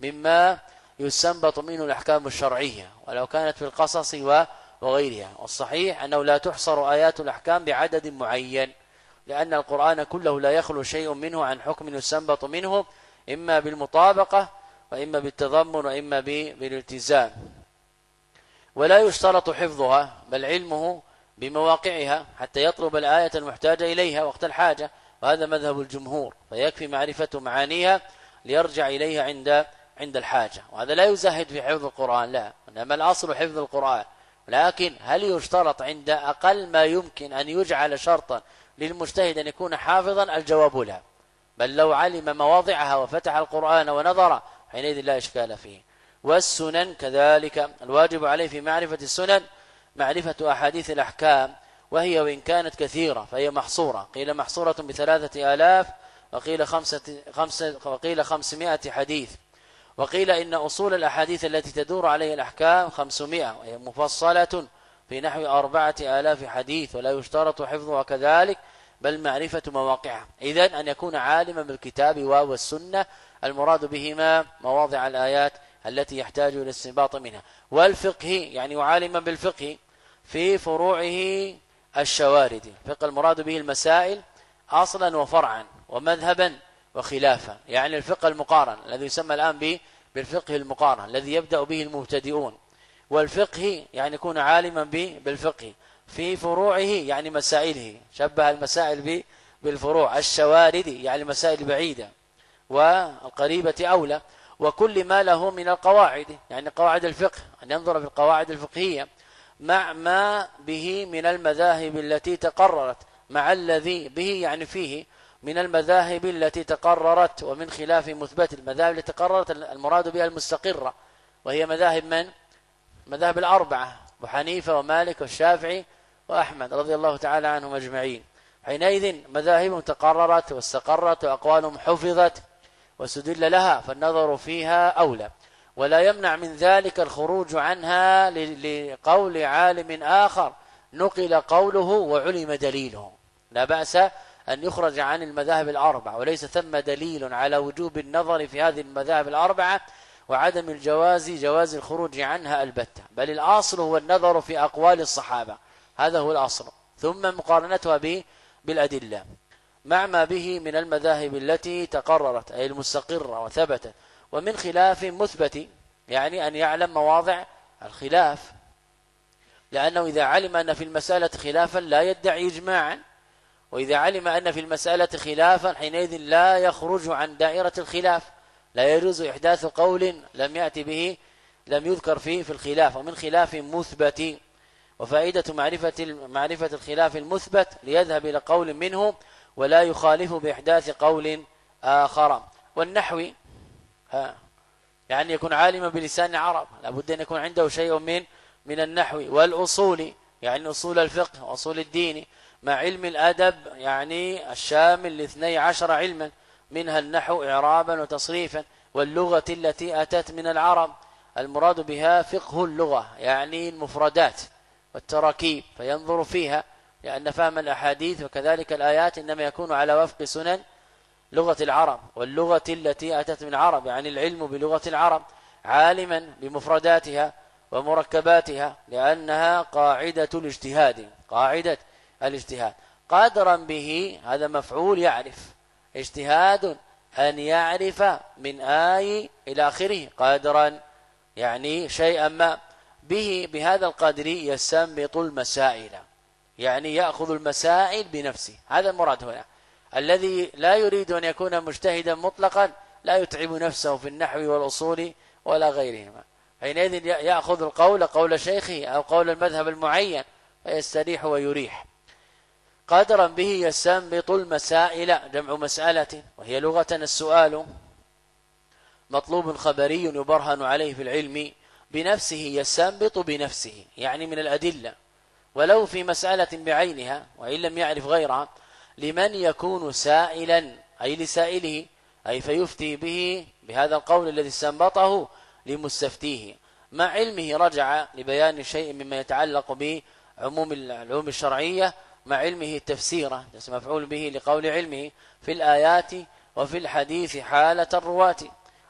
مما يستنبط منه الأحكام الشرعية ولو كانت في القصص وغيرها. والصحيح أنه لا تحصر آيات الأحكام بعدد معين لأن القرآن كله لا يخلو شيء منه عن حكم يستنبط منه إما بالمطابقة وإما بالتضمن وإما بالالتزام. ولا يشترط حفظها بل علمه بمواقعها حتى يطلب الآية المحتاجة إليها وقت الحاجة وهذا مذهب الجمهور فيكفي معرفة معانيها ليرجع إليها عند عند الحاجة. وهذا لا يزهد في حفظ القرآن لا. إنما الأصل حفظ القرآن. لكن هل يشترط عند أقل ما يمكن أن يجعل شرطا للمجتهد أن يكون حافظا؟ الجواب لا. بل لو علم مواضعها وفتح القرآن ونظر حينئذ لا إشكال فيه. والسنن كذلك الواجب عليه في معرفة السنن معرفة أحاديث الأحكام وهي وإن كانت كثيرة فهي محصورة. قيل محصورة بثلاثة آلاف وقيل خمسة, خمسة وقيل خمسمائة حديث. وقيل إن أصول الأحاديث التي تدور عليها الأحكام خمسمائة وهي مفصلة في نحو أربعة آلاف حديث ولا يشترط حفظها كذلك بل معرفة مواقعها. إذا أن يكون عالما بالكتاب والسنة المراد بهما مواضع الآيات التي يحتاج إلى الاستنباط منها. والفقه يعني عالما بالفقه في فروعه الشوارد. فقه المراد به المسائل أصلا وفرعا ومذهبا. وخلافا يعني الفقه المقارن الذي يسمى الآن بالفقه المقارن الذي يبدأ به المبتدئون. والفقه يعني يكون عالما به بالفقه في فروعه يعني مسائله شبه المسائل بالفروع الشوارد يعني مسائل بعيدة والقريبة أولى وكل ما له من القواعد يعني قواعد الفقه أن ينظر في القواعد الفقهية مع ما به من المذاهب التي تقررت مع الذي به يعني فيه من المذاهب التي تقررت ومن خلاف مثبت. المذاهب التي تقررت المراد بها المستقرة وهي مذاهب من؟ مذاهب الأربعة أبو حنيفة ومالك والشافعي وأحمد رضي الله تعالى عنهم أجمعين. حينئذ مذاهب تقررت واستقرت وأقوالهم حفظت وسدل لها فالنظر فيها أولى. ولا يمنع من ذلك الخروج عنها لقول عالم آخر نقل قوله وعلم دليله. لا بأس أن يخرج عن المذاهب الأربعة وليس ثم دليل على وجوب النظر في هذه المذاهب الأربعة وعدم الجواز جواز الخروج عنها البتة. بل الأصل هو النظر في أقوال الصحابة. هذا هو الأصل. ثم مقارنتها به بالأدلة. مع ما به من المذاهب التي تقررت أي المستقرة وثبتت. ومن خلاف مثبت يعني أن يعلم مواضع الخلاف. لأنه إذا علم أن في المسألة خلافا لا يدعي إجماعا. وإذا علم أن في المسألة خلافا حينئذ لا يخرج عن دائرة الخلاف. لا يجوز إحداث قول لم يأتي به لم يذكر فيه في الخلاف ومن خلاف مثبت. وفائدة معرفة معرفة الخلاف المثبت ليذهب إلى قول منه ولا يخالف بإحداث قول آخر. والنحو ها يعني يكون عالما بلسان العرب لابد أن يكون عنده شيء من من النحو والأصول يعني أصول الفقه وأصول الدين. مع علم الأدب يعني الشامل لاثني عشر علما منها النحو إعرابا وتصريفا واللغة التي أتت من العرب. المراد بها فقه اللغة يعني المفردات والتراكيب فينظر فيها لأن فهم الأحاديث وكذلك الآيات إنما يكون على وفق سنن لغة العرب واللغة التي أتت من عرب يعني العلم بلغة العرب عالما بمفرداتها ومركباتها لأنها قاعدة الاجتهاد قاعدة الاجتهاد. قادرا به هذا مفعول يعرف. اجتهاد أن يعرف من آي إلى آخره. قدرا يعني شيئا ما. به بهذا القدر يستنبط المسائل. يعني يأخذ المسائل بنفسه. هذا المراد هنا. الذي لا يريد أن يكون مجتهدا مطلقا لا يتعب نفسه في النحو والأصول ولا غيرهما. حينئذ يأخذ القول قول شيخه أو قول المذهب المعين فيستريح ويريح. قدرا به يستنبط المسائل جمع مسألة وهي لغة السؤال. مطلوب خبري يبرهن عليه في العلم بنفسه يستنبط بنفسه يعني من الأدلة. ولو في مسألة بعينها وإن لم يعرف غيرها لمن يكون سائلا أي لسائله أي فيفتي به بهذا القول الذي استنبطه لمستفتيه. مع علمه رجع لبيان شيء مما يتعلق بعموم العلوم الشرعية مع علمه تفسيره مفعول به لقول علمه في الآيات وفي الحديث حالة الرواة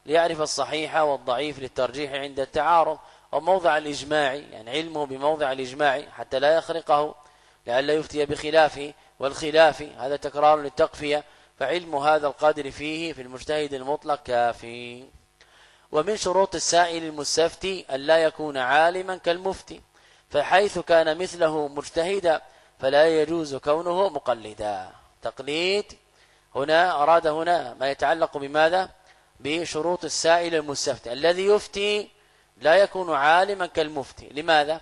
ليعرف الصحيح والضعيف للترجيح عند التعارض وموضع الإجماع يعني علمه بموضع الإجماع حتى لا يخرقه لئلا يفتي بخلافه والخلاف هذا تكرار للتقفية فعلم هذا القدر فيه في المجتهد المطلق كافي. ومن شروط السائل المستفتي أن لا يكون عالما كالمفتي فحيث كان مثله مجتهدا فلا يجوز كونه مقلدا. تقليد هنا أراد هنا ما يتعلق بماذا؟ بشروط السائل المستفتي. الذي يفتي لا يكون عالما كالمفتي. لماذا؟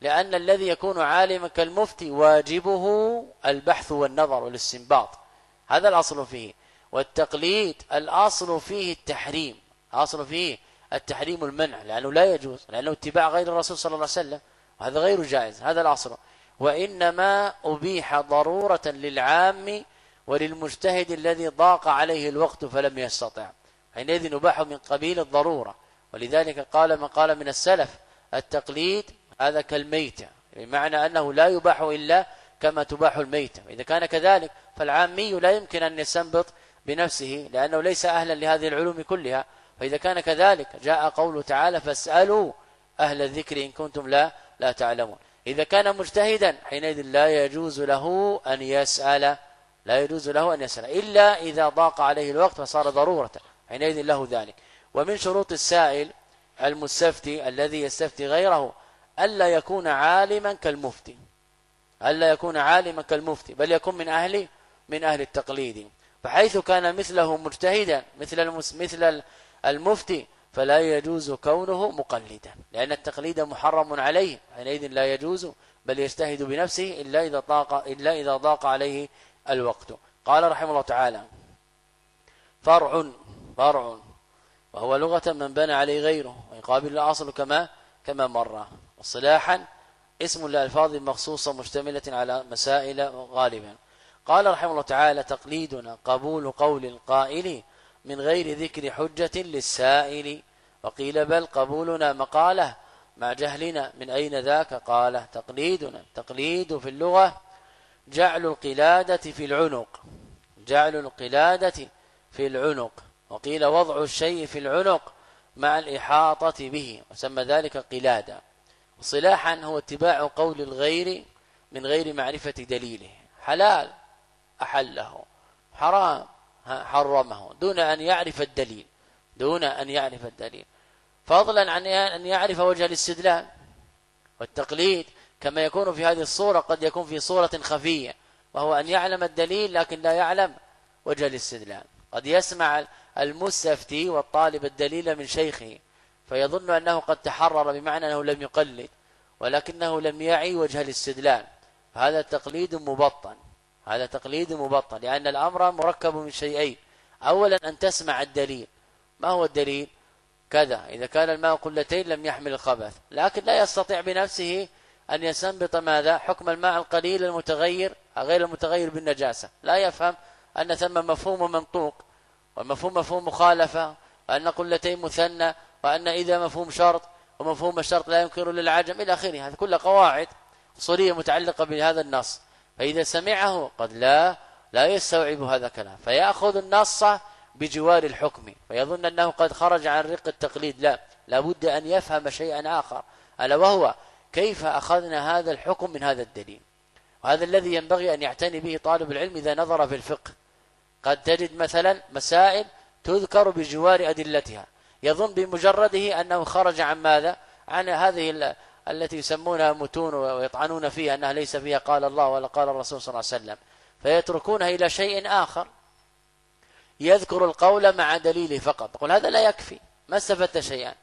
لأن الذي يكون عالما كالمفتي واجبه البحث والنظر والاستنباط. هذا الأصل فيه. والتقليد الأصل فيه التحريم. أصل فيه التحريم المنع لأنه لا يجوز لأنه اتباع غير الرسول صلى الله عليه وسلم وهذا غير جائز. هذا الأصل. وإنما أبيح ضرورة للعام وللمجتهد الذي ضاق عليه الوقت فلم يستطع. حينئذ نباح من قبيل الضرورة. ولذلك قال من قال من السلف التقليد هذا كالميتة بمعنى أنه لا يباح إلا كما تباح الميتة إذا كان كذلك فالعامي لا يمكن أن يستنبط بنفسه لأنه ليس أهلا لهذه العلوم كلها. فإذا كان كذلك جاء قوله تعالى فاسألوا أهل الذكر إن كنتم لا لا تعلمون إذا كان مجتهدا حينئذ لا يجوز له أن يسأل لا يجوز له أن يسأل إلا إذا ضاق عليه الوقت فصار ضرورة حينئذ له ذلك. ومن شروط السائل المستفتي الذي يستفتي غيره ألا يكون عالما كالمفتي. ألا يكون عالما كالمفتي بل يكون من أهل من أهل التقليد. فحيث كان مثله مجتهدا مثل مثل المفتي فلا يجوز كونه مقلدا لأن التقليد محرم عليه حينئذ لا يجوز بل يجتهد بنفسه إلا إذا ضاق إلا إذا ضاق عليه الوقت. قال رحمه الله تعالى فرع فرع وهو لغة من بنى عليه غيره ويقابل الأصل كما كما مر. وصلاحا اسم لألفاظ مخصوصة مشتملة على مسائل غالبا. قال رحمه الله تعالى تقليدنا قبول قول القائل من غير ذكر حجة للسائل. وقيل بل قبولنا مقالة مع جهلنا من أين ذاك؟ قال تقليدنا. تقليد في اللغة جعل القلادة في العنق. جعل القلادة في العنق. وقيل وضع الشيء في العنق مع الإحاطة به. وسمى ذلك قلادا صلاحا هو اتباع قول الغير من غير معرفة دليله. حلال أحله. حرام. حرمه دون أن يعرف الدليل دون أن يعرف الدليل. فضلا عن أن يعرف وجه الاستدلال والتقليد كما يكون في هذه الصورة قد يكون في صورة خفية وهو أن يعلم الدليل لكن لا يعلم وجه الاستدلال. قد يسمع المستفتي والطالب الدليل من شيخه فيظن أنه قد تحرر بمعنى أنه لم يقلد ولكنه لم يعي وجه الاستدلال. هذا تقليد مبطن. هذا تقليد مبطن لأن الأمر مركب من شيئين. أولا أن تسمع الدليل. ما هو الدليل؟ كذا إذا كان الماء قلتين لم يحمل الخبث. لكن لا يستطيع بنفسه أن يستنبط ماذا؟ حكم الماء القليل المتغير غير المتغير بالنجاسة. لا يفهم أن ثم مفهوم منطوق والمفهوم مفهوم مخالفة وأن قلتين مثنى وأن إذا مفهوم شرط ومفهوم الشرط لا ينكر للعجم. إلى آخره هذه كلها قواعد أصولية متعلقة بهذا النص. فإذا سمعه قد لا لا يستوعب هذا الكلام. فيأخذ النص بجوار الحكم فيظن أنه قد خرج عن رق التقليد. لا لابد أن يفهم شيئا آخر. ألا وهو كيف أخذنا هذا الحكم من هذا الدليل؟ وهذا الذي ينبغي أن يعتني به طالب العلم إذا نظر في الفقه. قد تجد مثلا مسائل تذكر بجوار أدلتها. يظن بمجرده أنه خرج عن ماذا؟ عن هذه التي يسمونها متون ويطعنون فيها أنها ليس فيها قال الله ولا قال الرسول صلى الله عليه وسلم. فيتركونها إلى شيء آخر. يذكر القول مع دليله فقط. يقول هذا لا يكفي ما استفدت شيئا.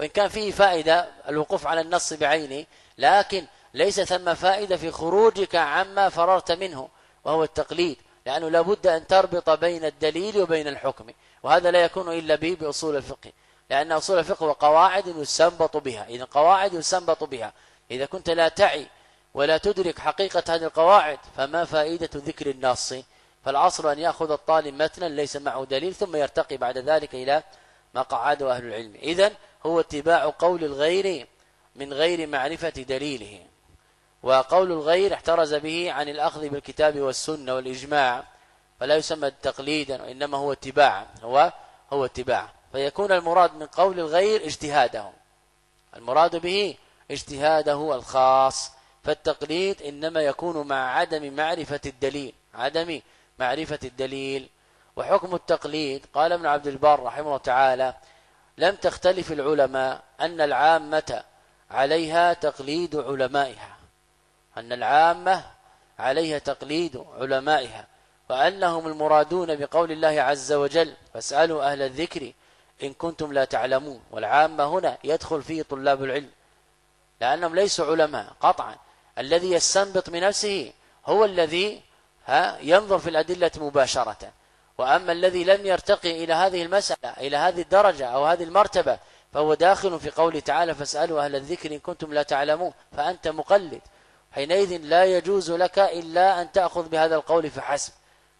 وإن كان فيه فائدة الوقوف على النص بعينه لكن ليس ثم فائدة في خروجك عما فررت منه وهو التقليد. لأنه لابد أن تربط بين الدليل وبين الحكم. وهذا لا يكون إلا به بأصول الفقه. لأن أصول الفقه وقواعد يستنبط بها. إذا قواعد يستنبط بها. إذا كنت لا تعي ولا تدرك حقيقة هذه القواعد فما فائدة ذكر النص؟ فالعصر أن يأخذ الطالب متنا ليس معه دليل ثم يرتقي بعد ذلك إلى ما قعده أهل العلم. إذن هو اتباع قول الغير من غير معرفة دليله. وقول الغير احترز به عن الأخذ بالكتاب والسنة والإجماع فلا يسمى تقليدا وإنما هو اتباعا هو هو اتباع. فيكون المراد من قول الغير اجتهاده المراد به اجتهاده الخاص. فالتقليد إنما يكون مع عدم معرفة الدليل عدم معرفة الدليل. وحكم التقليد قال ابن عبد البر رحمه الله تعالى لم تختلف العلماء أن العامة عليها تقليد علمائها. أن العامة عليها تقليد علمائها. وأنهم المرادون بقول الله عز وجل فاسألوا أهل الذكر إن كنتم لا تعلمون. والعامة هنا يدخل فيه طلاب العلم لأنهم ليسوا علماء قطعا. الذي يستنبط من نفسه هو الذي ها ينظر في الأدلة مباشرة. وأما الذي لم يرتقي إلى هذه المسألة إلى هذه الدرجة أو هذه المرتبة فهو داخل في قوله تعالى فاسألوا أهل الذكر إن كنتم لا تعلمون فأنت مقلد. حينئذ لا يجوز لك إلا أن تأخذ بهذا القول فحسب.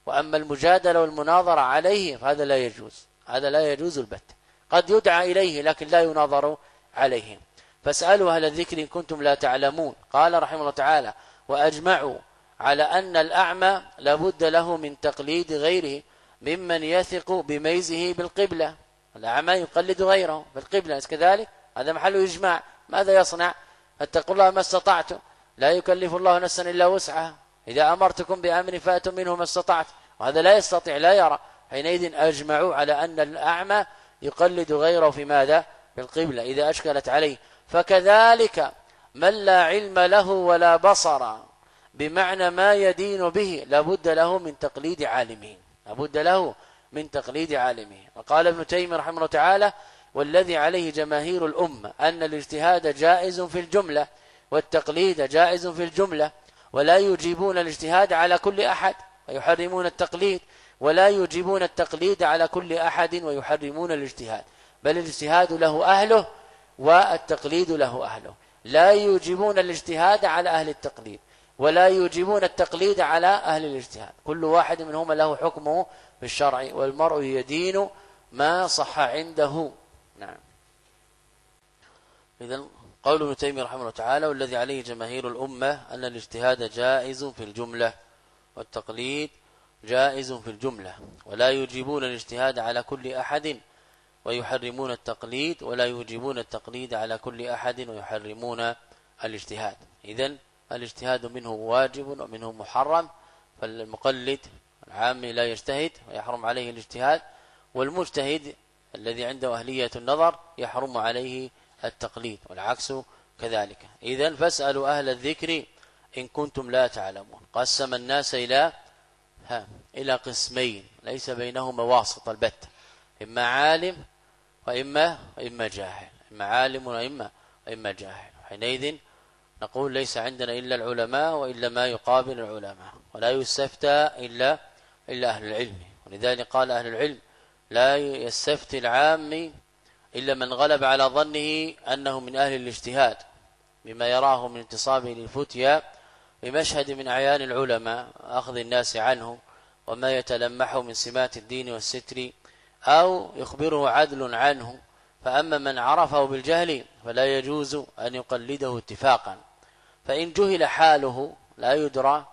وأما المجادلة والمناظرة عليه فهذا لا يجوز. هذا لا يجوز البت. قد يدعى إليه لكن لا يناظر عليه. فاسألوا أهل الذكر إن كنتم لا تعلمون. قال رحمه الله تعالى وأجمعوا على أن الأعمى لابد له من تقليد غيره ممن يثق بميزه بالقبلة. الأعمى يقلد غيره بالقبلة. كذلك؟ هذا محل إجماع. ماذا يصنع؟ اتقوا الله ما استطعتم. لا يكلف الله نفسا إلا وسعها. إذا أمرتكم بأمر فأتوا منه ما استطعت. وهذا لا يستطيع لا يرى. حينئذ أجمعوا على أن الأعمى يقلد غيره في ماذا؟ في القبلة إذا أشكلت عليه. فكذلك من لا علم له ولا بصر بمعنى ما يدين به لابد له من تقليد عالمه لابد له من تقليد عالمه وقال ابن تيمية رحمه الله تعالى والذي عليه جماهير الأمة أن الاجتهاد جائز في الجملة والتقليد جائز في الجملة ولا يجيبون الاجتهاد على كل أحد ويحرمون التقليد. ولا يجيبون التقليد على كل أحد ويحرمون الاجتهاد بل الاجتهاد له أهله والتقليد له أهله. لا يجيبون الاجتهاد على أهل التقليد ولا يجيبون التقليد على أهل الاجتهاد. كل واحد منهما له حكمه في الشرع والمرء يدين ما صح عنده. نعم. إذا قول ابن تيمية رحمه الله تعالى والذي عليه جماهير الأمة أن الاجتهاد جائز في الجملة والتقليد جائز في الجملة ولا يجيبون الاجتهاد على كل أحد ويحرمون التقليد ولا يوجبون التقليد على كل أحد ويحرمون الاجتهاد. إذن الاجتهاد منه واجب ومنه محرم فالمقلد العام لا يجتهد ويحرم عليه الاجتهاد والمجتهد الذي عنده أهلية النظر يحرم عليه التقليد والعكس كذلك. إذن فاسألوا أهل الذكر إن كنتم لا تعلمون. قسم الناس إلى ها إلى قسمين ليس بينهما واسط البت إما عالم وإما وإما جاهل إما عالم وإما وإما جاهل. حينئذ نقول ليس عندنا إلا العلماء وإلا ما يقابل العلماء ولا يستفتى إلا إلا أهل العلم. ولذلك قال أهل العلم لا يستفتي العام إلا من غلب على ظنه أنه من أهل الاجتهاد بما يراه من انتصابه للفتيا بمشهد من أعيان العلماء أخذ الناس عنه وما يتلمحه من سمات الدين والستر أو يخبره عدل عنه فأما من عرفه بالجهل فلا يجوز أن يقلده اتفاقا. فإن جهل حاله لا يدرى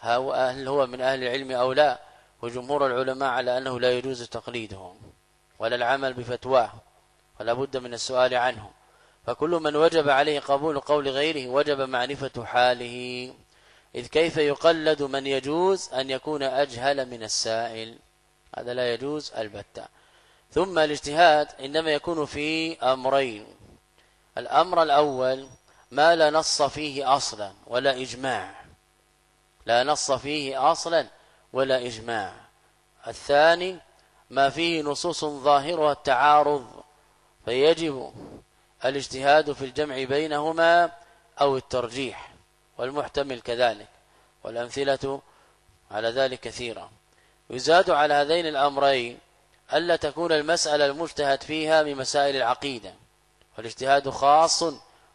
هل هو من أهل العلم أو لا وجمهور العلماء على أنه لا يجوز تقليده ولا العمل بفتواه فلا بد من السؤال عنه. فكل من وجب عليه قبول قول غيره وجب معرفة حاله. إذ كيف يقلد من يجوز أن يكون أجهل من السائل؟ هذا لا يجوز البتة. ثم الاجتهاد إنما يكون في أمرين. الأمر الأول ما لا نص فيه أصلا ولا إجماع. لا نص فيه أصلا ولا إجماع. الثاني ما فيه نصوص ظاهرها التعارض. فيجب الاجتهاد في الجمع بينهما أو الترجيح والمحتمل كذلك والأمثلة على ذلك كثيرة. يزاد على هذين الأمرين ألا تكون المسألة المجتهد فيها من مسائل العقيدة والاجتهاد خاص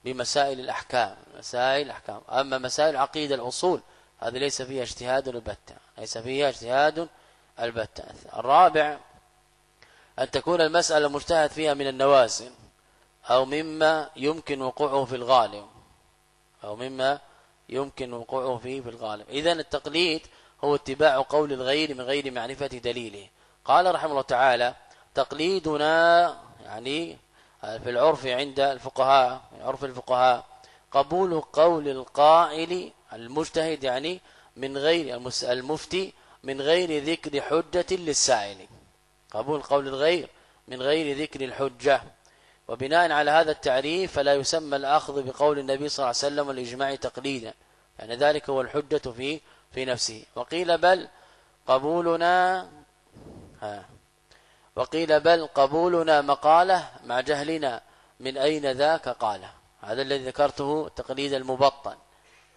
بمسائل الأحكام مسائل الأحكام. أما مسائل العقيدة الأصول هذه ليس فيها اجتهاد البتة ليس فيها اجتهاد البتة. الرابع أن تكون المسألة مجتهد فيها من النوازل أو مما يمكن وقوعه في الغالب. أو مما يمكن وقوعه فيه في الغالب. إذا التقليد هو اتباع قول الغير من غير معرفة دليله. قال رحمه الله تعالى تقليدنا يعني في العرف عند الفقهاء عرف الفقهاء قبول قول القائل المجتهد يعني من غير المفتي من غير ذكر حجة للسائل. قبول قول الغير من غير ذكر الحجة. وبناء على هذا التعريف فلا يسمى الأخذ بقول النبي صلى الله عليه وسلم والإجماع تقليدا يعني ذلك هو الحجة في في نفسه. وقيل بل قبولنا ها وقيل بل قبولنا مقالة مع جهلنا من أين ذاك قال هذا الذي ذكرته التقليد المبطن.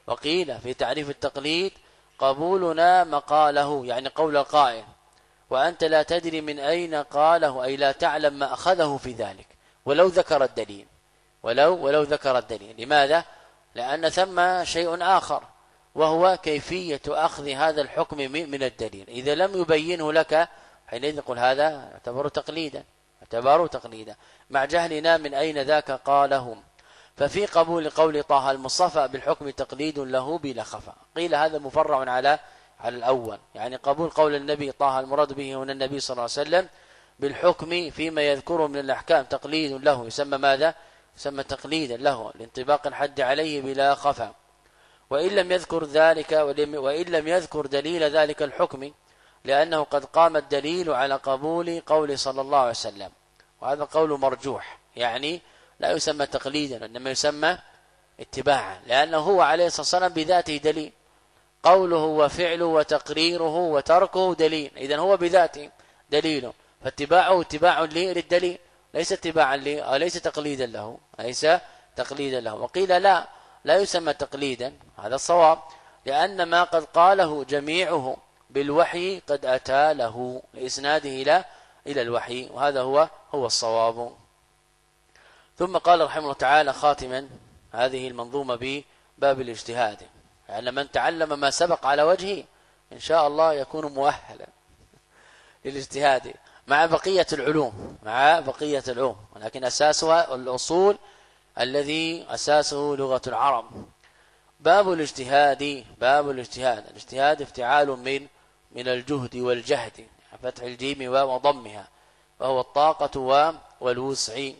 وقيل في تعريف التقليد قبولنا مقاله يعني قول القائل. وأنت لا تدري من أين قاله أي لا تعلم ما أخذه في ذلك. ولو ذكر الدليل. ولو ولو ذكر الدليل. لماذا؟ لأن ثم شيء آخر وهو كيفية أخذ هذا الحكم من الدليل. إذا لم يبينه لك حينئذ نقول هذا يعتبر تقليدا. يعتبر تقليدا. مع جهلنا من أين ذاك؟ قالهم. ففي قبول قول طه المصطفى بالحكم تقليد له بلا خفاء. قيل هذا مفرع على على الأول. يعني قبول قول النبي طه المراد به هنا النبي صلى الله عليه وسلم بالحكم فيما يذكره من الأحكام. تقليد له. يسمى ماذا؟ يسمى تقليدا له. لانطباق الحد عليه بلا خفاء وإن لم يذكر ذلك وإن لم يذكر دليل ذلك الحكم لأنه قد قام الدليل على قبول قول صلى الله عليه وسلم. وهذا قول مرجوح. يعني لا يسمى تقليدا إنما يسمى اتباعا. لأنه هو عليه الصلاة والسلام بذاته دليل. قوله وفعله وتقريره وتركه دليل. إذا هو بذاته دليل. فاتباعه اتباع للدليل ليس اتباعا ليس تقليدا له. ليس تقليدا له. وقيل لا لا يسمى تقليدا. هذا الصواب. لأن ما قد قاله جميعه بالوحي قد أتى له لإسناده إلى إلى الوحي. وهذا هو هو الصواب. ثم قال رحمه الله تعالى خاتما هذه المنظومة بباب الاجتهاد. يعني من تعلم ما سبق على وجهه إن شاء الله يكون مؤهلا للاجتهاد. مع بقية العلوم مع بقية العلوم. ولكن أساسها الأصول الذي أساسه لغة العرب. باب الاجتهاد باب الاجتهاد. الاجتهاد افتعال من من الجهد والجهد فتح الجيم وضمها وهو الطاقة والوسع.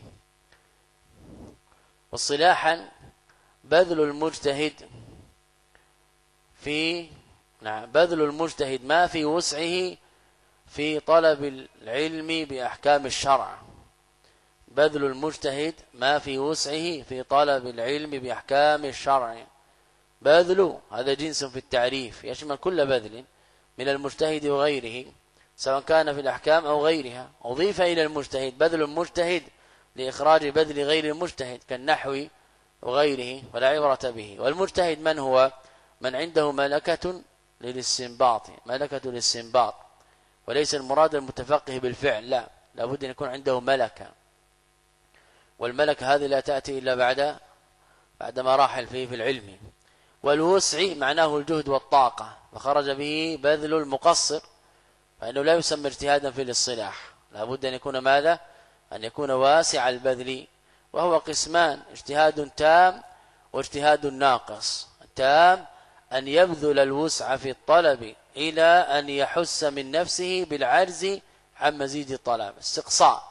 واصطلاحا بذل المجتهد في نعم بذل المجتهد ما في وسعه في طلب العلم بأحكام الشرع. بذل المجتهد ما في وسعه في طلب العلم بأحكام الشرع. بذل هذا جنس في التعريف يشمل كل بذل من المجتهد وغيره سواء كان في الأحكام أو غيرها. أضيف إلى المجتهد بذل المجتهد لإخراج بذل غير المجتهد كالنحو وغيره ولا عبرة به. والمجتهد من هو؟ من عنده ملكة للاستنباط ملكة للاستنباط. وليس المراد المتفقه بالفعل لا لابد أن يكون عنده ملكة. والملكة هذه لا تأتي إلا بعد بعد مراحل فيه في العلم. والوسع معناه الجهد والطاقة فخرج به بذل المقصر فإنه لا يسمى اجتهادا في الاصطلاح. لابد أن يكون ماذا؟ أن يكون واسع البذل وهو قسمان اجتهاد تام واجتهاد ناقص. تام أن يبذل الوسع في الطلب. إلى أن يحس من نفسه بالعجز عن مزيد الطلب استقصاء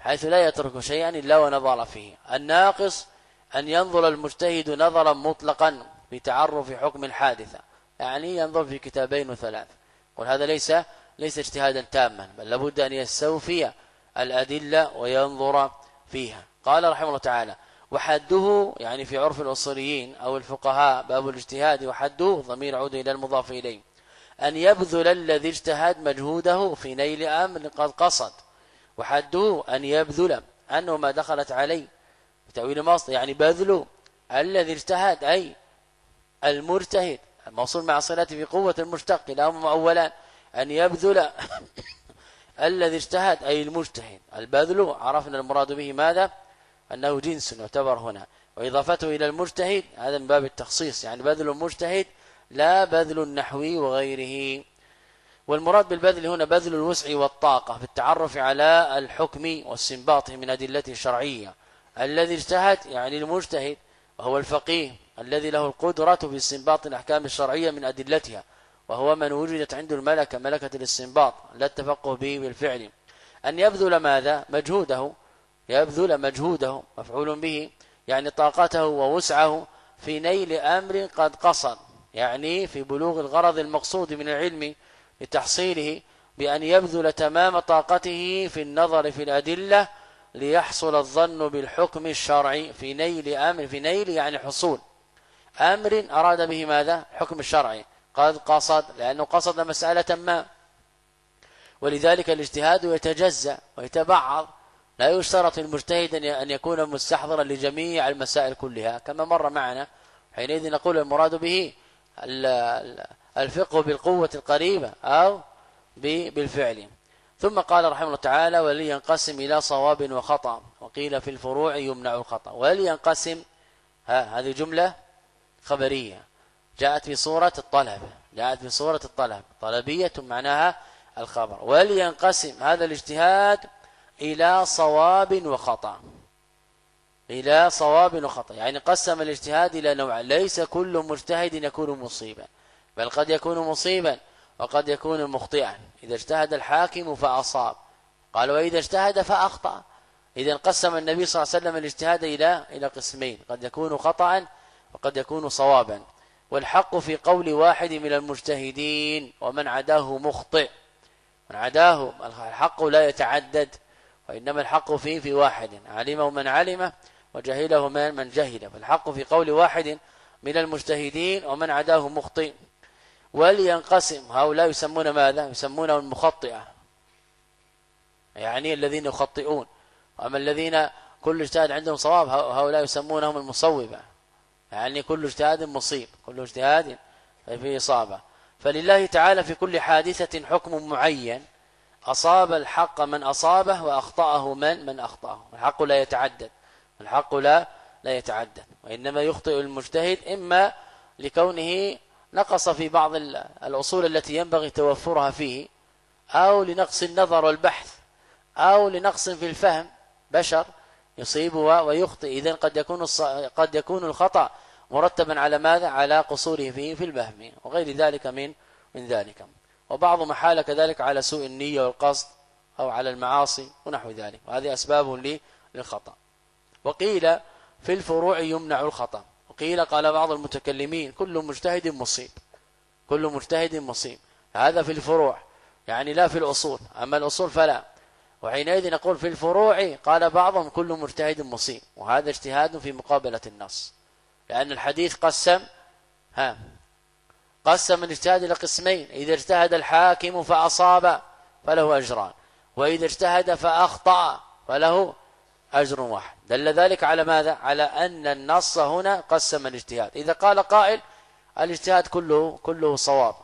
حيث لا يترك شيئا إلا ونظر فيه. الناقص أن ينظر المجتهد نظرا مطلقا في تعرف حكم الحادثة يعني ينظر في كتابين وثلاث. وهذا ليس ليس اجتهادا تاما بل لابد أن يستوفي الأدلة وينظر فيها. قال رحمه الله تعالى وحده يعني في عرف الأصوليين أو الفقهاء باب الاجتهاد وحده ضمير عود إلى المضاف إليه. أن يبذل الذي اجتهد مجهوده في نيل أمر قد قصد. وحده أن يبذل أنه ما دخلت عليه بتأويل مصدر يعني بذل الذي اجتهد أي المجتهد. الموصول مع صلته في قوة المشتق لهم أولا. أن يبذل الذي اجتهد أي المجتهد. البذل عرفنا المراد به ماذا؟ أنه جنس يعتبر هنا. وإضافته إلى المجتهد هذا من باب التخصيص يعني بذل المجتهد لا بذل النحوي وغيره. والمراد بالبذل هنا بذل الوسع والطاقة في التعرف على الحكم والسنباط من أدلته الشرعية الذي اجتهد يعني المجتهد وهو الفقيه الذي له القدرة في استنباط الأحكام الشرعية من أدلتها وهو من وجدت عنده الملكة ملكة الاستنباط لا التفقه به بالفعل. أن يبذل ماذا؟ مجهوده. يبذل مجهوده مفعول به يعني طاقته ووسعه في نيل أمر قد قصد يعني في بلوغ الغرض المقصود من العلم لتحصيله بأن يبذل تمام طاقته في النظر في الأدلة ليحصل الظن بالحكم الشرعي في نيل أمر في نيل يعني حصول. أمر أراد به ماذا؟ حكم الشرعي. قد قصد لأنه قصد مسألة ما. ولذلك الاجتهاد يتجزأ ويتبعض. لا يشترط المجتهد أن يكون مستحضرا لجميع المسائل كلها. كما مر معنا حينئذ نقول المراد به الفقه بالقوة القريبة أو بالفعل. ثم قال رحمه الله تعالى ولينقسم إلى صواب وخطأ وقيل في الفروع يمنع الخطأ ولينقسم ها هذه جملة خبرية. جاءت في صورة الطلب. جاءت في صورة الطلب. طلبية معناها الخبر. ولينقسم هذا الاجتهاد إلى صواب وخطأ. إلى صواب وخطأ. يعني قسم الاجتهاد إلى نوع ليس كل مجتهد يكون مصيبا بل قد يكون مصيبا وقد يكون مخطئا. إذا اجتهد الحاكم فأصاب. قال وإذا اجتهد فأخطأ. إذا قسم النبي صلى الله عليه وسلم الاجتهاد إلى إلى قسمين. قد يكون خطأ وقد يكون صوابا. والحق في قول واحد من المجتهدين ومن عداه مخطئ من عداه الحق لا يتعدد وإنما الحق فيه في واحد. علمه من علمه وجهله من من جهل. فالحق في قول واحد من المجتهدين ومن عداه مخطئ. ولينقسم. هؤلاء يسمون ماذا؟ يسمونه المخطئة. يعني الذين يخطئون. وأما الذين كل اجتهاد عندهم صواب هؤلاء يسمونهم المصوبة. يعني كل اجتهاد مصيب كل اجتهاد فيه إصابة. فلله تعالى في كل حادثة حكم معين. أصاب الحق من أصابه وأخطأه من من أخطأه. الحق لا يتعدد. الحق لا لا يتعدد وإنما يخطئ المجتهد إما لكونه نقص في بعض الأصول التي ينبغي توفرها فيه أو لنقص النظر والبحث أو لنقص في الفهم. بشر يصيب ويخطئ. إذن قد يكون قد يكون الخطأ مرتبا على ماذا؟ على قصوره فيه في الفهم وغير ذلك من من ذلك. وبعض محال كذلك على سوء النية والقصد أو على المعاصي ونحو ذلك. وهذه أسباب للخطأ. وقيل في الفروع يمنع الخطأ. وقيل قال بعض المتكلمين كل مجتهد مصيب. كل مجتهد مصيب. هذا في الفروع. يعني لا في الأصول. أما الأصول فلا. وحينئذ نقول في الفروع قال بعضهم كل مجتهد مصيب. وهذا اجتهاد في مقابلة النص. لأن الحديث قسم ها قسم الاجتهاد إلى قسمين. إذا اجتهد الحاكم فأصاب فله أجران. وإذا اجتهد فأخطأ فله أجر واحد. دل ذلك على ماذا؟ على أن النص هنا قسم الاجتهاد. إذا قال قائل الاجتهاد كله كله صواب.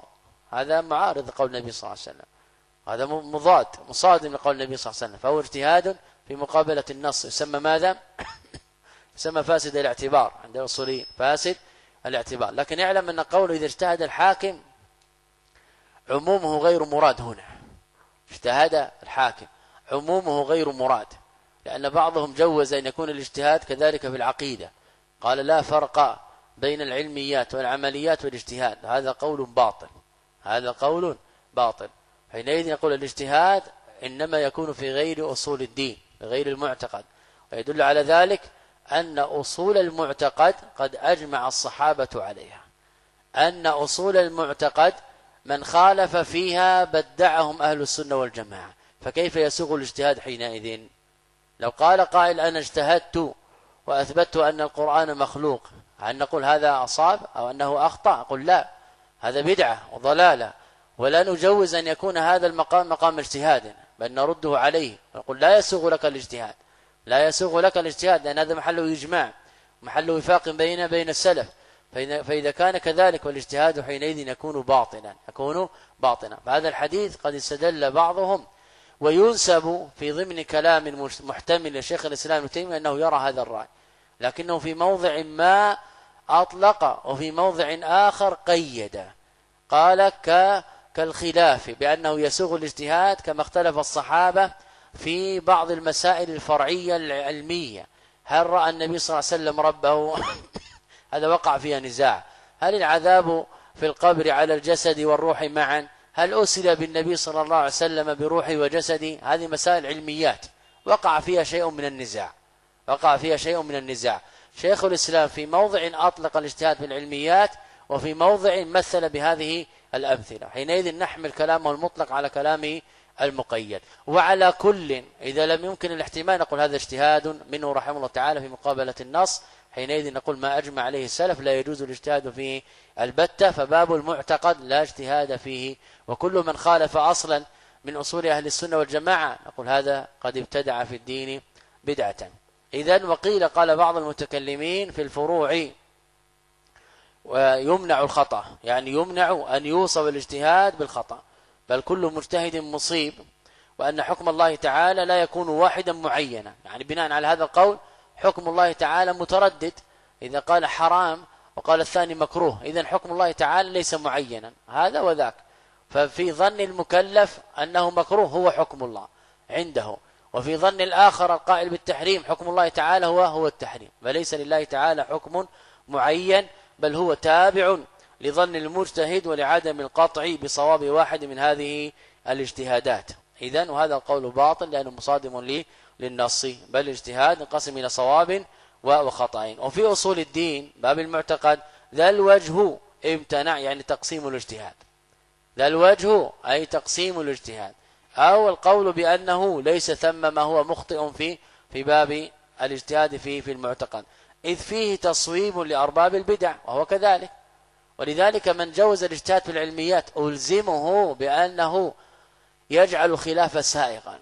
هذا معارض قول النبي صلى الله عليه وسلم. هذا مضاد مصادم لقول النبي صلى الله عليه وسلم. فهو اجتهاد في مقابلة النص. يسمى ماذا؟ يسمى فاسد الاعتبار. عند الاصوليين فاسد الاعتبار. لكن اعلم أن قوله إذا اجتهد الحاكم عمومه غير مراد هنا. اجتهد الحاكم. عمومه غير مراد. لأن بعضهم جوز أن يكون الاجتهاد كذلك في العقيدة. قال لا فرق بين العلميات والعمليات والاجتهاد. هذا قول باطل. هذا قول باطل. حينئذ يقول الاجتهاد إنما يكون في غير أصول الدين غير المعتقد. ويدل على ذلك أن أصول المعتقد قد أجمع الصحابة عليها. أن أصول المعتقد من خالف فيها بدعهم أهل السنة والجماعة. فكيف يسوغ الاجتهاد حينئذ؟ لو قال قائل أنا اجتهدت وأثبتت أن القرآن مخلوق هل نقول هذا أصاب أو أنه أخطأ؟ أقول لا هذا بدعة وضلالة ولا نجوز أن يكون هذا المقام مقام اجتهاد بل نرده عليه ونقول لا يسوغ لك الاجتهاد لا يسوغ لك الاجتهاد لأن هذا محل إجماع محل وفاق بين بين السلف فإذا كان كذلك والاجتهاد حينئذ يكون باطلا يكون باطلا فهذا الحديث قد استدل بعضهم وينسب في ضمن كلام محتمل لشيخ الإسلام ابن تيمية أنه يرى هذا الرأي. لكنه في موضع ما أطلق وفي موضع آخر قيد. قال ك كالخلاف بأنه يسوغ الاجتهاد كما اختلف الصحابة في بعض المسائل الفرعية العلمية. هل رأى النبي صلى الله عليه وسلم ربه؟ هذا وقع فيها نزاع. هل العذاب في القبر على الجسد والروح معا؟ هل أسل بالنبي صلى الله عليه وسلم بروحه وجسده؟ هذه مسائل علميات. وقع فيها شيء من النزاع. وقع فيها شيء من النزاع. شيخ الإسلام في موضع أطلق الاجتهاد في العلميات وفي موضع مثل بهذه الأمثلة. حينئذ نحمل كلامه المطلق على كلامه المقيد. وعلى كل إذا لم يمكن الاحتمال نقول هذا اجتهاد منه رحمه الله تعالى في مقابلة النص. حينئذ نقول ما أجمع عليه السلف لا يجوز الاجتهاد فيه البتة فباب المعتقد لا اجتهاد فيه. وكل من خالف أصلا من أصول أهل السنة والجماعة نقول هذا قد ابتدع في الدين بدعة. إذا وقيل قال بعض المتكلمين في الفروع ويمنع الخطأ يعني يمنع أن يوصف الاجتهاد بالخطأ. بل كل مجتهد مصيب وأن حكم الله تعالى لا يكون واحدا معينا. يعني بناء على هذا القول حكم الله تعالى متردد. إذا قال حرام وقال الثاني مكروه. إذا حكم الله تعالى ليس معينا. هذا وذاك. ففي ظن المكلف أنه مكروه هو حكم الله عنده. وفي ظن الآخر القائل بالتحريم حكم الله تعالى هو هو التحريم. فليس لله تعالى حكم معين بل هو تابع لظن المجتهد ولعدم القطع بصواب واحد من هذه الاجتهادات. إذا وهذا القول باطل لأنه مصادم للنص بل الاجتهاد انقسم إلى صواب وخطأ وفي أصول الدين باب المعتقد ذا الوجه امتنع يعني تقسيم الاجتهاد. ذا الوجه أي تقسيم الاجتهاد. أو القول بأنه ليس ثم ما هو مخطئ في في باب الاجتهاد في في المعتقد. إذ فيه تصويب لأرباب البدع وهو كذلك. ولذلك من جوز الاجتهاد في العلميات ألزمه بأنه يجعل الخلاف سائغا.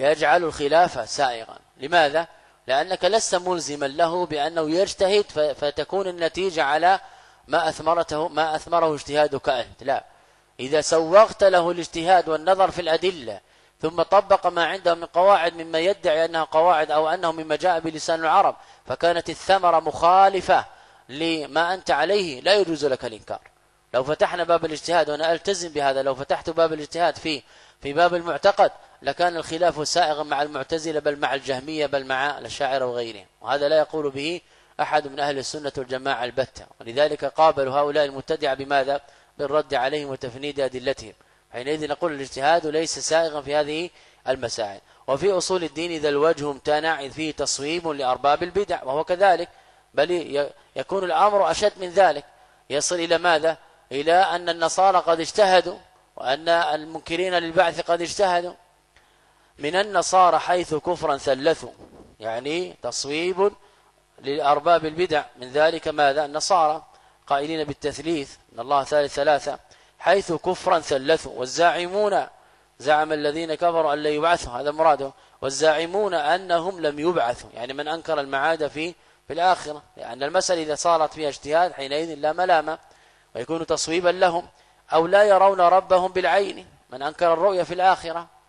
يجعل الخلاف سائغا. لماذا؟ لأنك لست ملزما له بأنه يجتهد فتكون النتيجة على ما أثمرته ما أثمره اجتهادك أنت. لا. إذا سوغت له الاجتهاد والنظر في الأدلة ثم طبق ما عنده من قواعد مما يدعي أنها قواعد أو أنه مما جاء بلسان العرب فكانت الثمرة مخالفة لما أنت عليه لا يجوز لك الإنكار. لو فتحنا باب الاجتهاد وأنا ألتزم بهذا لو فتحت باب الاجتهاد في في باب المعتقد لكان الخلاف سائغا مع المعتزلة بل مع الجهمية بل مع الأشاعرة وغيرهم وهذا لا يقول به أحد من أهل السنة والجماعة البتة. ولذلك قابلوا هؤلاء المبتدعة بماذا؟ بالرد عليهم وتفنيد أدلتهم. حينئذ نقول الاجتهاد ليس سائغا في هذه المسائل. وفي أصول الدين إذا الوجه امتنع إذ فيه تصويب لأرباب البدع وهو كذلك. بل يكون الأمر أشد من ذلك. يصل إلى ماذا؟ إلى أن النصارى قد اجتهدوا وأن المنكرين للبعث قد اجتهدوا. من النصارى حيث كفرا ثلثوا يعني تصويب لأرباب البدع. من ذلك ماذا؟ النصارى قائلين بالتثليث إن الله ثالث ثلاثة. حيث كفرا ثلثوا والزاعمون زعم الذين كفروا أن لا يبعثوا. هذا مراده والزاعمون أنهم لم يبعثوا. يعني من أنكر المعاد في في الآخرة. لأن المسألة إذا صارت فيها اجتهاد حينئذ لا ملامة ويكون تصويبا لهم. أو لا يرون ربهم بالعين. من أنكر الرؤية في الآخرة.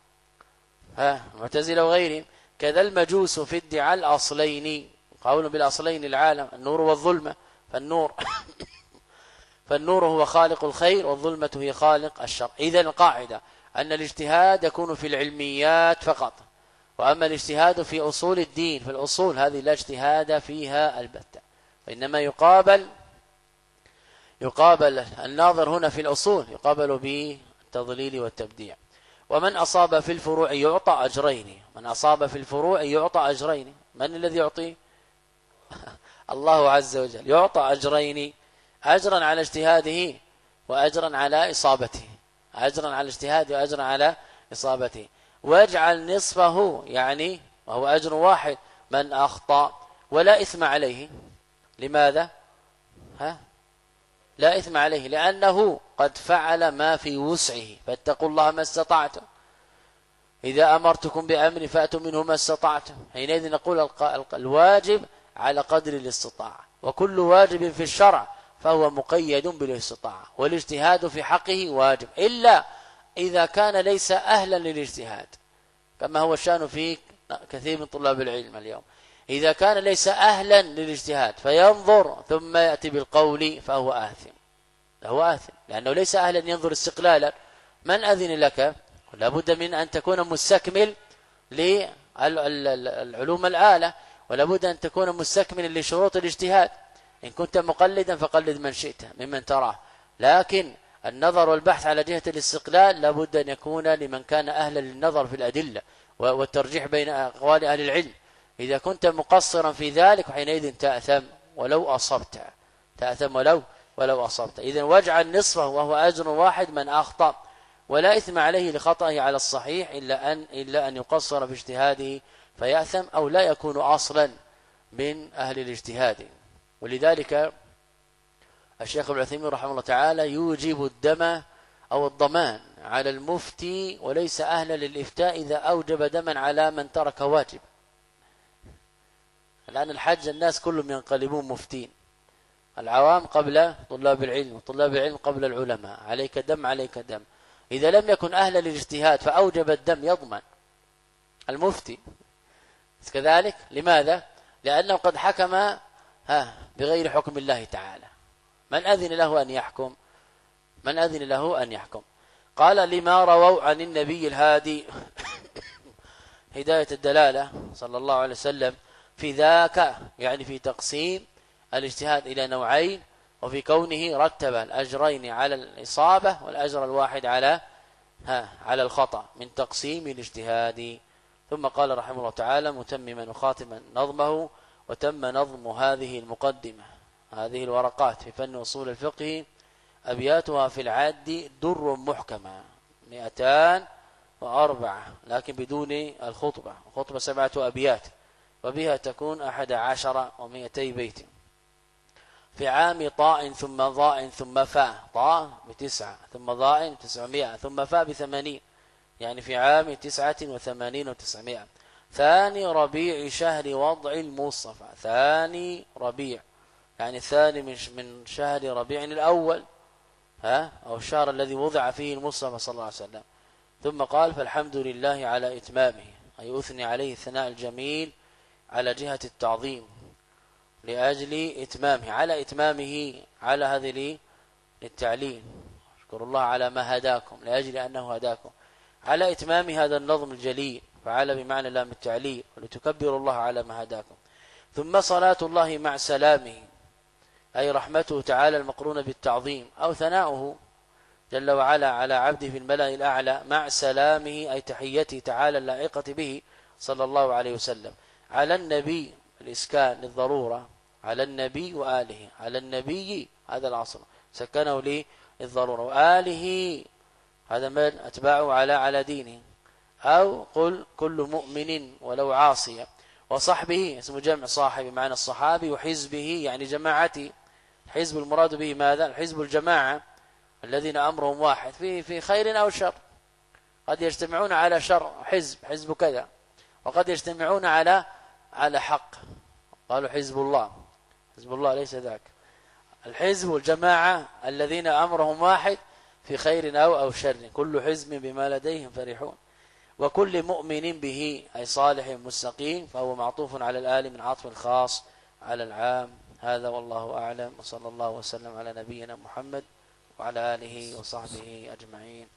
ها معتزلة وغيرهم. كذا المجوس في ادعاء الأصلين قول بالأصلين العالم النور والظلمة. فالنور فالنور هو خالق الخير والظلمة هي خالق الشر. إذا القاعدة أن الاجتهاد يكون في العلميات فقط وأما الاجتهاد في أصول الدين في الأصول هذه لا اجتهاد فيها البتة. وإنما يقابل يقابل الناظر هنا في الأصول يقابل بالتضليل والتبديع. ومن أصاب في الفروع يعطى أجرين. من أصاب في الفروع يعطى أجرين. من الذي يعطي؟ الله عز وجل. يعطى أجرين. أجرا على اجتهاده وأجرا على إصابته. أجرا على اجتهاده وأجرا على إصابته. واجعل نصفه يعني وهو أجر واحد من أخطأ ولا إثم عليه. لماذا؟ ها؟ لا إثم عليه. لأنه قد فعل ما في وسعه فاتقوا الله ما استطعتم. إذا أمرتكم بأمر فأتوا منه ما استطعتم. حينئذ نقول الواجب على قدر الاستطاعة. وكل واجب في الشرع فهو مقيد بالاستطاعة. والاجتهاد في حقه واجب. إلا إذا كان ليس أهلا للاجتهاد. كما هو الشأن في كثير من طلاب العلم اليوم. إذا كان ليس أهلا للاجتهاد فينظر ثم يأتي بالقول فهو آثم. فهو آثم لأنه ليس أهلا ينظر استقلالا. من أذن لك؟ لابد من أن تكون مستكمل للعلوم الآلة ولابد أن تكون مستكملا لشروط الاجتهاد. إن كنت مقلدا فقلد من شئت ممن تراه. لكن النظر والبحث على جهة الاستقلال لابد أن يكون لمن كان أهلا للنظر في الأدلة والترجيح بين أقوال أهل العلم. إذا كنت مقصرا في ذلك حينئذ تأثم ولو أصبت. تأثم ولو ولو أصبت. إذا واجعل نصفه وهو أجر واحد من أخطأ. ولا إثم عليه لخطأه على الصحيح إلا أن إلا أن يقصر في اجتهاده فيأثم أو لا يكون أصلا من أهل الاجتهاد. ولذلك الشيخ ابن عثيمين رحمه الله تعالى يوجب الدم أو الضمان على المفتي وليس أهلا للإفتاء إذا أوجب دما على من ترك واجب. الآن الحج الناس كلهم ينقلبون مفتين. العوام قبل طلاب العلم وطلاب العلم قبل العلماء. عليك دم عليك دم. إذا لم يكن أهلا للاجتهاد فأوجب الدم يضمن. المفتي. كذلك لماذا؟ لأنه قد حكم ها بغير حكم الله تعالى. من أذن له أن يحكم؟ من أذن له أن يحكم؟ قال لما رووا عن النبي الهادي. هداية الدلالة صلى الله عليه وسلم في ذاك يعني في تقسيم الاجتهاد إلى نوعين وفي كونه رتب الأجرين على الإصابة والأجر الواحد على ها على الخطأ من تقسيم الاجتهاد. ثم قال رحمه الله تعالى متمما وخاتما نظمه وتم نظم هذه المقدمة. هذه الورقات في فن أصول الفقه أبياتها في العاد در محكمة مئتان وأربعة لكن بدون الخطبة. الخطبة سبعة أبيات وبها تكون أحد عشر ومئتي بيت. في عام طاء ثم ضاء ثم فاء. طاء بتسعة ثم ضاء تسعمائة ثم فاء بثمانين. يعني في عام تسعة وثمانين وتسعمائة. ثاني ربيع شهر وضع المصطفى. ثاني ربيع. يعني الثاني من من شهر ربيع الأول. ها؟ أو الشهر الذي وضع فيه المصطفى صلى الله عليه وسلم. ثم قال فالحمد لله على إتمامه. أي أثني عليه الثناء الجميل على جهة التعظيم. لأجل إتمامه على إتمامه على هذه للتعليل. اشكر الله على ما هداكم لأجل أنه هداكم. على إتمام هذا النظم الجليل فعلى بمعنى لام التعليل ولتكبروا الله على ما هداكم. ثم صلاة الله مع سلامه أي رحمته تعالى المقرونة بالتعظيم أو ثناؤه جل وعلا على عبده في الملأ الأعلى مع سلامه أي تحيته تعالى اللائقة به صلى الله عليه وسلم. على النبي الإسكان للضرورة على النبي وآله على النبي هذا العصر. سكنه لي الضرورة وآله هذا من؟ أتباعه على على دينه. أو قل كل مؤمن ولو عاصيا وصحبه اسم جمع صاحب معنى الصحابي وحزبه يعني جماعته. حزب المراد به ماذا؟ الحزب الجماعة الذين أمرهم واحد في في خير أو شر. قد يجتمعون على شر حزب حزب كذا. وقد يجتمعون على على حق. قالوا حزب الله. حزب الله ليس ذاك. الحزب والجماعة الذين أمرهم واحد في خير أو أو شر. كل حزب بما لديهم فرحون. وكل مؤمن به أي صالح مستقيم فهو معطوف على الآل من عطف الخاص على العام. هذا والله أعلم. وصلى الله وسلم على نبينا محمد وعلى آله وصحبه أجمعين.